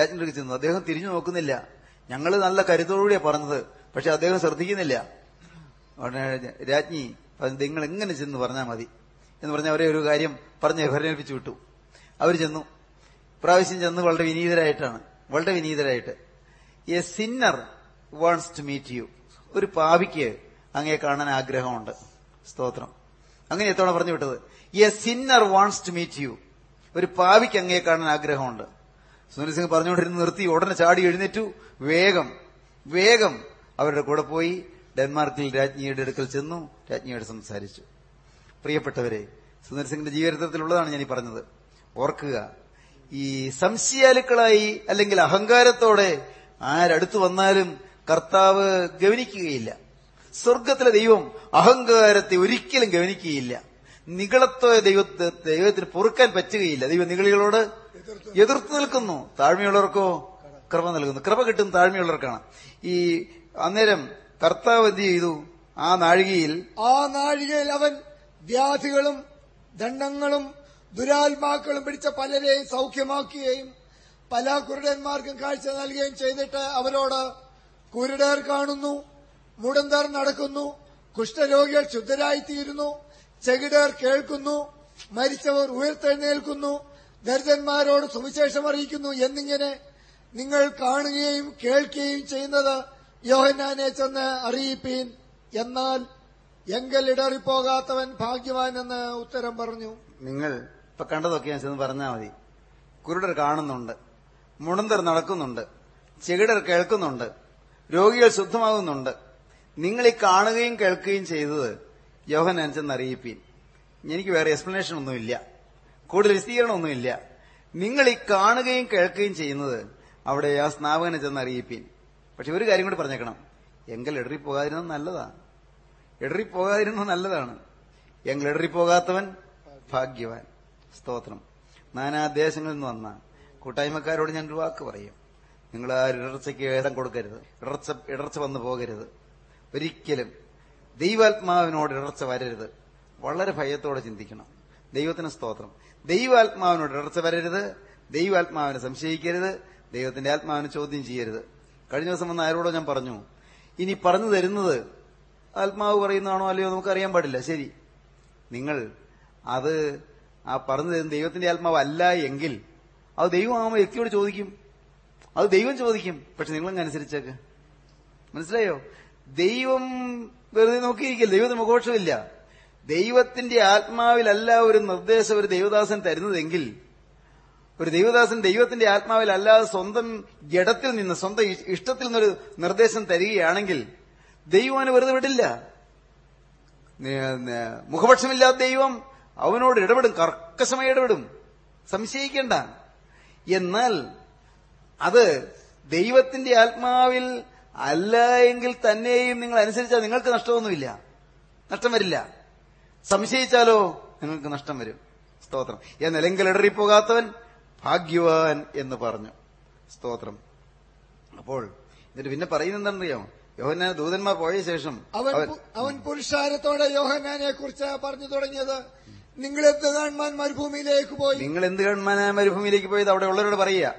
അടുക്കൽ ചെന്നു. അദ്ദേഹം തിരിഞ്ഞു നോക്കുന്നില്ല. ഞങ്ങൾ നല്ല കരുതോടുകൂടിയാണ് പറഞ്ഞത്. പക്ഷെ അദ്ദേഹം ശ്രദ്ധിക്കുന്നില്ല. രാജ്ഞി നിങ്ങൾ എങ്ങനെ ചെന്ന് പറഞ്ഞാൽ മതി? എന്ന് പറഞ്ഞ അവരെ ഒരു കാര്യം പറഞ്ഞ് ഭരണേൽപ്പിച്ചു വിട്ടു. അവർ ചെന്നു. പ്രാവശ്യം ചെന്ന് വളരെ വിനീതരായിട്ടാണ്. വളരെ വിനീതരായിട്ട്. A sinner wants to meet you ഒരു പാവിക്ക് അങ്ങയെ കാണാൻ ആഗ്രഹമുണ്ട്. സ്തോത്രം. അങ്ങനെ എത്തോടെ പറഞ്ഞു വിട്ടത്. A sinner wants to meet you ഒരു പാവിക്ക് അങ്ങയെ കാണാൻ ആഗ്രഹമുണ്ട്. സുനിൽ സിംഗ് പറഞ്ഞുകൊണ്ടിരുന്ന് നിർത്തി ഉടനെ ചാടി എഴുന്നേറ്റു. വേഗം വേഗം അവരുടെ കൂടെ പോയി. ഡെൻമാർക്കിൽ രാജ്ഞിയുടെ അടുക്കൽ ചെന്നു. രാജ്ഞിയോട് സംസാരിച്ചു. പ്രിയപ്പെട്ടവരെ സുനിൽ സിംഗിന്റെ ജീവചരിത്രത്തിലുള്ളതാണ് ഞാൻ ഈ പറഞ്ഞത്. ഓർക്കുക ഈ സംശയാലുക്കളായി അല്ലെങ്കിൽ അഹങ്കാരത്തോടെ ആരടുത്തു വന്നാലും കർത്താവ് ഗവനിക്കുകയില്ല. സ്വർഗത്തിലെ ദൈവം അഹങ്കാരത്തെ ഒരിക്കലും ഗവനിക്കുകയില്ല. നികളത്തോയ ദൈവത്തെ ദൈവത്തിന് പൊറുക്കാൻ പറ്റുകയില്ല. ദൈവം നികളികളോട് എതിർത്ത് നിൽക്കുന്നു. താഴ്മയുള്ളവർക്കോ കൃപ നൽകുന്നു. കൃപ കിട്ടും താഴ്മയുള്ളവർക്കാണ്. ഈ അന്നേരം കർത്താവ് എന്ത് ചെയ്തു? ആ നാഴികയിൽ ആ നാഴികയിൽ അവൻ വ്യാധികളും ദണ്ഡങ്ങളും ദുരാത്മാക്കളും പിടിച്ച പലരെയും സൗഖ്യമാക്കുകയും പല കുരുടന്മാർക്കും കാഴ്ച നൽകുകയും ചെയ്തിട്ട് അവരോട് കുരുടർ കാണുന്നു മുടന്തർ നടക്കുന്നു കുഷ്ഠരോഗികൾ ശുദ്ധരായിത്തീരുന്നു. ചെകിടർ കേൾക്കുന്നു മരിച്ചവർ ഉയർത്തെഴുന്നേൽക്കുന്നു ദരിദ്രന്മാരോട് സുവിശേഷം അറിയിക്കുന്നു എന്നിങ്ങനെ നിങ്ങൾ കാണുകയും കേൾക്കുകയും ചെയ്യുന്നത് യോഹന്നാനെ ചെന്ന് അറിയിപ്പീൻ. എന്നാൽ എങ്കൽ ഇടറിപ്പോകാത്തവൻ ഭാഗ്യവാൻ എന്ന് ഉത്തരം പറഞ്ഞു. നിങ്ങൾ ഇപ്പൊ കണ്ടതൊക്കെ ഞാൻ ചെന്ന് പറഞ്ഞാൽ മതി. കുരുടർ കാണുന്നുണ്ട് മുടന്തർ നടക്കുന്നുണ്ട് ചെകിടർ കേൾക്കുന്നുണ്ട് രോഗികൾ ശുദ്ധമാകുന്നുണ്ട്. നിങ്ങൾ ഈ കാണുകയും കേൾക്കുകയും ചെയ്തത് യോഹനാൻ ചെന്ന് അറിയിപ്പീൻ. എനിക്ക് വേറെ എക്സ്പ്ലനേഷൻ ഒന്നുമില്ല. കൂടുതൽ വിശദീകരണമൊന്നുമില്ല. നിങ്ങൾ ഈ കാണുകയും കേൾക്കുകയും ചെയ്യുന്നത് അവിടെ ആ സ്നാപകനെ ചെന്ന് അറിയിപ്പീൻ. പക്ഷെ ഒരു കാര്യം കൂടി പറഞ്ഞേക്കണം. എങ്കിൽ നല്ലതാ. നല്ലതാണ്. എടറിപ്പോകാതിരുന്നത് നല്ലതാണ്. എങ്കിൽ പോകാത്തവൻ ഭാഗ്യവാൻ. സ്തോത്രം. നാനാദേശങ്ങളിൽ നിന്ന് വന്ന കൂട്ടായ്മക്കാരോട് ഞാൻ ഒരു വാക്ക് പറയും. നിങ്ങൾ ആ ഇടർച്ചയ്ക്ക് ഏതം കൊടുക്കരുത്. ഇടർച്ച ഇടർച്ച വന്നു പോകരുത്. ഒരിക്കലും ദൈവാത്മാവിനോട് ഇടർച്ച വരരുത്. വളരെ ഭയത്തോടെ ചിന്തിക്കണം. ദൈവത്തിന് സ്തോത്രം. ദൈവാത്മാവിനോട് ഇടർച്ച വരരുത്. ദൈവാത്മാവിനെ സംശയിക്കരുത്. ദൈവത്തിന്റെ ആത്മാവിനെ ചോദ്യം ചെയ്യരുത്. കഴിഞ്ഞ ദിവസം വന്ന ആരോടോ ഞാൻ പറഞ്ഞു ഇനി പറഞ്ഞു തരുന്നത് ആത്മാവ് പറയുന്നതാണോ അല്ലയോ നമുക്ക് അറിയാൻ പാടില്ല. ശരി. നിങ്ങൾ അത് ആ പറഞ്ഞു തരുന്ന ദൈവത്തിന്റെ ആത്മാവ് അല്ല എങ്കിൽ അത് ദൈവം ആ വ്യക്തിയോട് ചോദിക്കും. അത് ദൈവം ചോദിക്കും. പക്ഷെ നിങ്ങളങ്ങ് അനുസരിച്ചേക്ക്? മനസ്സിലായോ? ദൈവം വെറുതെ നോക്കിയിരിക്കില്ല? ദൈവത്തിന് മുഖോക്ഷമില്ല ദൈവത്തിന്റെ ആത്മാവിലല്ല ഒരു നിർദ്ദേശം ഒരു ദൈവദാസൻ തരുന്നതെങ്കിൽ ഒരു ദൈവദാസൻ ദൈവത്തിന്റെ ആത്മാവിലല്ലാതെ സ്വന്തം ജഡത്തിൽ നിന്ന് സ്വന്തം ഇഷ്ടത്തിൽ നിന്നൊരു നിർദ്ദേശം തരികയാണെങ്കിൽ ദൈവം വെറുതെ വിടില്ല. മുഖപക്ഷമില്ലാത്ത ദൈവം അവനോട് ഇടപെടും കർക്കശമായി ഇടപെടും. സംശയിക്കേണ്ട. എന്നാൽ അത് ദൈവത്തിന്റെ ആത്മാവിൽ അല്ല എങ്കിൽ തന്നെയും നിങ്ങൾ അനുസരിച്ചാൽ നിങ്ങൾക്ക് നഷ്ടമൊന്നുമില്ല. നഷ്ടം വരില്ല. സംശയിച്ചാലോ നിങ്ങൾക്ക് നഷ്ടം വരും. സ്തോത്രം. എന്നെങ്കിൽ ഇടറിപ്പോകാത്തവൻ ഭാഗ്യവാൻ എന്ന് പറഞ്ഞു. സ്തോത്രം. അപ്പോൾ എന്നിട്ട് പിന്നെ പറയുന്നത് എന്താണെന്നറിയാമോ യോഹന ദൂതന്മാർ പോയ ശേഷം അവൻ അവൻ പുരുഷാരത്തോടെ യോഹന്നാനെ കുറിച്ച് പറഞ്ഞു തുടങ്ങിയത്. നിങ്ങൾ എന്ത് ഗവൺമാൻ മരുഭൂമിയിലേക്ക് പോയി? നിങ്ങൾ എന്ത് ഗവൺമാൻ മരുഭൂമിയിലേക്ക് പോയത് അവിടെ ഉള്ളവരോട് പറയുക.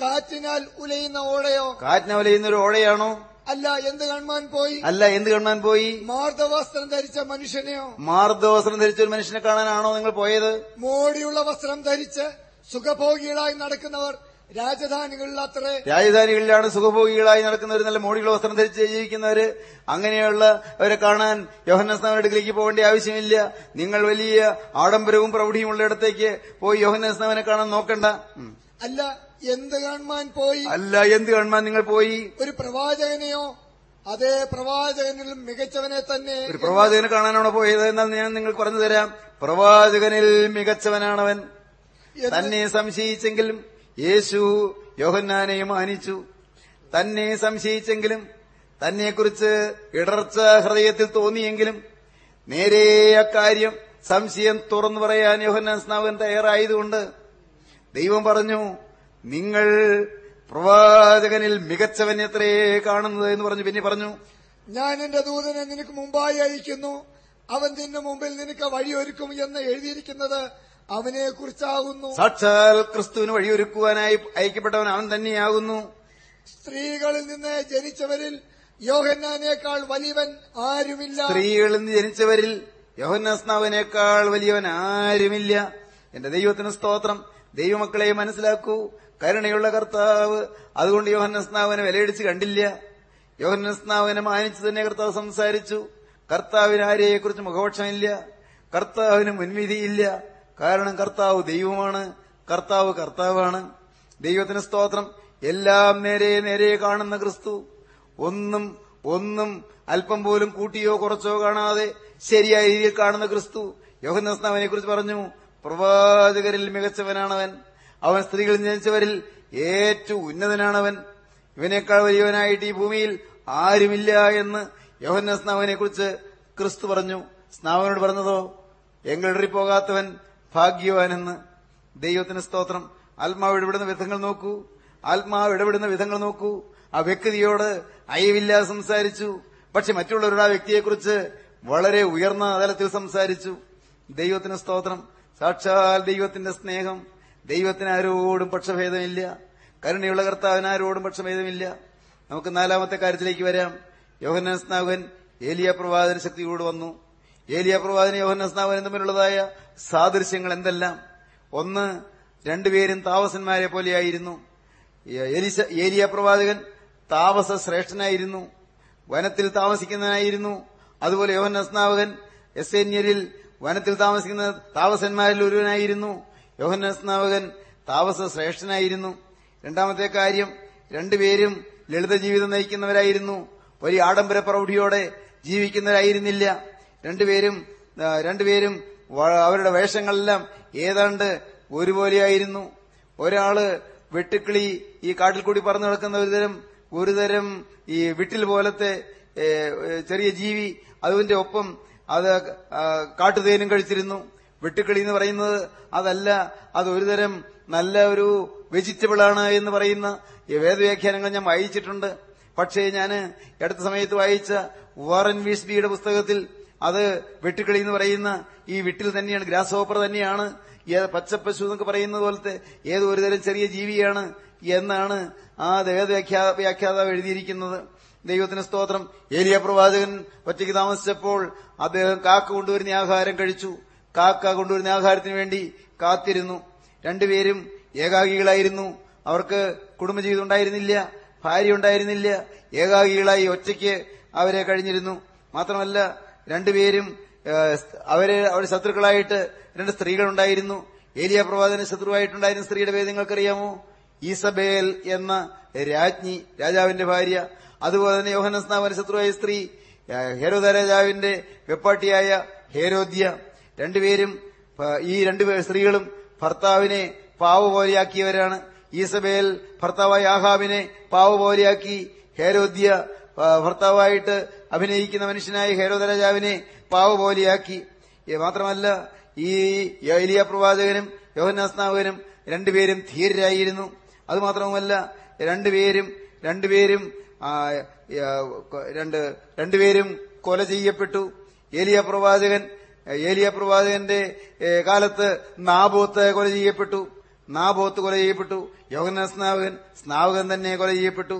കാറ്റിനാൽ ഉലയുന്ന ഓടയോ? കാറ്റിനാൽ ഉലയുന്ന ഒരു ഓടയാണോ? അല്ല എന്ത് ഗവൺമാൻ പോയി? അല്ല എന്ത് ഗവൺമാൻ പോയി? മാർദ്ദവസ്ത്രം ധരിച്ച മനുഷ്യനെയോ? മാർദ്ദവസ്ത്രം ധരിച്ച ഒരു മനുഷ്യനെ കാണാനാണോ നിങ്ങൾ പോയത്? മോടിയുള്ള വസ്ത്രം ധരിച്ച് സുഖഭോഗികളായി നടക്കുന്നവർ രാജധാനികളിൽ അത്രേ രാജധാനികളിലാണ് സുഖഭോഗികളായി നടക്കുന്നവർ നല്ല മോടിയുള്ള വസ്ത്രം ധരിച്ച് ജീവിക്കുന്നവര് അങ്ങനെയുള്ള അവരെ കാണാൻ യോഹന്നസ്നാവിന്റെ അടുക്കിലേക്ക് പോകേണ്ട ആവശ്യമില്ല. നിങ്ങൾ വലിയ ആഡംബരവും പ്രൗഢിയും ഉള്ളിടത്തേക്ക് പോയി യോഹന്നസ്നാവിനെ കാണാൻ നോക്കണ്ട. അല്ല എന്ത് കാണുമാൻ പോയി? അല്ല എന്ത് കാണാൻ നിങ്ങൾ പോയി? ഒരു പ്രവാചകനെയോ? അതേ പ്രവാചകനിലും മികച്ചവനെ തന്നെ ഒരു പ്രവാചകനെ കാണാനാണോ പോയത്? എന്നാൽ ഞാൻ നിങ്ങൾ പറഞ്ഞു തരാം. പ്രവാചകനിൽ മികച്ചവനാണവൻ. തന്നെ സംശയിച്ചെങ്കിലും യേശു യോഹന്നാനെ മാനിച്ചു. തന്നെ സംശയിച്ചെങ്കിലും തന്നെക്കുറിച്ച് ഇടർച്ച ഹൃദയത്തിൽ തോന്നിയെങ്കിലും നേരെ അക്കാര്യം സംശയം തുറന്നു പറയാൻ യോഹന്നാൻ സ്നാവൻ തയ്യാറായതുകൊണ്ട് ദൈവം പറഞ്ഞു നിങ്ങൾ പ്രവാചകനിൽ മികച്ചവൻ എത്രയേ കാണുന്നത്? എന്ന് പറഞ്ഞു. പിന്നെ പറഞ്ഞു ഞാൻ എന്റെ ദൂതനെ നിനക്ക് മുമ്പായി അയക്കുന്നു. അവൻ നിന്റെ മുമ്പിൽ നിനക്ക് വഴിയൊരുക്കും എന്ന് എഴുതിയിരിക്കുന്നത് അവനെ കുറിച്ചാകുന്നു സാക്ഷാൽ ക്രിസ്തുവിന് വഴിയൊരുക്കുവാനായി അയക്കപ്പെട്ടവൻ അവൻ തന്നെയാകുന്നു. സ്ത്രീകളിൽ നിന്ന് ജനിച്ചവരിൽ യോഹന്നാനേക്കാൾ വലിയവൻ ആരുമില്ല. സ്ത്രീകളിൽ നിന്ന് ജനിച്ചവരിൽ യോഹന്നാസ്നാവിനേക്കാൾ വലിയവൻ ആരുമില്ല. എന്റെ ദൈവത്തിന് സ്തോത്രം. ദൈവമക്കളെ മനസ്സിലാക്കൂ. കരുണയുള്ള കർത്താവ് അതുകൊണ്ട് യോഹന്നസ്നാവിനെ വിലയിടിച്ച് കണ്ടില്ല. യോഹന്നസ്നാവിനെ മാനിച്ചു തന്നെ കർത്താവ് സംസാരിച്ചു. കർത്താവിന് ആരെയെക്കുറിച്ച് മുഖപക്ഷമില്ല. കർത്താവിന് മുൻവിധിയില്ല. കാരണം കർത്താവ് ദൈവമാണ് കർത്താവ് കർത്താവാണ്. ദൈവത്തിന് സ്തോത്രം. എല്ലാം നേരെ നേരെ കാണുന്ന ക്രിസ്തു. ഒന്നും ഒന്നും അല്പം പോലും കൂട്ടിയോ കുറച്ചോ കാണാതെ ശരിയായ രീതിയിൽ കാണുന്ന ക്രിസ്തു. യോഹനസ്നാവിനെ കുറിച്ച് പറഞ്ഞു പ്രവാചകരിൽ മികച്ചവനാണവൻ. അവൻ സ്ത്രീകളിൽ ജനിച്ചവരിൽ ഏറ്റവും ഉന്നതനാണവൻ. ഇവനേക്കാൾ വലിയവനായിട്ട് ഈ ഭൂമിയിൽ ആരുമില്ല എന്ന് യോഹന്നസ്നാവിനെ കുറിച്ച് ക്രിസ്തു പറഞ്ഞു. സ്നാവനോട് പറഞ്ഞതോ എങ്ങളിടറി പോകാത്തവൻ ഭാഗ്യവാനെന്ന് ദൈവത്തിന് സ്തോത്രം. ആത്മാവ് ഇടപെടുന്ന വിധങ്ങൾ നോക്കൂ. ആത്മാവ് ഇടപെടുന്ന വിധങ്ങൾ നോക്കൂ. ആ വ്യക്തിയോട് അയവില്ലാതെ സംസാരിച്ചു. പക്ഷെ മറ്റുള്ളവരുടെ ആ വ്യക്തിയെക്കുറിച്ച് വളരെ ഉയർന്ന തലത്തിൽ സംസാരിച്ചു. ദൈവത്തിന് സ്തോത്രം. സാക്ഷാൽ ദൈവത്തിന്റെ സ്നേഹം. ദൈവത്തിന് ആരോടും പക്ഷഭേദമില്ല. കരുണയുള്ള കർത്താവിന് ആരോടും പക്ഷഭേദമില്ല. നമുക്ക് നാലാമത്തെ കാര്യത്തിലേക്ക് വരാം. യോഹന്നാൻ സ്നാവൻ ഏലിയ പ്രവാചന ശക്തിയോട് വന്നു. ഏലിയ പ്രവാചന യോഹന്നാൻ സ്നാവനും തമ്മിലുള്ളതായ സാദൃശ്യങ്ങൾ എന്തെല്ലാം? ഒന്ന് രണ്ടുപേരും താമസന്മാരെ പോലെയായിരുന്നു. എലിസ ഏലിയ പ്രവാചകൻ താമസ ശ്രേഷ്ഠനായിരുന്നു. വനത്തിൽ താമസിക്കുന്നവനായിരുന്നു. അതുപോലെ യോഹന്ന സ്നാവകൻ എസ്സേന്യരിൽ വനത്തിൽ താമസിക്കുന്ന താമസന്മാരിൽ ഒരുവനായിരുന്നു. യോഹൻ സ്നാവകൻ താമസ ശ്രേഷ്ഠനായിരുന്നു. രണ്ടാമത്തെ കാര്യം രണ്ടുപേരും ലളിത ജീവിതം നയിക്കുന്നവരായിരുന്നു. വലിയ ആഡംബര പ്രൗഢിയോടെ ജീവിക്കുന്നവരായിരുന്നില്ല. രണ്ടുപേരും രണ്ടുപേരും അവരുടെ വേഷങ്ങളെല്ലാം ഏതാണ്ട് ഒരുപോലെയായിരുന്നു. ഒരാൾ വെട്ടുക്കിളി ഈ കാട്ടിൽ കൂടി പറന്നു നടക്കുന്ന ഒരുതരം ഒരുതരം ഈ വിട്ടിൽ പോലത്തെ ചെറിയ ജീവി അതിന്റെ ഒപ്പം അത് കാട്ടുതേനും കഴിച്ചിരുന്നു. വെട്ടുക്കിളി എന്ന് പറയുന്നത് അതല്ല അത് ഒരുതരം നല്ല ഒരു വെജിറ്റബിൾ ആണ് എന്ന് പറയുന്ന വേദവ്യാഖ്യാനങ്ങൾ ഞാൻ വായിച്ചിട്ടുണ്ട്. പക്ഷേ ഞാൻ അടുത്ത സമയത്ത് വായിച്ച വാറൻ വീസ്ബിയുടെ പുസ്തകത്തിൽ അത് വെട്ടുക്കിളി എന്ന് പറയുന്ന ഈ വിട്ടിൽ തന്നെയാണ് ഗ്രാസ് ഹോപ്പർ തന്നെയാണ് പച്ചപ്പശു എന്നൊക്കെ പറയുന്നത് പോലത്തെ ഏത് ഒരുതരം ചെറിയ ജീവിയാണ് എന്നാണ് ആ വേദവ്യാഖ്യാ വ്യാഖ്യാതാവ് എഴുതിയിരിക്കുന്നത്. ദൈവത്തിന് സ്തോത്രം. ഏലിയ പ്രവാചകൻ ഒറ്റയ്ക്ക് താമസിച്ചപ്പോൾ അദ്ദേഹം കാക്ക കൊണ്ടുവരുന്ന ആഹാരം കഴിച്ചു. കാക്ക കൊണ്ടുവരുന്ന ആഹാരത്തിന് വേണ്ടി കാത്തിരുന്നു. രണ്ടുപേരും ഏകാഗികളായിരുന്നു. അവർക്ക് കുടുംബജീവിതം ഉണ്ടായിരുന്നില്ല ഭാര്യ ഉണ്ടായിരുന്നില്ല. ഏകാഗികളായി ഒറ്റയ്ക്ക് അവരെ കഴിഞ്ഞിരുന്നു. മാത്രമല്ല രണ്ടുപേരും അവരെ അവർ അവരുടെ ശത്രുക്കളായിട്ട് രണ്ട് സ്ത്രീകളുണ്ടായിരുന്നു. ഏലിയ പ്രവാചന ശത്രുവായിട്ടുണ്ടായിരുന്ന സ്ത്രീയുടെ പേര് നിങ്ങൾക്കറിയാമോ? ഈസബേൽ എന്ന രാജ്ഞി രാജാവിന്റെ ഭാര്യ. അതുപോലെ തന്നെ യോഹനസ്നാമന ശത്രുവായ സ്ത്രീ ഹേരോദ രാജാവിന്റെ വെപ്പാട്ടിയായ ഹേരോദ്യ. രണ്ടുപേരും ഈ രണ്ടു സ്ത്രീകളും ഭർത്താവിനെ പാവ പോലെയാക്കിയവരാണ് ഈസബേൽ ഭർത്താവായ ആഹാബിനെ പാവ പോലെയാക്കി ഹേരോദ്യ ഭർത്താവായിട്ട് അഭിനയിക്കുന്ന മനുഷ്യനായ ഹേരോദരാജാവിനെ പാവ പോലെയാക്കി മാത്രമല്ല ഈ ഏലിയ പ്രവാചകനും യോഹനാസ്നാവകനും രണ്ടുപേരും ധീരരായിരുന്നു. അതുമാത്രവുമല്ല രണ്ടുപേരും രണ്ടുപേരും രണ്ട് രണ്ടുപേരും കൊല ചെയ്യപ്പെട്ടു. ഏലിയ പ്രവാചകൻ ഏലിയ പ്രവാചകന്റെ കാലത്ത് നാബോത്ത് കൊല ചെയ്യപ്പെട്ടു. നാബോത്ത് കൊല ചെയ്യപ്പെട്ടു. യോഹന സ്നാവകൻ സ്നാവകൻ തന്നെ കൊല ചെയ്യപ്പെട്ടു.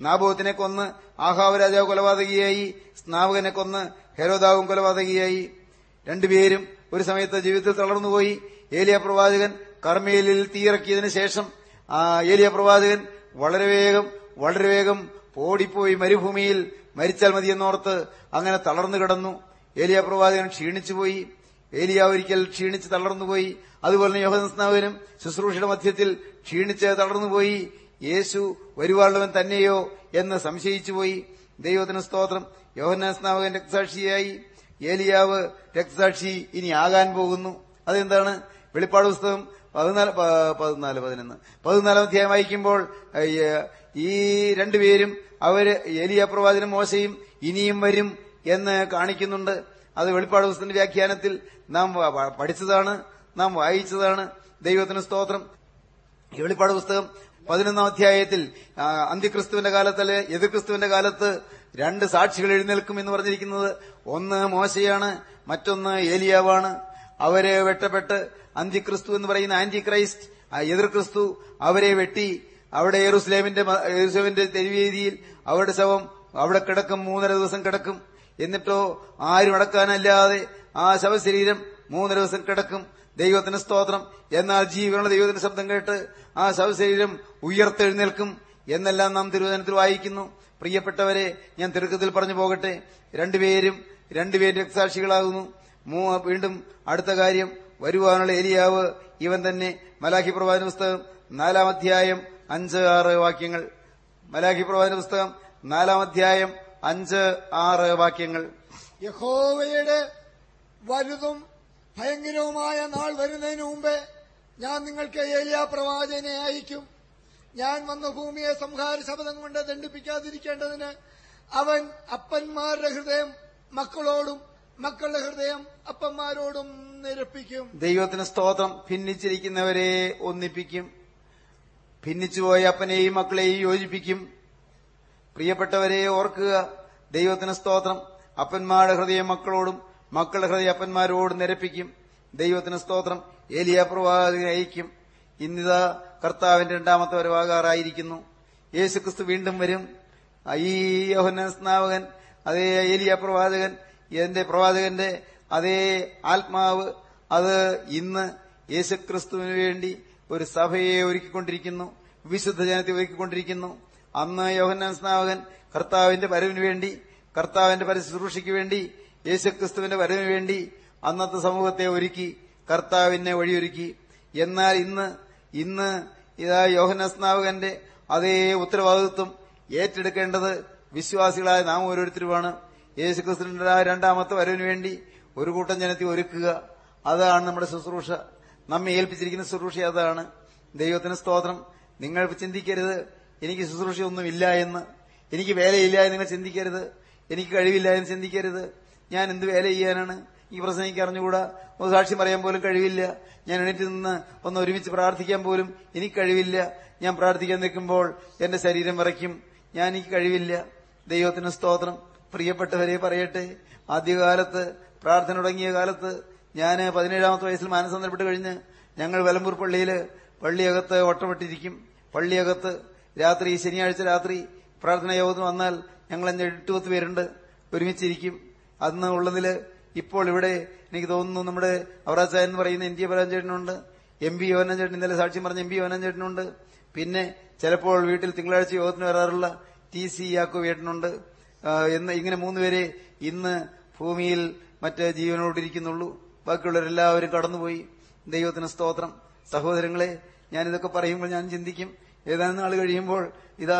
നാബോത്തിനെ കൊന്ന് ആഹാവ് രാജാവ് കൊലപാതകിയായി സ്നാവകനെ കൊന്ന് ഹെരോദാവും കൊലപാതകിയായി. രണ്ടുപേരും ഒരു സമയത്ത് ജീവിതത്തിൽ തളർന്നുപോയി. ഏലിയ പ്രവാചകൻ കർമ്മേലിൽ തീയിറക്കിയതിനു ശേഷം ഏലിയ പ്രവാചകൻ വളരെ വേഗം വളരെ വേഗം ഓടിപ്പോയി മരുഭൂമിയിൽ മരിച്ചാൽ മതിയെന്നോർത്ത് അങ്ങനെ തളർന്നു കിടന്നു. ഏലിയ പ്രവാചകൻ ക്ഷീണിച്ചുപോയി. ഏലിയ ഒരിക്കൽ ക്ഷീണിച്ച് തളർന്നുപോയി. അതുപോലെ യോഹനസ്നാവനും ശുശ്രൂഷയുടെ മധ്യത്തിൽ ക്ഷീണിച്ച് തളർന്നുപോയി. യേശു വരുവാളവൻ തന്നെയോ എന്ന് സംശയിച്ചുപോയി. ദൈവത്തിന് സ്തോത്രം. യോഹന്നാസ്നാവകൻ രക്തസാക്ഷിയായി. ഏലിയാവ് രക്തസാക്ഷി ഇനി ആകാൻ പോകുന്നു. അതെന്താണ്? വെളിപ്പാട് പുസ്തകം പതിനാല് പതിനാല് പതിനൊന്ന്. പതിനാലാം അധ്യായം വായിക്കുമ്പോൾ ഈ രണ്ടുപേരും അവർ ഏലിയ പ്രവാചനും മോശയും ഇനിയും വരും എന്ന് കാണിക്കുന്നുണ്ട്. അത് വെളിപ്പാട് പുസ്തകത്തിന്റെ വ്യാഖ്യാനത്തിൽ നാം പഠിച്ചതാണ് നാം വായിച്ചതാണ്. ദൈവത്തിന് സ്തോത്രം. വെളിപ്പാട് പുസ്തകം പതിനൊന്നാം അധ്യായത്തിൽ അന്ത്യക്രിസ്തുവിന്റെ കാലത്ത് അല്ലെ എതിർക്രിസ്തുവിന്റെ കാലത്ത് രണ്ട് സാക്ഷികൾ എഴുന്നേൽക്കും എന്ന് പറഞ്ഞിരിക്കുന്നത്. ഒന്ന് മോശയാണ് മറ്റൊന്ന് ഏലിയാവാണ്. അവരെ വെട്ടപ്പെട്ട് അന്ത്യക്രിസ്തു എന്ന് പറയുന്ന ആന്റി ക്രൈസ്റ്റ് എതിർക്രിസ്തു എതിർ ക്രിസ്തു അവരെ വെട്ടി അവിടെ യെറുസലേമിന്റെ യെരുസലേമിന്റെ തെരുവേദിയിൽ അവരുടെ ശവം അവിടെ കിടക്കും മൂന്നര ദിവസം കിടക്കും. എന്നിട്ടോ ആരും അടക്കാനല്ലാതെ ആ ശവശരീരം മൂന്നര ദിവസം കിടക്കും. ദൈവത്തിന് സ്തോത്രം. എന്നാൽ ജീവനുള്ള ദൈവത്തിന്റെ ശബ്ദം കേട്ട് ആ ശവശരീരം ഉയർത്തെഴുന്നേൽക്കും എന്നെല്ലാം നാം തിരുവചനത്തിൽ വായിക്കുന്നു. പ്രിയപ്പെട്ടവരെ ഞാൻ തിരുക്കത്തിൽ പറഞ്ഞു പോകട്ടെ. രണ്ടുപേരും രണ്ടുപേരും രക്തസാക്ഷികളാകുന്നു. വീണ്ടും അടുത്ത കാര്യം. വരുവാനുള്ള ഏരിയാവ് ഇവൻ തന്നെ മലാഖി പ്രവാചന പുസ്തകം നാലാം അധ്യായം അഞ്ച് ആറ് വാക്യങ്ങൾ. മലാഖി പ്രവാചന പുസ്തകം നാലാം അധ്യായം അഞ്ച് ആറ് വാക്യങ്ങൾ. യഹോവയുടെ വലുതും ഭയങ്കരവുമായ നാൾ വരുന്നതിന് മുമ്പേ ഞാൻ നിങ്ങൾക്ക് ഏലിയ പ്രവാചകനെ അയക്കും. ഞാൻ വന്ന ഭൂമിയെ സംഹാര ശബ്ദം കൊണ്ട് ദണ്ഡിപ്പിക്കാതിരിക്കേണ്ടതിന് അവൻ അപ്പന്മാരുടെ ഹൃദയം മക്കളോടും മക്കളുടെ ഹൃദയം അപ്പന്മാരോടും നിരപ്പിക്കും. ദൈവത്തിന് സ്തോത്രം. ഭിന്നിച്ചിരിക്കുന്നവരെ ഒന്നിപ്പിക്കും. ഭിന്നിച്ചുപോയ അപ്പനെയും മക്കളെയും യോജിപ്പിക്കും. പ്രിയപ്പെട്ടവരെ ഓർക്കുക ദൈവത്തിന് സ്തോത്രം. അപ്പന്മാരുടെ ഹൃദയം മക്കളോടും മക്കളുടെ ഹൃദയപ്പന്മാരോട് നിരപ്പിക്കും. ദൈവത്തിന് സ്തോത്രം. ഏലിയ പ്രവാചകനെ അയക്കും. ഇന്നിതാ കർത്താവിന്റെ രണ്ടാമത്തെ വരവാകാറായിരിക്കുന്നു. യേശുക്രിസ്തു വീണ്ടും വരും. ഈ യോഹന സ്നാവകൻ അതേ ഏലിയ പ്രവാചകൻ എന്റെ പ്രവാചകന്റെ അതേ ആത്മാവ് അത് ഇന്ന് യേശുക്രിസ്തുവിന് വേണ്ടി ഒരു സഭയെ ഒരുക്കിക്കൊണ്ടിരിക്കുന്നു. വിശുദ്ധ ജനത്തെ ഒരുക്കിക്കൊണ്ടിരിക്കുന്നു. അന്ന് യോഹന്നാൻ സ്നാവകൻ കർത്താവിന്റെ വരവിന് വേണ്ടി കർത്താവിന്റെ പരിശുശ്രൂഷയ്ക്ക് വേണ്ടി യേശുക്രിസ്തുവിന്റെ വരവിന് വേണ്ടി അന്നത്തെ സമൂഹത്തെ ഒരുക്കി കർത്താവിനെ വഴിയൊരുക്കി. എന്നാൽ ഇന്ന് ഇന്ന് ഇതാ യോഹനസ്നാവകന്റെ അതേ ഉത്തരവാദിത്വം ഏറ്റെടുക്കേണ്ടത് വിശ്വാസികളായ നാം ഓരോരുത്തരുമാണ്. യേശുക്രിസ്തുവിന്റെ രണ്ടാമത്തെ വരവിന് വേണ്ടി ഒരു കൂട്ടം ജനത്തെ ഒരുക്കുക. അതാണ് നമ്മുടെ ശുശ്രൂഷ. നമ്മെ ഏൽപ്പിച്ചിരിക്കുന്ന ശുശ്രൂഷ അതാണ്. ദൈവത്തിന് സ്തോത്രം. നിങ്ങൾ ചിന്തിക്കരുത്. എനിക്ക് ശുശ്രൂഷയൊന്നുമില്ല എന്ന്. എനിക്ക് വേലയില്ല എന്ന് നിങ്ങൾ ചിന്തിക്കരുത്. എനിക്ക് കഴിവില്ല എന്ന് ചിന്തിക്കരുത്. ഞാൻ എന്ത് വേല ചെയ്യാനാണ്? ഈ പ്രസംഗിക്ക് അറിഞ്ഞുകൂടാ? ഒന്ന് സാക്ഷ്യം പറയാൻ പോലും കഴിവില്ല. ഞാൻ എണീറ്റ് നിന്ന് ഒന്ന് ഒരുമിച്ച് പ്രാർത്ഥിക്കാൻ പോലും എനിക്ക് കഴിവില്ല. ഞാൻ പ്രാർത്ഥിക്കാൻ നിൽക്കുമ്പോൾ എന്റെ ശരീരം വിറയ്ക്കും. ഞാൻ എനിക്ക് കഴിവില്ല. ദൈവത്തിന് സ്തോത്രം. പ്രിയപ്പെട്ടവരെ പറയട്ടെ ആദ്യകാലത്ത് പ്രാർത്ഥന തുടങ്ങിയ കാലത്ത് ഞാൻ പതിനേഴാമത്തെ വയസ്സിൽ മാനസാന്തരപ്പെട്ട് കഴിഞ്ഞ് ഞങ്ങൾ വലമ്പൂർ പള്ളിയിൽ പള്ളിയകത്ത് ഒട്ടമിട്ടിരിക്കും പള്ളിയകത്ത് രാത്രി ശനിയാഴ്ച രാത്രി പ്രാർത്ഥന യോഗത്തിന് വന്നാൽ ഞങ്ങൾ അഞ്ച് എട്ട് പത്ത് പേരുണ്ട്. ഒരുമിച്ചിരിക്കും. അന്ന് ഉള്ളതിൽ ഇപ്പോൾ ഇവിടെ എനിക്ക് തോന്നുന്നു നമ്മുടെ അവറാച്ചായൻ എന്ന് പറയുന്ന എൻ ടി പരാജേട്ടനുണ്ട് എം പി യോനൻ ചേട്ടൻ ഇന്നലെ സാക്ഷ്യം പറഞ്ഞ എം പി യോനൻ ചേട്ടനുണ്ട് പിന്നെ ചിലപ്പോൾ വീട്ടിൽ തിങ്കളാഴ്ച യോഗത്തിന് വരാറുള്ള ടി സി യാക്കോ വീട്ടിനുണ്ട് ആ, എന്ന് ഇങ്ങനെ മൂന്നുപേരെ ഇന്ന് ഭൂമിയിൽ മറ്റ് ജീവനോടിരിക്കുന്നുള്ളൂ. ബാക്കിയുള്ളവരെല്ലാവരും കടന്നുപോയി. ദൈവത്തിന് സ്തോത്രം. സഹോദരങ്ങളെ ഞാനിതൊക്കെ പറയുമ്പോൾ ഞാൻ ചിന്തിക്കും. ഏതാനും നാൾ കഴിയുമ്പോൾ ഇതാ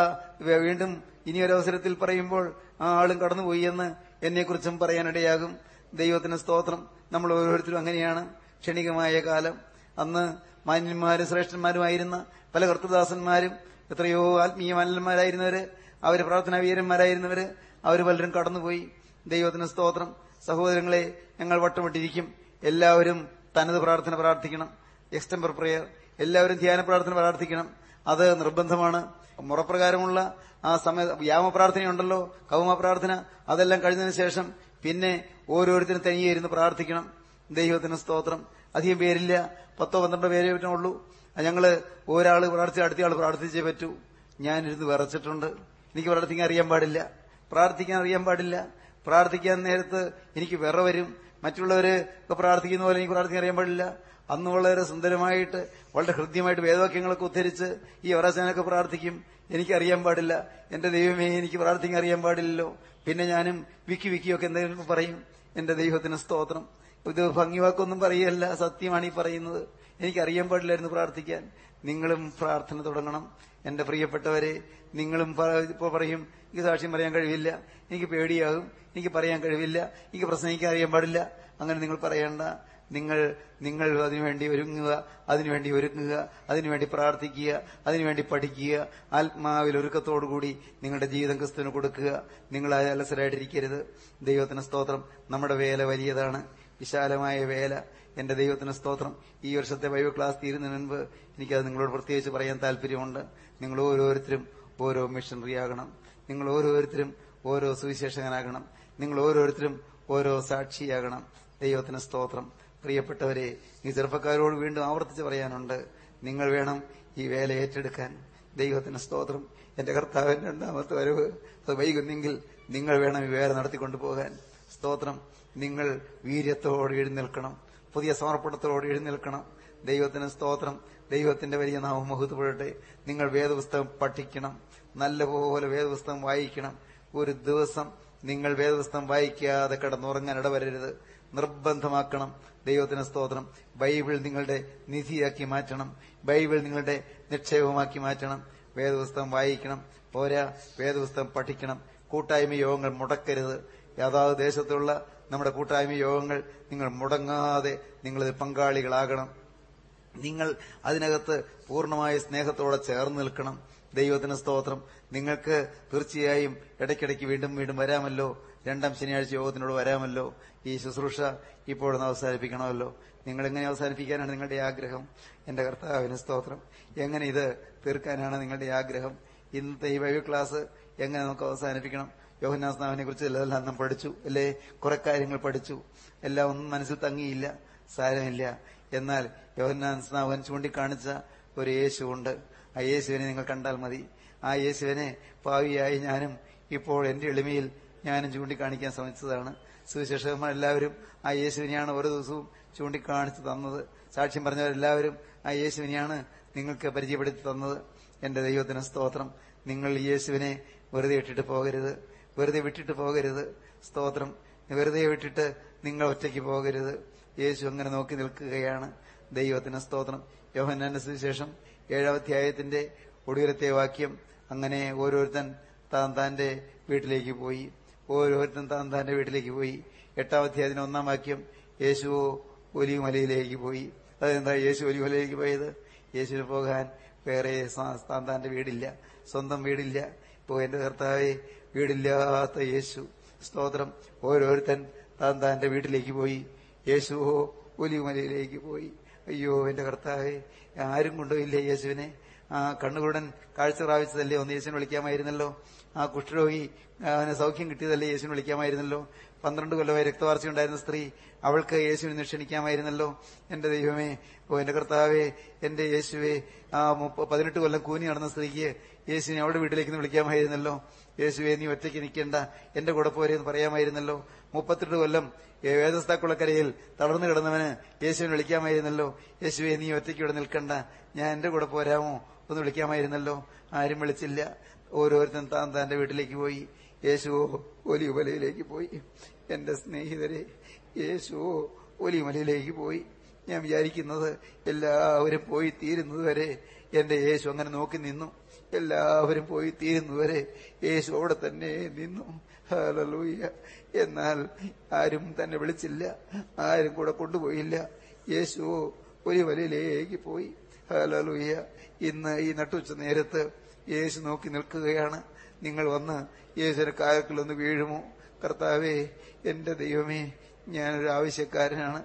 വീണ്ടും ഇനിയൊരവസരത്തിൽ പറയുമ്പോൾ ആ ആളും കടന്നുപോയി എന്ന് എന്നെക്കുറിച്ചും പറയാനിടയാകും. ദൈവത്തിന് സ്തോത്രം. നമ്മൾ ഓരോരുത്തരും അങ്ങനെയാണ്. ക്ഷണികമായ കാലം. അന്ന് മാന്യന്മാരും ശ്രേഷ്ഠന്മാരുമായിരുന്ന പല കർത്തദാസന്മാരും എത്രയോ ആത്മീയ മാന്യന്മാരായിരുന്നവര് അവർ പ്രാർത്ഥനാ വീരന്മാരായിരുന്നവര് അവർ പലരും കടന്നുപോയി. ദൈവത്തിന് സ്തോത്രം. സഹോദരങ്ങളെ ഞങ്ങൾ വട്ടമിട്ടിരിക്കും. എല്ലാവരും തനത് പ്രാർത്ഥന പ്രാർത്ഥിക്കണം. Extempore prayer. എല്ലാവരും ധ്യാന പ്രാർത്ഥന പ്രാർത്ഥിക്കണം. അത് നിർബന്ധമാണ്. മുറപ്രകാരമുള്ള ആ സമയ ഉണ്ടല്ലോ കൗമ പ്രാർത്ഥന അതെല്ലാം കഴിഞ്ഞതിന് ശേഷം പിന്നെ ഓരോരുത്തരും തനിയെ ഇരുന്ന് പ്രാർത്ഥിക്കണം. ദൈവത്തിന് സ്തോത്രം. അധികം പേരില്ല. പത്തോ പന്ത്രണ്ടോ പേരേ പറ്റുള്ളൂ ഞങ്ങൾ ഒരാൾ പ്രാർത്ഥിച്ച അടുത്തയാൾ പ്രാർത്ഥിച്ചേ പറ്റൂ. ഞാനിരുന്ന് വിറച്ചിട്ടുണ്ട്. എനിക്ക് പ്രാർത്ഥിക്കാൻ അറിയാൻ പാടില്ല. പ്രാർത്ഥിക്കാൻ അറിയാൻ പാടില്ല. പ്രാർത്ഥിക്കാൻ നേരത്ത് എനിക്ക് വിറ വരും. മറ്റുള്ളവര് പ്രാർത്ഥിക്കുന്ന പോലെ എനിക്ക് പ്രാർത്ഥിക്കാൻ അറിയാൻ പാടില്ല. അന്ന് വളരെ സുന്ദരമായിട്ട് വളരെ ഹൃദ്യമായിട്ട് വേദവാക്യങ്ങളൊക്കെ ഉദ്ധരിച്ച് ഈ വറച്ചാനൊക്കെ പ്രാർത്ഥിക്കും. എനിക്കറിയാൻ പാടില്ല. എന്റെ ദൈവമേ എനിക്ക് പ്രാർത്ഥിക്കാൻ അറിയാൻ പാടില്ലല്ലോ. പിന്നെ ഞാനും വിക്കി വിക്കിയൊക്കെ എന്തെങ്കിലും പറയും. എന്റെ ദൈവത്തിന് സ്തോത്രം. ഇത് ഭംഗിവാക്കൊന്നും പറയല്ല സത്യമാണ് ഈ പറയുന്നത്. എനിക്കറിയാൻ പാടില്ലായിരുന്നു പ്രാർത്ഥിക്കാൻ. നിങ്ങളും പ്രാർത്ഥന തുടങ്ങണം. എന്റെ പ്രിയപ്പെട്ടവരെ നിങ്ങളും പറയും എനിക്ക് സാക്ഷ്യം പറയാൻ കഴിവില്ല. എനിക്ക് പേടിയാകും. എനിക്ക് പറയാൻ കഴിവില്ല. എനിക്ക് പ്രസംഗിക്കാൻ അറിയാൻ പാടില്ല. അങ്ങനെ നിങ്ങൾ പറയേണ്ട. നിങ്ങൾ നിങ്ങൾ അതിനുവേണ്ടി ഒരുങ്ങുക അതിനുവേണ്ടി ഒരുങ്ങുക അതിനുവേണ്ടി പ്രാർത്ഥിക്കുക അതിനുവേണ്ടി പഠിക്കുക ആത്മാവിൽ ഒരുക്കത്തോടുകൂടി നിങ്ങളുടെ ജീവിതം ക്രിസ്തുവിന് കൊടുക്കുക. നിങ്ങൾ അലസരായിട്ടിരിക്കരുത്. ദൈവത്തിന് സ്തോത്രം. നമ്മുടെ വേല വലിയതാണ്. വിശാലമായ വേല. എന്റെ ദൈവത്തിന് സ്തോത്രം. ഈ വർഷത്തെ ബൈബിൾ ക്ലാസ് തീരുന്നതിന് മുൻപ് എനിക്കത് നിങ്ങളോട് പ്രത്യേകിച്ച് പറയാൻ താല്പര്യമുണ്ട്. നിങ്ങൾ ഓരോരുത്തരും ഓരോ മിഷണറി ആകണം. നിങ്ങൾ ഓരോരുത്തരും ഓരോ സുവിശേഷകനാകണം. നിങ്ങൾ ഓരോരുത്തരും ഓരോ സാക്ഷിയാകണം. ദൈവത്തിന് സ്തോത്രം. പ്രിയപ്പെട്ടവരെ ഈ ചെറുപ്പക്കാരോട് വീണ്ടും ആവർത്തിച്ച് പറയാനുണ്ട് നിങ്ങൾ വേണം ഈ വേല ഏറ്റെടുക്കാൻ. ദൈവത്തിന് സ്തോത്രം. എന്റെ കർത്താവിന്റെ രണ്ടാമത്തെ വരവ്. അത് വൈകുന്നെങ്കിൽ നിങ്ങൾ വേണം ഈ വേല നടത്തിക്കൊണ്ടു പോകാൻ സ്തോത്രം. നിങ്ങൾ വീര്യത്തോട് എഴുന്നേൽക്കണം. പുതിയ സമർപ്പണത്തോട് എഴുന്നേൽക്കണം. ദൈവത്തിന് സ്തോത്രം. ദൈവത്തിന്റെ വലിയ നാമം മഹത്വപ്പെടട്ടെ. നിങ്ങൾ വേദപുസ്തകം പഠിക്കണം. നല്ലപോലെ വേദപുസ്തകം വായിക്കണം. ഒരു ദിവസം നിങ്ങൾ വേദപുസ്തകം വായിക്കാതെ കിടന്നുറങ്ങാൻ ഇടവരരുത്. നിർബന്ധമാക്കണം. ദൈവത്തിന് സ്തോത്രം. ബൈബിൾ നിങ്ങളുടെ നിധിയാക്കി മാറ്റണം. ബൈബിൾ നിങ്ങളുടെ നിക്ഷേപമാക്കി മാറ്റണം. വേദപുസ്തകം വായിക്കണം. പോരാ വേദപുസ്തകം പഠിക്കണം. കൂട്ടായ്മ യോഗങ്ങൾ മുടക്കരുത്. യഥാത് ദേശത്തുള്ള നമ്മുടെ കൂട്ടായ്മ യോഗങ്ങൾ നിങ്ങൾ മുടങ്ങാതെ നിങ്ങളത് പങ്കാളികളാകണം. നിങ്ങൾ അതിനകത്ത് പൂർണമായ സ്നേഹത്തോടെ ചേർന്ന് നിൽക്കണം. ദൈവത്തിന് സ്തോത്രം. നിങ്ങൾക്ക് തീർച്ചയായും ഇടയ്ക്കിടയ്ക്ക് വീണ്ടും വീണ്ടും വരാമല്ലോ. രണ്ടാം ശനിയാഴ്ച യോഗത്തിനോട് വരാമല്ലോ. ഈ ശുശ്രൂഷ ഇപ്പോഴൊന്ന് അവസാനിപ്പിക്കണമല്ലോ. നിങ്ങളെങ്ങനെ അവസാനിപ്പിക്കാനാണ് നിങ്ങളുടെ ആഗ്രഹം? എന്റെ കർത്താവിന് സ്തോത്രം. എങ്ങനെ ഇത് തീർക്കാനാണ് നിങ്ങളുടെ ആഗ്രഹം? ഇന്നത്തെ ഈ ബൈബിൾ ക്ലാസ് എങ്ങനെ നമുക്ക് അവസാനിപ്പിക്കണം? യോഹന്നാസ്നാവിനെ കുറിച്ച് എല്ലാം നാം പഠിച്ചു അല്ലേ? കുറെ കാര്യങ്ങൾ പഠിച്ചു. എല്ലാം ഒന്നും മനസ്സിൽ തങ്ങിയില്ല സാരമില്ല. എന്നാൽ യോഹന്നാസ്നാവൻ ചൂണ്ടിക്കാണിച്ച ഒരു യേശുവുണ്ട്. ആ യേശുവിനെ നിങ്ങൾ കണ്ടാൽ മതി. ആ യേശുവിനെ ഭാവിയായി ഞാനും ഇപ്പോൾ എന്റെ എളിമയിൽ ഞാനും ചൂണ്ടിക്കാണിക്കാൻ ശ്രമിച്ചതാണ്. സുവിശേഷകന്മാരെല്ലാവരും ആ യേശുവിനെയാണ് ഓരോ ദിവസവും ചൂണ്ടിക്കാണിച്ചു തന്നത്. സാക്ഷ്യം പറഞ്ഞവരെല്ലാവരും ആ യേശുവിനെയാണ് നിങ്ങൾക്ക് പരിചയപ്പെടുത്തി തന്നത്. എന്റെ ദൈവത്തിന് സ്തോത്രം. നിങ്ങൾ യേശുവിനെ വെറുതെ ഇട്ടിട്ട് പോകരുത്. വെറുതെ വിട്ടിട്ട് പോകരുത്. സ്തോത്രം. വെറുതെ വിട്ടിട്ട് നിങ്ങൾ ഒറ്റയ്ക്ക് പോകരുത്. യേശു അങ്ങനെ നോക്കി നിൽക്കുകയാണ്. ദൈവത്തിന് സ്തോത്രം. യോഹന്നാന്റെ സുവിശേഷം ഏഴാമധ്യായത്തിന്റെ ഒടുവിലത്തെ വാക്യം. അങ്ങനെ ഓരോരുത്തൻ താൻ താന്റെ വീട്ടിലേക്ക് പോയി. ഓരോരുത്തൻ താൻ തന്റെ വീട്ടിലേക്ക് പോയി. എട്ടാം അധ്യായത്തിന് ഒന്നാം വാക്യം യേശുവോ ഒലിമലയിലേക്ക് പോയി. അതെന്താ യേശു ഒലിമലയിലേക്ക് പോയത്? യേശുവിന് പോകാൻ വേറെ താൻ താന്റെ വീടില്ല. സ്വന്തം വീടില്ല. ഇപ്പോ എന്റെ കർത്താവെ വീടില്ലാത്ത യേശു. സ്തോത്രം. ഓരോരുത്തൻ താൻ താന്റെ വീട്ടിലേക്ക് പോയി. യേശുവോ ഒലിമലയിലേക്ക് പോയി. അയ്യോ എന്റെ കർത്താവെ ആരും കൊണ്ടുപോയില്ലേ യേശുവിനെ? ആ കണ്ണുകൂടൻ കാഴ്ച പ്രാപിച്ചതല്ലേ ഒന്ന് യേശുവിനെ വിളിക്കാമായിരുന്നല്ലോ? ആ കുഷ്ഠരോഗി അവന് സൗഖ്യം കിട്ടിയതല്ലേ യേശുവിനെ വിളിക്കാമായിരുന്നല്ലോ? പന്ത്രണ്ട് കൊല്ലമായി രക്തവാർച്ച ഉണ്ടായിരുന്ന സ്ത്രീ അവൾക്ക് യേശുവിനെ ക്ഷണിക്കാമായിരുന്നല്ലോ എന്റെ ദൈവമേ ഓ എന്റെ കർത്താവേ എന്റെ യേശുവേ ആ പതിനെട്ട് കൊല്ലം കൂനി നടന്ന സ്ത്രീക്ക് യേശുവിനെ അവളുടെ വീട്ടിലേക്ക് വിളിക്കാമായിരുന്നല്ലോ? യേശുവെ നീ ഒറ്റയ്ക്ക് നിൽക്കേണ്ട. എന്റെ കൂടെ പോരെ എന്ന് പറയാമായിരുന്നല്ലോ? മുപ്പത്തെട്ട് കൊല്ലം വേദസ്ഥാക്കുളക്കരയിൽ തളർന്നു കിടന്നവന് യേശുവിനെ വിളിക്കാമായിരുന്നല്ലോ? യേശുവേ നീ ഒറ്റയ്ക്ക് ഇവിടെ നിൽക്കണ്ട. ഞാൻ എന്റെ കൂടെ പോരാമോ? ഒന്ന് വിളിക്കാമായിരുന്നല്ലോ? ആരും വിളിച്ചില്ല. ഓരോരുത്തരും താൻ തന്റെ വീട്ടിലേക്ക് പോയി. യേശുവോ ഒലിമലയിലേക്ക് പോയി. എന്റെ സ്നേഹിതരെ യേശുവോ ഒലിമലയിലേക്ക് പോയി. ഞാൻ വിചാരിക്കുന്നത് എല്ലാവരും പോയി തീരുന്നതുവരെ എന്റെ യേശു അങ്ങനെ നോക്കി നിന്നു. എല്ലാവരും പോയി തീരുന്നതുവരെ യേശു അവിടെ തന്നെ നിന്നു. ഹല്ലേലൂയ. എന്നാൽ ആരും തന്നെ വിളിച്ചില്ല. ആരും കൂടെ കൊണ്ടുപോയില്ല. യേശുവോ ഒരു വലയിലേക്ക് പോയി. ഹല്ലേലൂയ. ഇന്ന് ഈ നട്ടുച്ച നേരത്ത് യേശു നോക്കി നിൽക്കുകയാണ്. നിങ്ങൾ വന്ന് യേശുവിന്റെ കായക്കിലൊന്ന് വീഴുമോ? കർത്താവേ എന്റെ ദൈവമേ ഞാനൊരു ആവശ്യക്കാരനാണ്.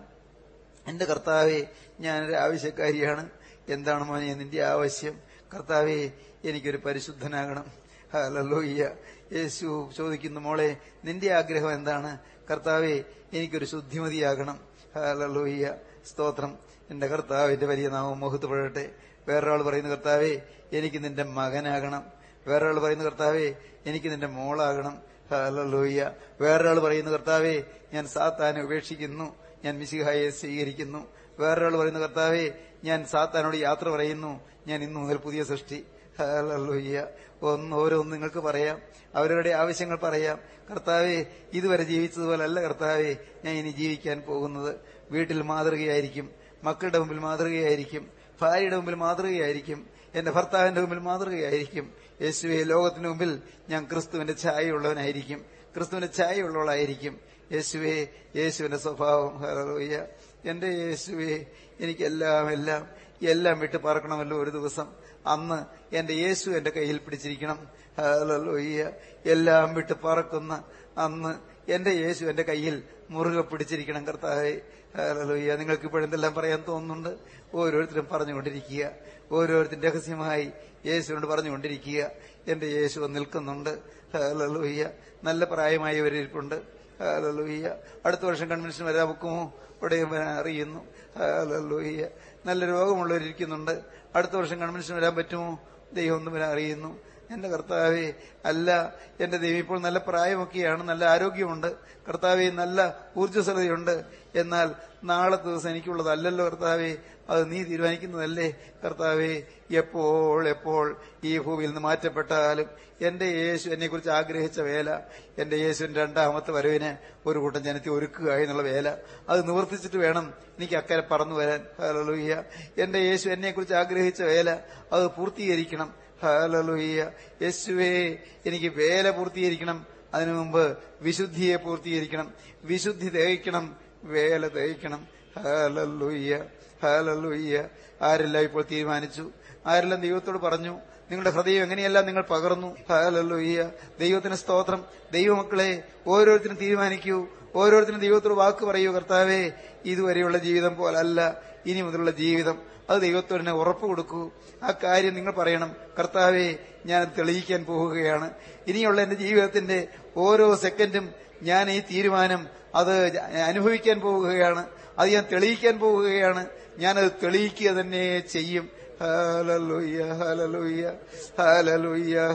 എന്റെ കർത്താവേ ഞാനൊരു ആവശ്യക്കാരിയാണ്. എന്താണ് മോനെ നിന്റെ ആവശ്യം? കർത്താവെ എനിക്കൊരു പരിശുദ്ധനാകണം. ഹല്ലേലൂയ. യേശു ചോദിക്കുന്നു മോളെ നിന്റെ ആഗ്രഹം എന്താണ്? കർത്താവെ എനിക്കൊരു ശുദ്ധിമതിയാകണം. ഹല്ലേലൂയ. സ്തോത്രം. എന്റെ കർത്താവിന്റെ വലിയ നാമം മുഖത്തുപെടട്ടെ വേറൊരാൾ പറയുന്ന കർത്താവേ എനിക്ക് നിന്റെ മകനാകണം. വേറൊരാൾ പറയുന്ന കർത്താവേ എനിക്ക് നിന്റെ മോളാകണം. ഹലോയ്യ വേറൊരാൾ പറയുന്ന കർത്താവേ ഞാൻ സാത്താനെ ഉപേക്ഷിക്കുന്നു. ഞാൻ മിശിഹായെ സ്വീകരിക്കുന്നു. വേറൊരാൾ പറയുന്ന കർത്താവേ ഞാൻ സാത്താനോട് യാത്ര പറയുന്നു. ഞാൻ ഇന്നു മുതൽ പുതിയ സൃഷ്ടി. ഹലോയ്യ ഒന്ന് ഓരോന്ന് നിങ്ങൾക്ക് പറയാം. അവരുടെ ആവശ്യങ്ങൾ പറയാം. കർത്താവെ ഇതുവരെ ജീവിച്ചതുപോലെ അല്ല കർത്താവെ ഞാൻ ഇനി ജീവിക്കാൻ പോകുന്നത്. വീട്ടിൽ മാതൃകയായിരിക്കും. മക്കളുടെ മുമ്പിൽ മാതൃകയായിരിക്കും. ഭാര്യയുടെ മുമ്പിൽ മാതൃകയായിരിക്കും എന്റെ ഭർത്താവിന്റെ മുമ്പിൽ മാതൃകയായിരിക്കും യേശുവെ ലോകത്തിന് മുമ്പിൽ ഞാൻ ക്രിസ്തുവിന്റെ ഛായയുള്ളവനായിരിക്കും ക്രിസ്തുവിന്റെ ഛായയുള്ളവളായിരിക്കും. യേശുവെ യേശുവിന്റെ സ്വഭാവം ഹല്ലേലൂയ. എന്റെ യേശുവെ എനിക്കെല്ലാം എല്ലാം എല്ലാം വിട്ട് പറക്കണമല്ലോ ഒരു ദിവസം. അന്ന് എന്റെ യേശു എന്റെ കയ്യിൽ പിടിച്ചിരിക്കണം. ഹലോയ്യ എല്ലാം വിട്ട് പറക്കുന്ന അന്ന് എന്റെ യേശു എന്റെ കയ്യിൽ മുറുകെ പിടിച്ചിരിക്കണം കർത്താവെ. ഹല്ലേലൂയ. നിങ്ങൾക്ക് ഇപ്പോഴെന്തെല്ലാം പറയാൻ തോന്നുന്നുണ്ട്? ഓരോരുത്തരും പറഞ്ഞുകൊണ്ടിരിക്കുക. ഓരോരുത്തരും രഹസ്യമായി യേശുവിനോട് പറഞ്ഞുകൊണ്ടിരിക്കുക. എന്റെ യേശുവ നിൽക്കുന്നുണ്ട്. ഹല്ലേലൂയ. നല്ല പ്രായമായവരിപ്പുണ്ട് ഹല്ലേലൂയ. അടുത്ത വർഷം കൺവെൻഷൻ വരാൻ വെക്കുമോ ഇവിടെ അറിയുന്നു. ഹല്ലേലൂയ. നല്ല രോഗമുള്ളവരിക്കുന്നുണ്ട് അടുത്ത വർഷം കൺവെൻഷൻ വരാൻ പറ്റുമോ? ദൈവം ഒന്നും അറിയുന്നു. എന്റെ കർത്താവെ അല്ല എന്റെ ദൈവം ഇപ്പോൾ നല്ല പ്രായമൊക്കെയാണ് നല്ല ആരോഗ്യമുണ്ട്. കർത്താവെ നല്ല ഊർജസ്വലതയുണ്ട്. എന്നാൽ നാളത്തെ ദിവസം എനിക്കുള്ളതല്ലോ കർത്താവെ അത് നീ തീരുമാനിക്കുന്നതല്ലേ? കർത്താവെ എപ്പോൾ എപ്പോൾ ഈ ഭൂമിയിൽ നിന്ന് മാറ്റപ്പെട്ടാലും എന്റെ യേശു എന്നെക്കുറിച്ച് ആഗ്രഹിച്ച വേല എന്റെ യേശുവിന്റെ രണ്ടാമത്തെ വരവിന് ഒരു കൂട്ടം ജനത്തെ ഒരുക്കുക എന്നുള്ള വേല അത് നിവർത്തിച്ചിട്ട് വേണം എനിക്ക് അക്കരെ പറന്നു വരാൻ. ഹല്ലേലൂയ. എന്റെ യേശു എന്നെക്കുറിച്ച് ആഗ്രഹിച്ച വേല അത് പൂർത്തീകരിക്കണം. ഹല്ലേലൂയ യേശുവേ എനിക്ക് വേല പൂർത്തീകരിക്കണം. അതിനു മുമ്പ് വിശുദ്ധിയെ പൂർത്തീകരിക്കണം. വിശുദ്ധി ദഹിക്കണം. വേല ദഹിക്കണം. ഹാലല്ലൂയ്യ ഹാലല്ലൂയ്യ ആരെല്ലാം ഇപ്പോൾ തീരുമാനിച്ചു? ആരെല്ലാം ദൈവത്തോട് പറഞ്ഞു? നിങ്ങളുടെ ഹൃദയം എങ്ങനെയെല്ലാം നിങ്ങൾ പകർന്നു? ഹാലല്ലൂയ്യ ദൈവത്തിന് സ്തോത്രം. ദൈവമക്കളെ ഓരോരുത്തരും തീരുമാനിക്കൂ. ഓരോരുത്തരും ദൈവത്തോട് വാക്ക് പറയൂ കർത്താവേ ഇതുവരെയുള്ള ജീവിതം പോലല്ല. ഇനി മുതലുള്ള ജീവിതം അത് ദൈവത്തോടിനെ ഉറപ്പ് കൊടുക്കൂ. ആ കാര്യം നിങ്ങൾ പറയണം. കർത്താവെ ഞാൻ തെളിയിക്കാൻ പോകുകയാണ്. ഇനിയുള്ള എന്റെ ജീവിതത്തിന്റെ ഓരോ സെക്കൻഡും ഞാൻ ഈ തീരുമാനം അത് അനുഭവിക്കാൻ പോകുകയാണ്. അത് ഞാൻ തെളിയിക്കാൻ പോകുകയാണ്. ഞാനത് തെളിയിക്കുക തന്നെ ചെയ്യും. ഹാലലൂയ്യ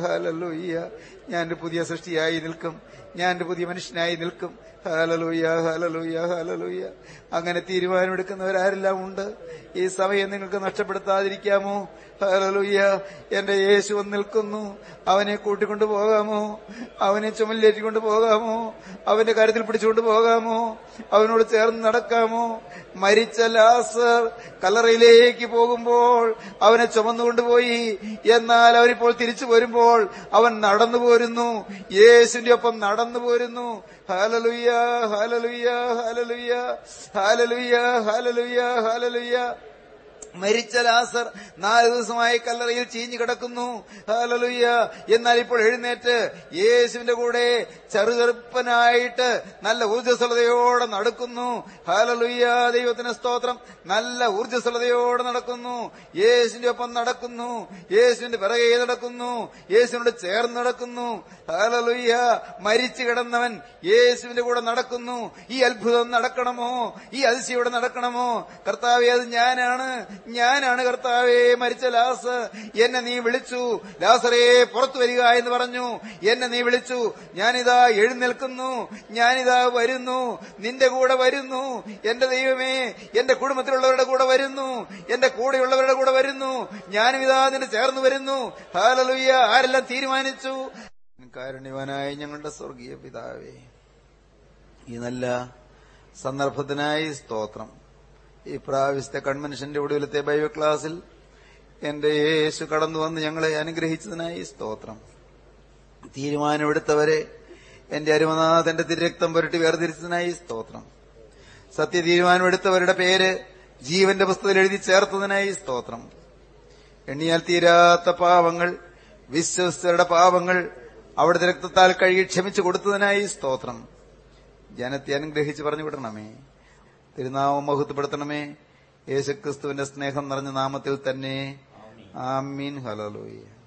ഹാലലൂയ്യ ഞാൻ പുതിയ സൃഷ്ടിയായി നിൽക്കും. ഞാൻ പുതിയ മനുഷ്യനായി നിൽക്കും. ഹാലലൂയ്യ ഹാലലൂയ്യ ഹാലലൂയ്യ അങ്ങനെ തീരുമാനമെടുക്കുന്നവരാരെല്ലാം ഉണ്ട്. ഈ സമയം നിങ്ങൾക്ക് നഷ്ടപ്പെടുത്താതിരിക്കാമോ? ഹാലലൂയ്യ എന്റെ യേശു നിൽക്കുന്നു. അവനെ കൂട്ടിക്കൊണ്ടു പോകാമോ? അവനെ ചുമലിലേറ്റിക്കൊണ്ട് പോകാമോ? അവന്റെ കാര്യത്തിൽ പിടിച്ചുകൊണ്ട് പോകാമോ? അവനോട് ചേർന്ന് നടക്കാമോ? മരിച്ച ലാസർ കല്ലറയിലേക്ക് പോകുമ്പോൾ അവനെ ചുമന്നുകൊണ്ടുപോയി എന്നാൽ അവനിപ്പോൾ തിരിച്ചു വരുമ്പോൾ അവൻ നടന്നു പോരുന്നു യേശുവിന്റെ ഒപ്പം നടന്നു പോരുന്നു ഹാലലുയ്യ ഹാലലുയ്യ ഹാലലുയ്യ ഹാലലുയ്യ ഹാലലുയ്യ ഹാലലുയ്യ മരിച്ച ലാസർ നാല് ദിവസമായി കല്ലറയിൽ ചീഞ്ഞു കിടക്കുന്നു. ഹാലലുയ്യ എന്നാൽ ഇപ്പോൾ എഴുന്നേറ്റ് യേശുവിന്റെ കൂടെ ചെറുചെറുപ്പനായിട്ട് നല്ല ഊർജസ്വലതയോടെ നടക്കുന്നു. ഹാലലുയ്യ ദൈവത്തിന് സ്തോത്രം. നല്ല ഊർജസ്വലതയോടെ നടക്കുന്നു. യേശുവിന്റെ ഒപ്പം നടക്കുന്നു. യേശുവിന്റെ പിറകെ നടക്കുന്നു. യേശുവിനോട് ചേർന്ന് നടക്കുന്നു. ഹാലലുയ്യ മരിച്ചു കിടന്നവൻ യേശുവിന്റെ കൂടെ നടക്കുന്നു. ഈ അത്ഭുതം നടക്കണമോ? ഈ അതിശയോടെ നടക്കണമോ? കർത്താവെ അത് ഞാനാണ്. ഞാനാണ് കർത്താവേ മരിച്ച ലാസ്. എന്നെ നീ വിളിച്ചു. ലാസറേ പുറത്തു വരിക എന്ന് പറഞ്ഞു. എന്നെ നീ വിളിച്ചു. ഞാനിതാ എഴുന്നേൽക്കുന്നു. ഞാനിതാ വരുന്നു. നിന്റെ കൂടെ വരുന്നു. എന്റെ ദൈവമേ എന്റെ കുടുംബത്തിലുള്ളവരുടെ കൂടെ വരുന്നു. എന്റെ കൂടെയുള്ളവരുടെ കൂടെ വരുന്നു. ഞാനും ഇതാ നിന്നെ ചേർന്നു വരുന്നു. ഹാലലുയ്യ ആരെല്ലാം തീരുമാനിച്ചു? കാരുണ്യവാനായ ഞങ്ങളുടെ സ്വർഗീയ പിതാവേ ഈ നല്ല സന്ദർഭത്തിനായി സ്തോത്രം. ഈ പ്രാവശ്യത്തെ കൺവെൻഷന്റെ ഒടുവിലത്തെ ബൈബിൾ ക്ലാസ്സിൽ എന്റെ യേശു കടന്നു വന്ന് ഞങ്ങളെ അനുഗ്രഹിച്ചതിനായി സ്തോത്രം. തീരുമാനമെടുത്തവരെ എന്റെ അരുമനാഥന്റെ തിരക്തം പുരട്ടി വേർതിരിച്ചതിനായി സ്തോത്രം. സത്യ തീരുമാനമെടുത്തവരുടെ പേര് ജീവന്റെ പുസ്തകത്തിൽ എഴുതി ചേർത്തതിനായി സ്തോത്രം. എണ്ണിയാൽ തീരാത്ത പാവങ്ങൾ വിശ്വസ്തരുടെ പാവങ്ങൾ അവിടുത്തെ രക്തത്താൽ കഴുകി ക്ഷമിച്ചു കൊടുത്തതിനായി സ്തോത്രം. ജനത്തെ അനുഗ്രഹിച്ച് പറഞ്ഞു വിടണമേ. തിരുനാമം മഹത്വപ്പെടുത്തണമേ. യേശുക്രിസ്തുവിന്റെ സ്നേഹം നിറഞ്ഞ നാമത്തിൽ തന്നെ. ആമീൻ. ഹലോലോയ്യ